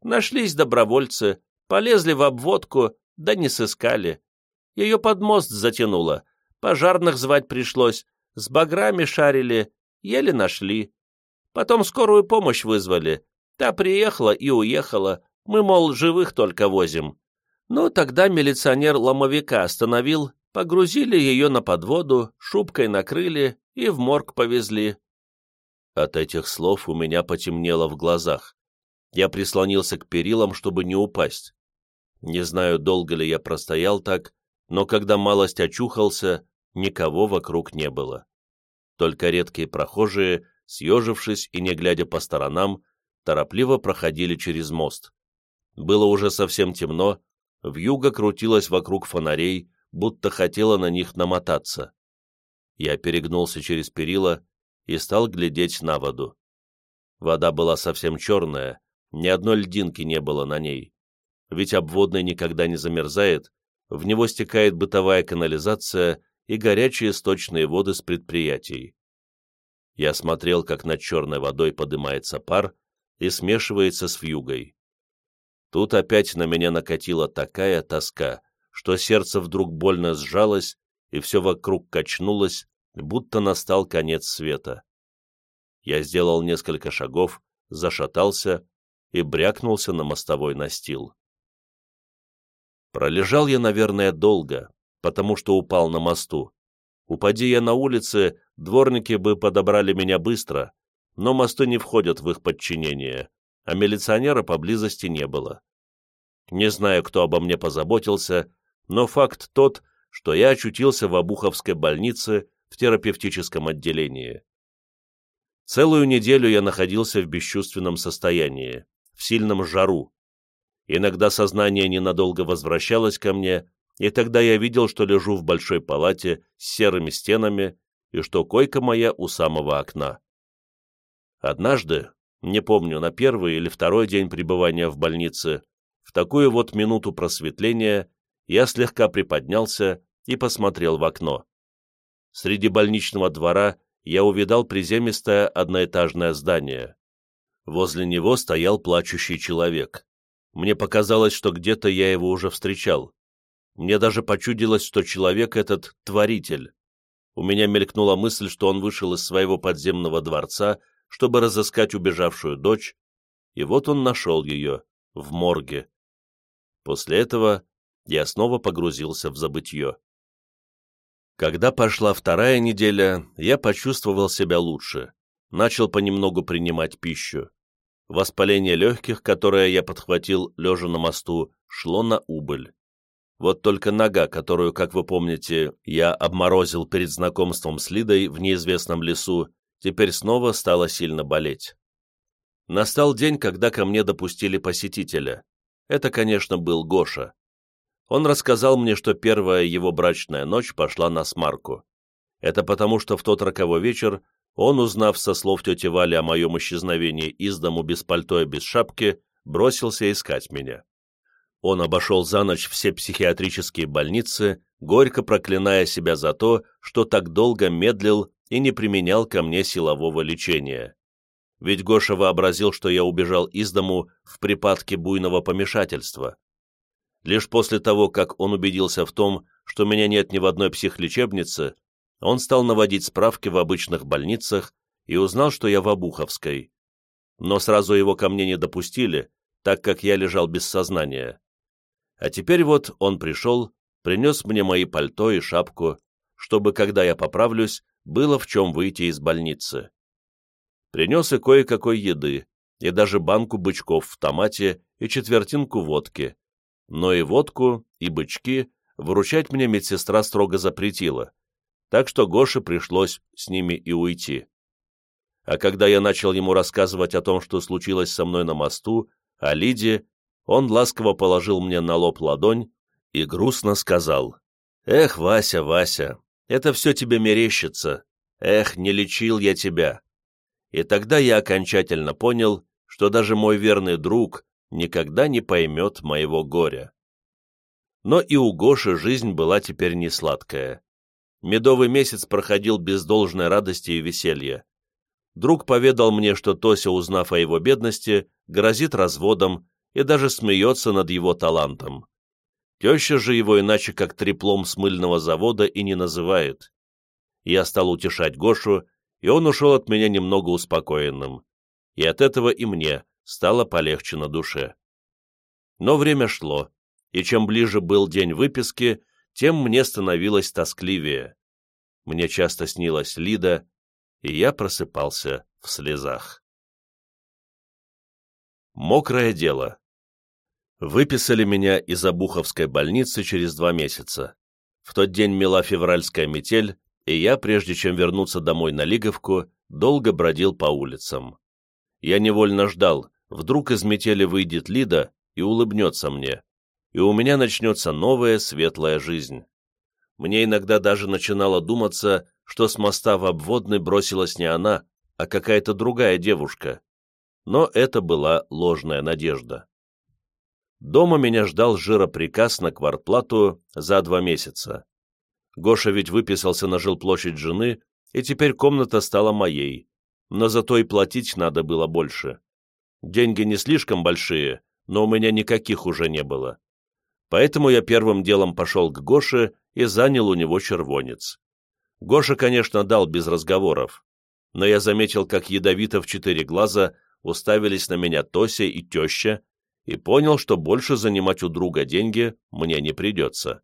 Нашлись добровольцы, полезли в обводку, да не сыскали. Ее под мост затянуло, Пожарных звать пришлось, с баграми шарили, еле нашли. Потом скорую помощь вызвали. Та приехала и уехала. Мы, мол, живых только возим. Ну, тогда милиционер ломовика остановил, погрузили ее на подводу, шубкой накрыли и в морг повезли. От этих слов у меня потемнело в глазах. Я прислонился к перилам, чтобы не упасть. Не знаю, долго ли я простоял так, но когда малость очухался, никого вокруг не было. Только редкие прохожие, съежившись и не глядя по сторонам, торопливо проходили через мост. Было уже совсем темно, вьюга крутилась вокруг фонарей, будто хотела на них намотаться. Я перегнулся через перила и стал глядеть на воду. Вода была совсем черная, ни одной льдинки не было на ней. ведь обводный никогда не замерзает, в него стекает бытовая канализация и горячие сточные воды с предприятий. Я смотрел, как над черной водой поднимается пар и смешивается с вьюгой. Тут опять на меня накатила такая тоска, что сердце вдруг больно сжалось, и все вокруг качнулось, будто настал конец света. Я сделал несколько шагов, зашатался и брякнулся на мостовой настил. Пролежал я, наверное, долго, потому что упал на мосту. Упади я на улице, дворники бы подобрали меня быстро, но мосты не входят в их подчинение, а милиционера поблизости не было. Не знаю, кто обо мне позаботился, но факт тот, что я очутился в Обуховской больнице в терапевтическом отделении. Целую неделю я находился в бесчувственном состоянии, в сильном жару. Иногда сознание ненадолго возвращалось ко мне, и тогда я видел, что лежу в большой палате с серыми стенами и что койка моя у самого окна. Однажды, не помню, на первый или второй день пребывания в больнице, в такую вот минуту просветления я слегка приподнялся и посмотрел в окно. Среди больничного двора я увидал приземистое одноэтажное здание. Возле него стоял плачущий человек. Мне показалось, что где-то я его уже встречал. Мне даже почудилось, что человек этот — творитель. У меня мелькнула мысль, что он вышел из своего подземного дворца, чтобы разыскать убежавшую дочь, и вот он нашел ее в морге. После этого я снова погрузился в забытье. Когда пошла вторая неделя, я почувствовал себя лучше, начал понемногу принимать пищу. Воспаление легких, которое я подхватил, лежа на мосту, шло на убыль. Вот только нога, которую, как вы помните, я обморозил перед знакомством с Лидой в неизвестном лесу, теперь снова стала сильно болеть. Настал день, когда ко мне допустили посетителя. Это, конечно, был Гоша. Он рассказал мне, что первая его брачная ночь пошла на смарку. Это потому, что в тот роковой вечер он, узнав со слов тети Вали о моем исчезновении из дому без пальто и без шапки, бросился искать меня. Он обошел за ночь все психиатрические больницы, горько проклиная себя за то, что так долго медлил и не применял ко мне силового лечения. Ведь Гоша вообразил, что я убежал из дому в припадке буйного помешательства. Лишь после того, как он убедился в том, что меня нет ни в одной психлечебнице, он стал наводить справки в обычных больницах и узнал, что я в Обуховской. Но сразу его ко мне не допустили, так как я лежал без сознания. А теперь вот он пришел, принес мне мои пальто и шапку, чтобы, когда я поправлюсь, было в чем выйти из больницы принес и кое-какой еды, и даже банку бычков в томате и четвертинку водки. Но и водку, и бычки выручать мне медсестра строго запретила, так что Гоше пришлось с ними и уйти. А когда я начал ему рассказывать о том, что случилось со мной на мосту, о Лиде, он ласково положил мне на лоб ладонь и грустно сказал, «Эх, Вася, Вася, это все тебе мерещится. Эх, не лечил я тебя. И тогда я окончательно понял, что даже мой верный друг никогда не поймет моего горя. Но и у Гоши жизнь была теперь не сладкая. Медовый месяц проходил без должной радости и веселья. Друг поведал мне, что Тося, узнав о его бедности, грозит разводом и даже смеется над его талантом. Теща же его иначе как треплом с мыльного завода и не называет. Я стал утешать Гошу и он ушел от меня немного успокоенным, и от этого и мне стало полегче на душе. Но время шло, и чем ближе был день выписки, тем мне становилось тоскливее. Мне часто снилась Лида, и я просыпался в слезах. Мокрое дело. Выписали меня из Обуховской больницы через два месяца. В тот день мела февральская метель, и я, прежде чем вернуться домой на Лиговку, долго бродил по улицам. Я невольно ждал, вдруг из метели выйдет Лида и улыбнется мне, и у меня начнется новая светлая жизнь. Мне иногда даже начинало думаться, что с моста в обводный бросилась не она, а какая-то другая девушка. Но это была ложная надежда. Дома меня ждал жироприказ на квартплату за два месяца. Гоша ведь выписался на жилплощадь жены, и теперь комната стала моей, но зато и платить надо было больше. Деньги не слишком большие, но у меня никаких уже не было. Поэтому я первым делом пошел к Гоше и занял у него червонец. Гоша, конечно, дал без разговоров, но я заметил, как ядовито в четыре глаза уставились на меня Тося и теща, и понял, что больше занимать у друга деньги мне не придется.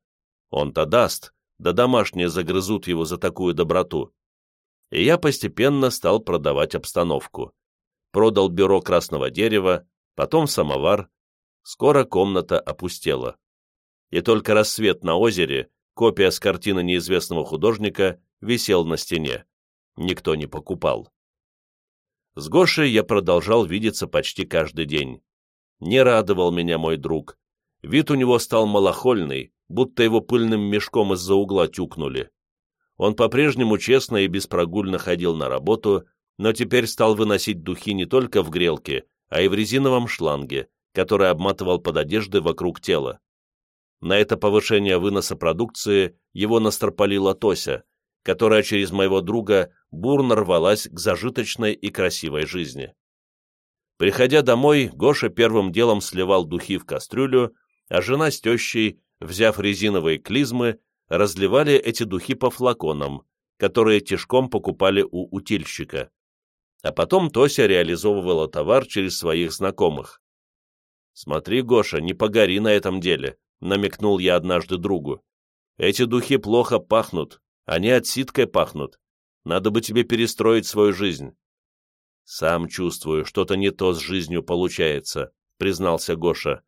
Он-то даст, да домашние загрызут его за такую доброту. И я постепенно стал продавать обстановку. Продал бюро красного дерева, потом самовар. Скоро комната опустела. И только рассвет на озере, копия с картины неизвестного художника, висел на стене. Никто не покупал. С Гошей я продолжал видеться почти каждый день. Не радовал меня мой друг. Вид у него стал малохольный, будто его пыльным мешком из-за угла тюкнули. Он по-прежнему честно и беспрогульно ходил на работу, но теперь стал выносить духи не только в грелке, а и в резиновом шланге, который обматывал под одеждой вокруг тела. На это повышение выноса продукции его настропалила Тося, которая через моего друга бурно рвалась к зажиточной и красивой жизни. Приходя домой, Гоша первым делом сливал духи в кастрюлю, а жена с тещей взяв резиновые клизмы, разливали эти духи по флаконам, которые тишком покупали у утильщика. А потом Тося реализовывала товар через своих знакомых. «Смотри, Гоша, не погори на этом деле», — намекнул я однажды другу. «Эти духи плохо пахнут, они отсидкой пахнут. Надо бы тебе перестроить свою жизнь». «Сам чувствую, что-то не то с жизнью получается», — признался Гоша.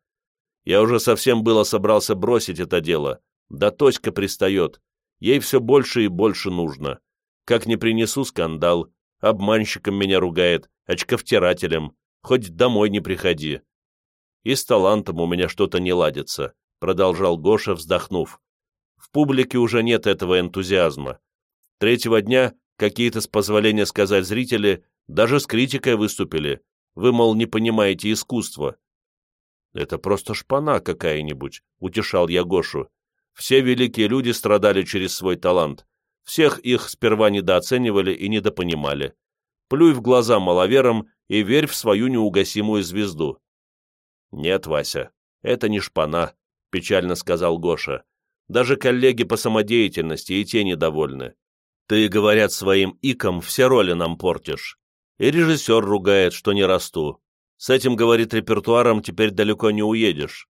Я уже совсем было собрался бросить это дело. Да Тоська пристает. Ей все больше и больше нужно. Как не принесу скандал, обманщиком меня ругает, очковтирателем, хоть домой не приходи. И с талантом у меня что-то не ладится, продолжал Гоша, вздохнув. В публике уже нет этого энтузиазма. Третьего дня какие-то, с позволения сказать зрители, даже с критикой выступили. Вы, мол, не понимаете искусства. «Это просто шпана какая-нибудь», — утешал я Гошу. «Все великие люди страдали через свой талант. Всех их сперва недооценивали и недопонимали. Плюй в глаза маловерам и верь в свою неугасимую звезду». «Нет, Вася, это не шпана», — печально сказал Гоша. «Даже коллеги по самодеятельности и те недовольны. Ты, говорят, своим иком все роли нам портишь. И режиссер ругает, что не расту. С этим, говорит, репертуаром теперь далеко не уедешь.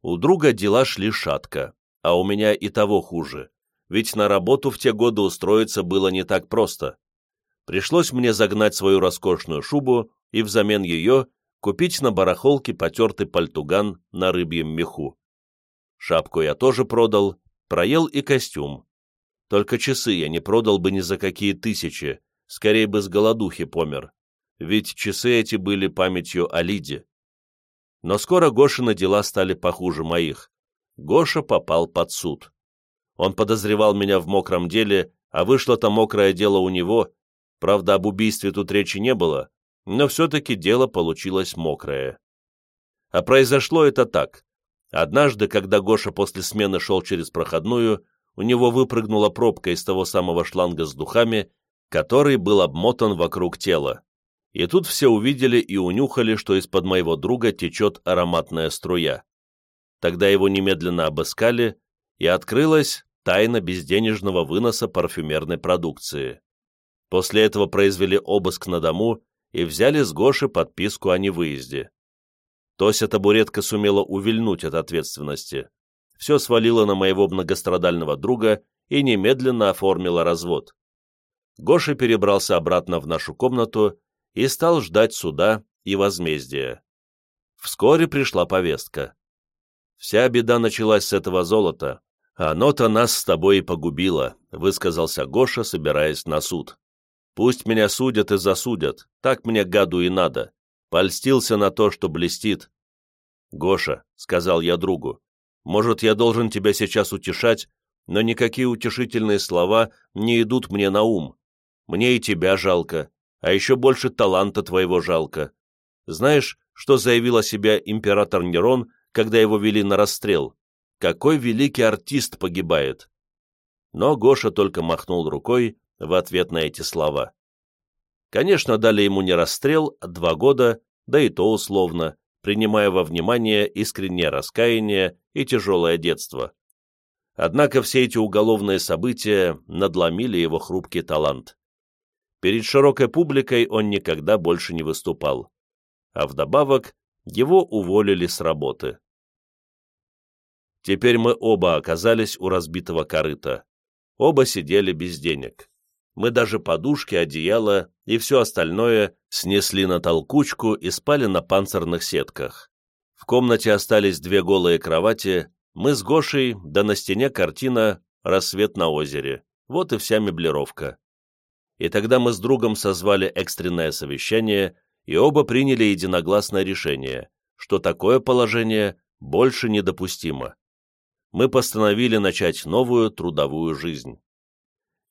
У друга дела шли шатко, а у меня и того хуже, ведь на работу в те годы устроиться было не так просто. Пришлось мне загнать свою роскошную шубу и взамен ее купить на барахолке потертый пальтуган на рыбьем меху. Шапку я тоже продал, проел и костюм. Только часы я не продал бы ни за какие тысячи, скорее бы с голодухи помер ведь часы эти были памятью о Лиде. Но скоро Гошины дела стали похуже моих. Гоша попал под суд. Он подозревал меня в мокром деле, а вышло-то мокрое дело у него. Правда, об убийстве тут речи не было, но все-таки дело получилось мокрое. А произошло это так. Однажды, когда Гоша после смены шел через проходную, у него выпрыгнула пробка из того самого шланга с духами, который был обмотан вокруг тела и тут все увидели и унюхали, что из-под моего друга течет ароматная струя. Тогда его немедленно обыскали, и открылась тайна безденежного выноса парфюмерной продукции. После этого произвели обыск на дому и взяли с Гоши подписку о невыезде. Тося табуретка сумела увильнуть от ответственности. Все свалила на моего многострадального друга и немедленно оформила развод. Гоша перебрался обратно в нашу комнату и стал ждать суда и возмездия. Вскоре пришла повестка. «Вся беда началась с этого золота. Оно-то нас с тобой и погубило», — высказался Гоша, собираясь на суд. «Пусть меня судят и засудят, так мне гаду и надо. Польстился на то, что блестит». «Гоша», — сказал я другу, — «может, я должен тебя сейчас утешать, но никакие утешительные слова не идут мне на ум. Мне и тебя жалко, а еще больше таланта твоего жалко. Знаешь, что заявил о себе император Нерон, когда его вели на расстрел? Какой великий артист погибает!» Но Гоша только махнул рукой в ответ на эти слова. Конечно, дали ему не расстрел, а два года, да и то условно, принимая во внимание искреннее раскаяние и тяжелое детство. Однако все эти уголовные события надломили его хрупкий талант. Перед широкой публикой он никогда больше не выступал. А вдобавок его уволили с работы. Теперь мы оба оказались у разбитого корыта. Оба сидели без денег. Мы даже подушки, одеяло и все остальное снесли на толкучку и спали на панцирных сетках. В комнате остались две голые кровати, мы с Гошей, да на стене картина «Рассвет на озере». Вот и вся меблировка. И тогда мы с другом созвали экстренное совещание, и оба приняли единогласное решение, что такое положение больше недопустимо. Мы постановили начать новую трудовую жизнь.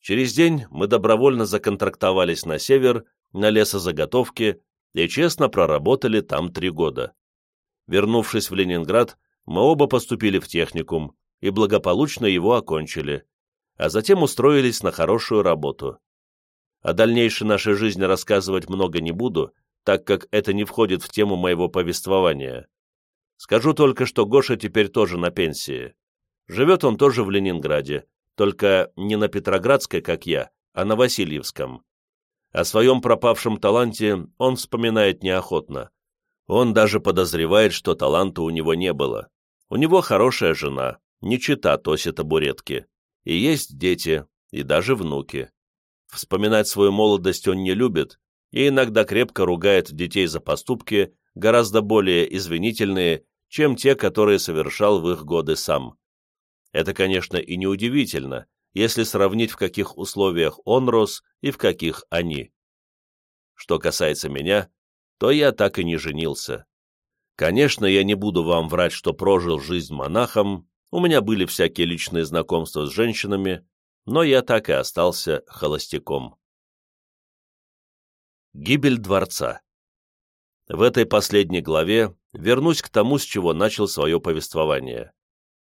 Через день мы добровольно законтрактовались на север, на лесозаготовки, и честно проработали там три года. Вернувшись в Ленинград, мы оба поступили в техникум и благополучно его окончили, а затем устроились на хорошую работу. О дальнейшей нашей жизни рассказывать много не буду, так как это не входит в тему моего повествования. Скажу только, что Гоша теперь тоже на пенсии. Живет он тоже в Ленинграде, только не на Петроградской, как я, а на Васильевском. О своем пропавшем таланте он вспоминает неохотно. Он даже подозревает, что таланта у него не было. У него хорошая жена, не чита Тоси табуретки, и есть дети, и даже внуки. Вспоминать свою молодость он не любит, и иногда крепко ругает детей за поступки, гораздо более извинительные, чем те, которые совершал в их годы сам. Это, конечно, и неудивительно, если сравнить, в каких условиях он рос и в каких они. Что касается меня, то я так и не женился. Конечно, я не буду вам врать, что прожил жизнь монахом, у меня были всякие личные знакомства с женщинами, но я так и остался холостяком. Гибель дворца В этой последней главе вернусь к тому, с чего начал свое повествование.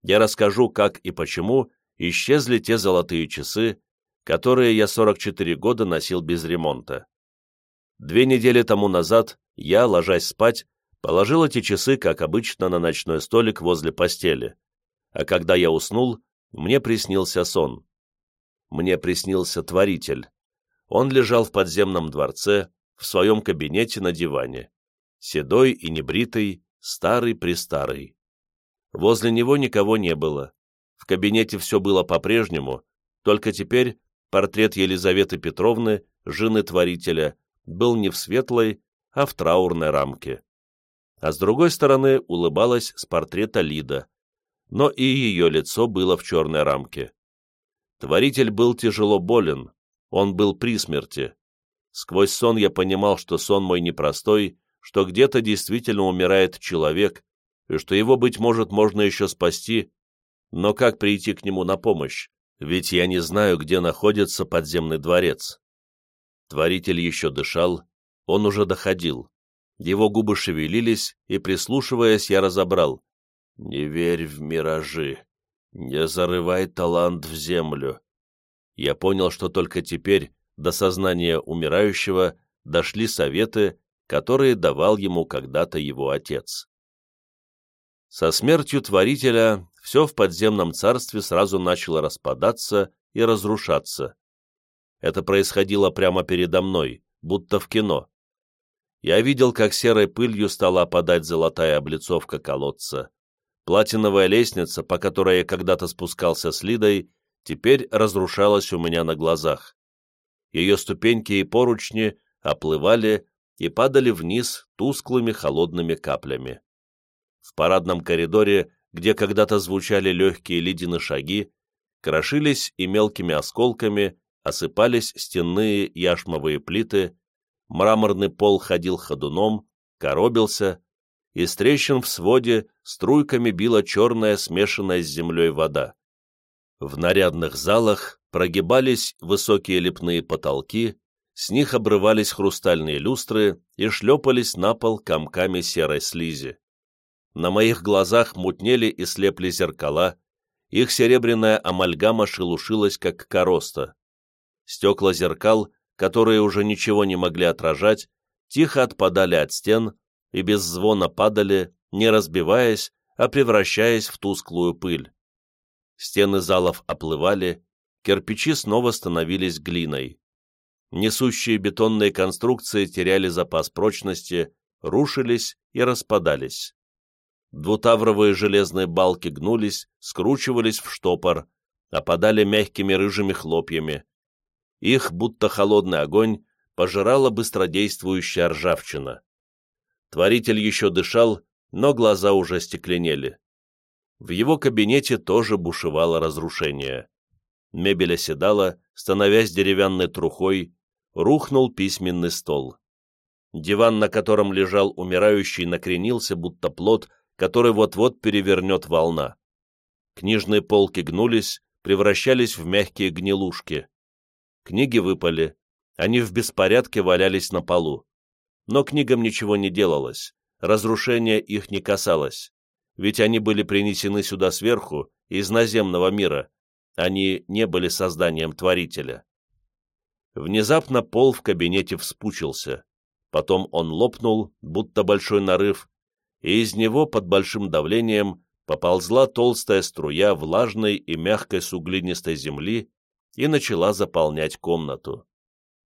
Я расскажу, как и почему исчезли те золотые часы, которые я 44 года носил без ремонта. Две недели тому назад я, ложась спать, Положил эти часы, как обычно, на ночной столик возле постели. А когда я уснул, мне приснился сон. Мне приснился Творитель. Он лежал в подземном дворце, в своем кабинете на диване. Седой и небритый, старый-престарый. Возле него никого не было. В кабинете все было по-прежнему, только теперь портрет Елизаветы Петровны, жены Творителя, был не в светлой, а в траурной рамке а с другой стороны улыбалась с портрета Лида, но и ее лицо было в черной рамке. Творитель был тяжело болен, он был при смерти. Сквозь сон я понимал, что сон мой непростой, что где-то действительно умирает человек, и что его, быть может, можно еще спасти, но как прийти к нему на помощь, ведь я не знаю, где находится подземный дворец. Творитель еще дышал, он уже доходил. Его губы шевелились, и, прислушиваясь, я разобрал. «Не верь в миражи, не зарывай талант в землю». Я понял, что только теперь до сознания умирающего дошли советы, которые давал ему когда-то его отец. Со смертью Творителя все в подземном царстве сразу начало распадаться и разрушаться. Это происходило прямо передо мной, будто в кино я видел, как серой пылью стала опадать золотая облицовка колодца. Платиновая лестница, по которой я когда-то спускался с Лидой, теперь разрушалась у меня на глазах. Ее ступеньки и поручни оплывали и падали вниз тусклыми холодными каплями. В парадном коридоре, где когда-то звучали легкие Лидины шаги, крошились и мелкими осколками осыпались стенные яшмовые плиты, мраморный пол ходил ходуном, коробился, из трещин в своде струйками била черная смешанная с землей вода. В нарядных залах прогибались высокие лепные потолки, С них обрывались хрустальные люстры и шлепались на пол комками серой слизи. На моих глазах мутнели и слепли зеркала, их серебряная амальгама шелушилась, как короста. Стекла зеркал, которые уже ничего не могли отражать, тихо отпадали от стен и без звона падали, не разбиваясь, а превращаясь в тусклую пыль. Стены залов оплывали, кирпичи снова становились глиной. Несущие бетонные конструкции теряли запас прочности, рушились и распадались. Двутавровые железные балки гнулись, скручивались в штопор, опадали мягкими рыжими хлопьями. Их, будто холодный огонь, пожирала быстродействующая ржавчина. Творитель еще дышал, но глаза уже стекленели. В его кабинете тоже бушевало разрушение. Мебель оседала, становясь деревянной трухой, рухнул письменный стол. Диван, на котором лежал умирающий, накренился, будто плод, который вот-вот перевернет волна. Книжные полки гнулись, превращались в мягкие гнилушки. Книги выпали, они в беспорядке валялись на полу. Но книгам ничего не делалось, разрушение их не касалось, ведь они были принесены сюда сверху, из наземного мира, они не были созданием Творителя. Внезапно пол в кабинете вспучился, потом он лопнул, будто большой нарыв, и из него под большим давлением поползла толстая струя влажной и мягкой суглинистой земли и начала заполнять комнату.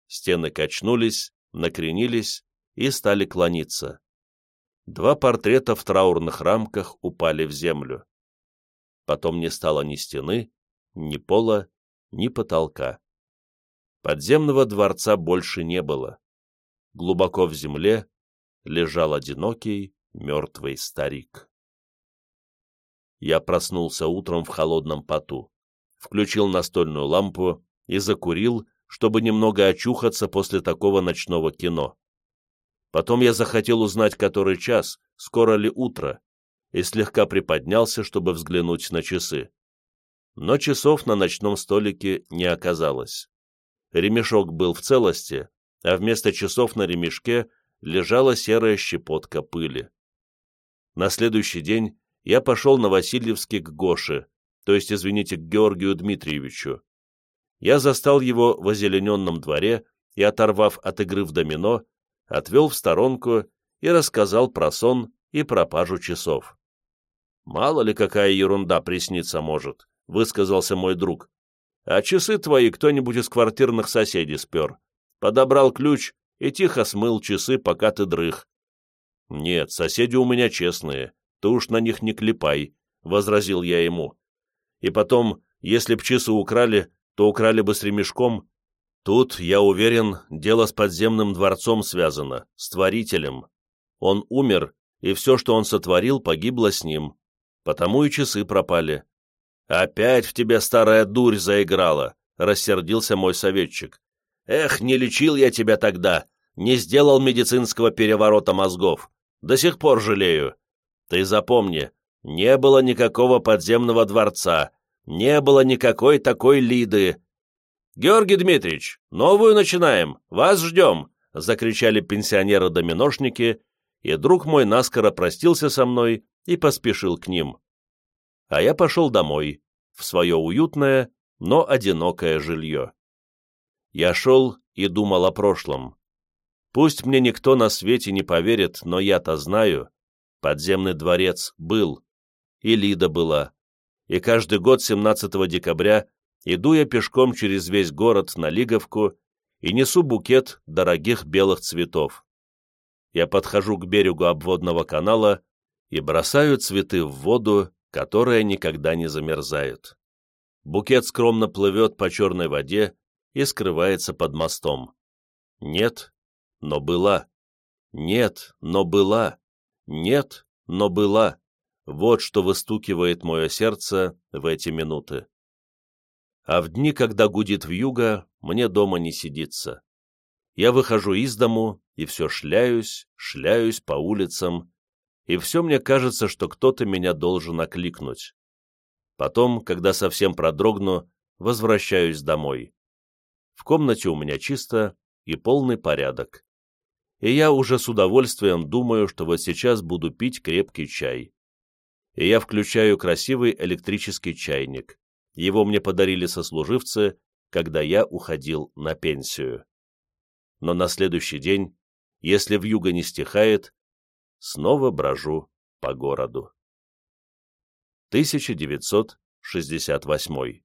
Стены качнулись, накренились и стали клониться. Два портрета в траурных рамках упали в землю. Потом не стало ни стены, ни пола, ни потолка. Подземного дворца больше не было. Глубоко в земле лежал одинокий, мертвый старик. Я проснулся утром в холодном поту, включил настольную лампу и закурил, чтобы немного очухаться после такого ночного кино. Потом я захотел узнать, который час, скоро ли утро, и слегка приподнялся, чтобы взглянуть на часы. Но часов на ночном столике не оказалось. Ремешок был в целости, а вместо часов на ремешке лежала серая щепотка пыли. На следующий день я пошел на Васильевский к Гоше, то есть, извините, к Георгию Дмитриевичу. Я застал его в озелененном дворе и, оторвав от игры в домино, отвел в сторонку и рассказал про сон и пропажу часов. «Мало ли какая ерунда присниться может», — высказался мой друг. «А часы твои кто-нибудь из квартирных соседей спер. Подобрал ключ и тихо смыл часы, пока ты дрых. «Нет, соседи у меня честные, ты уж на них не клепай», — возразил я ему. «И потом, если б часы украли, то украли бы с ремешком. Тут, я уверен, дело с подземным дворцом связано, с творителем. Он умер, и все, что он сотворил, погибло с ним. Потому и часы пропали». «Опять в тебя старая дурь заиграла», — рассердился мой советчик. «Эх, не лечил я тебя тогда, не сделал медицинского переворота мозгов. До сих пор жалею. Ты запомни, не было никакого подземного дворца, не было никакой такой Лиды. Георгий Дмитриевич, новую начинаем, вас ждем, закричали пенсионеры-доминошники, и друг мой наскоро простился со мной и поспешил к ним. А я пошел домой, в свое уютное, но одинокое жилье. Я шел и думал о прошлом. Пусть мне никто на свете не поверит, но я-то знаю. Подземный дворец был, и Лида была. И каждый год 17 декабря иду я пешком через весь город на Лиговку и несу букет дорогих белых цветов. Я подхожу к берегу обводного канала и бросаю цветы в воду, которая никогда не замерзает. Букет скромно плывет по черной воде и скрывается под мостом. Нет, но была. Нет, но была. Нет, но была. Вот что выстукивает мое сердце в эти минуты. А в дни, когда гудит вьюга, мне дома не сидится. Я выхожу из дому и все шляюсь, шляюсь по улицам, и все мне кажется, что кто-то меня должен окликнуть. Потом, когда совсем продрогну, возвращаюсь домой. В комнате у меня чисто, и полный порядок. И я уже с удовольствием думаю, что вот сейчас буду пить крепкий чай. И я включаю красивый электрический чайник. Его мне подарили сослуживцы, когда я уходил на пенсию. Но на следующий день, если вьюга не стихает, снова брожу по городу. 1968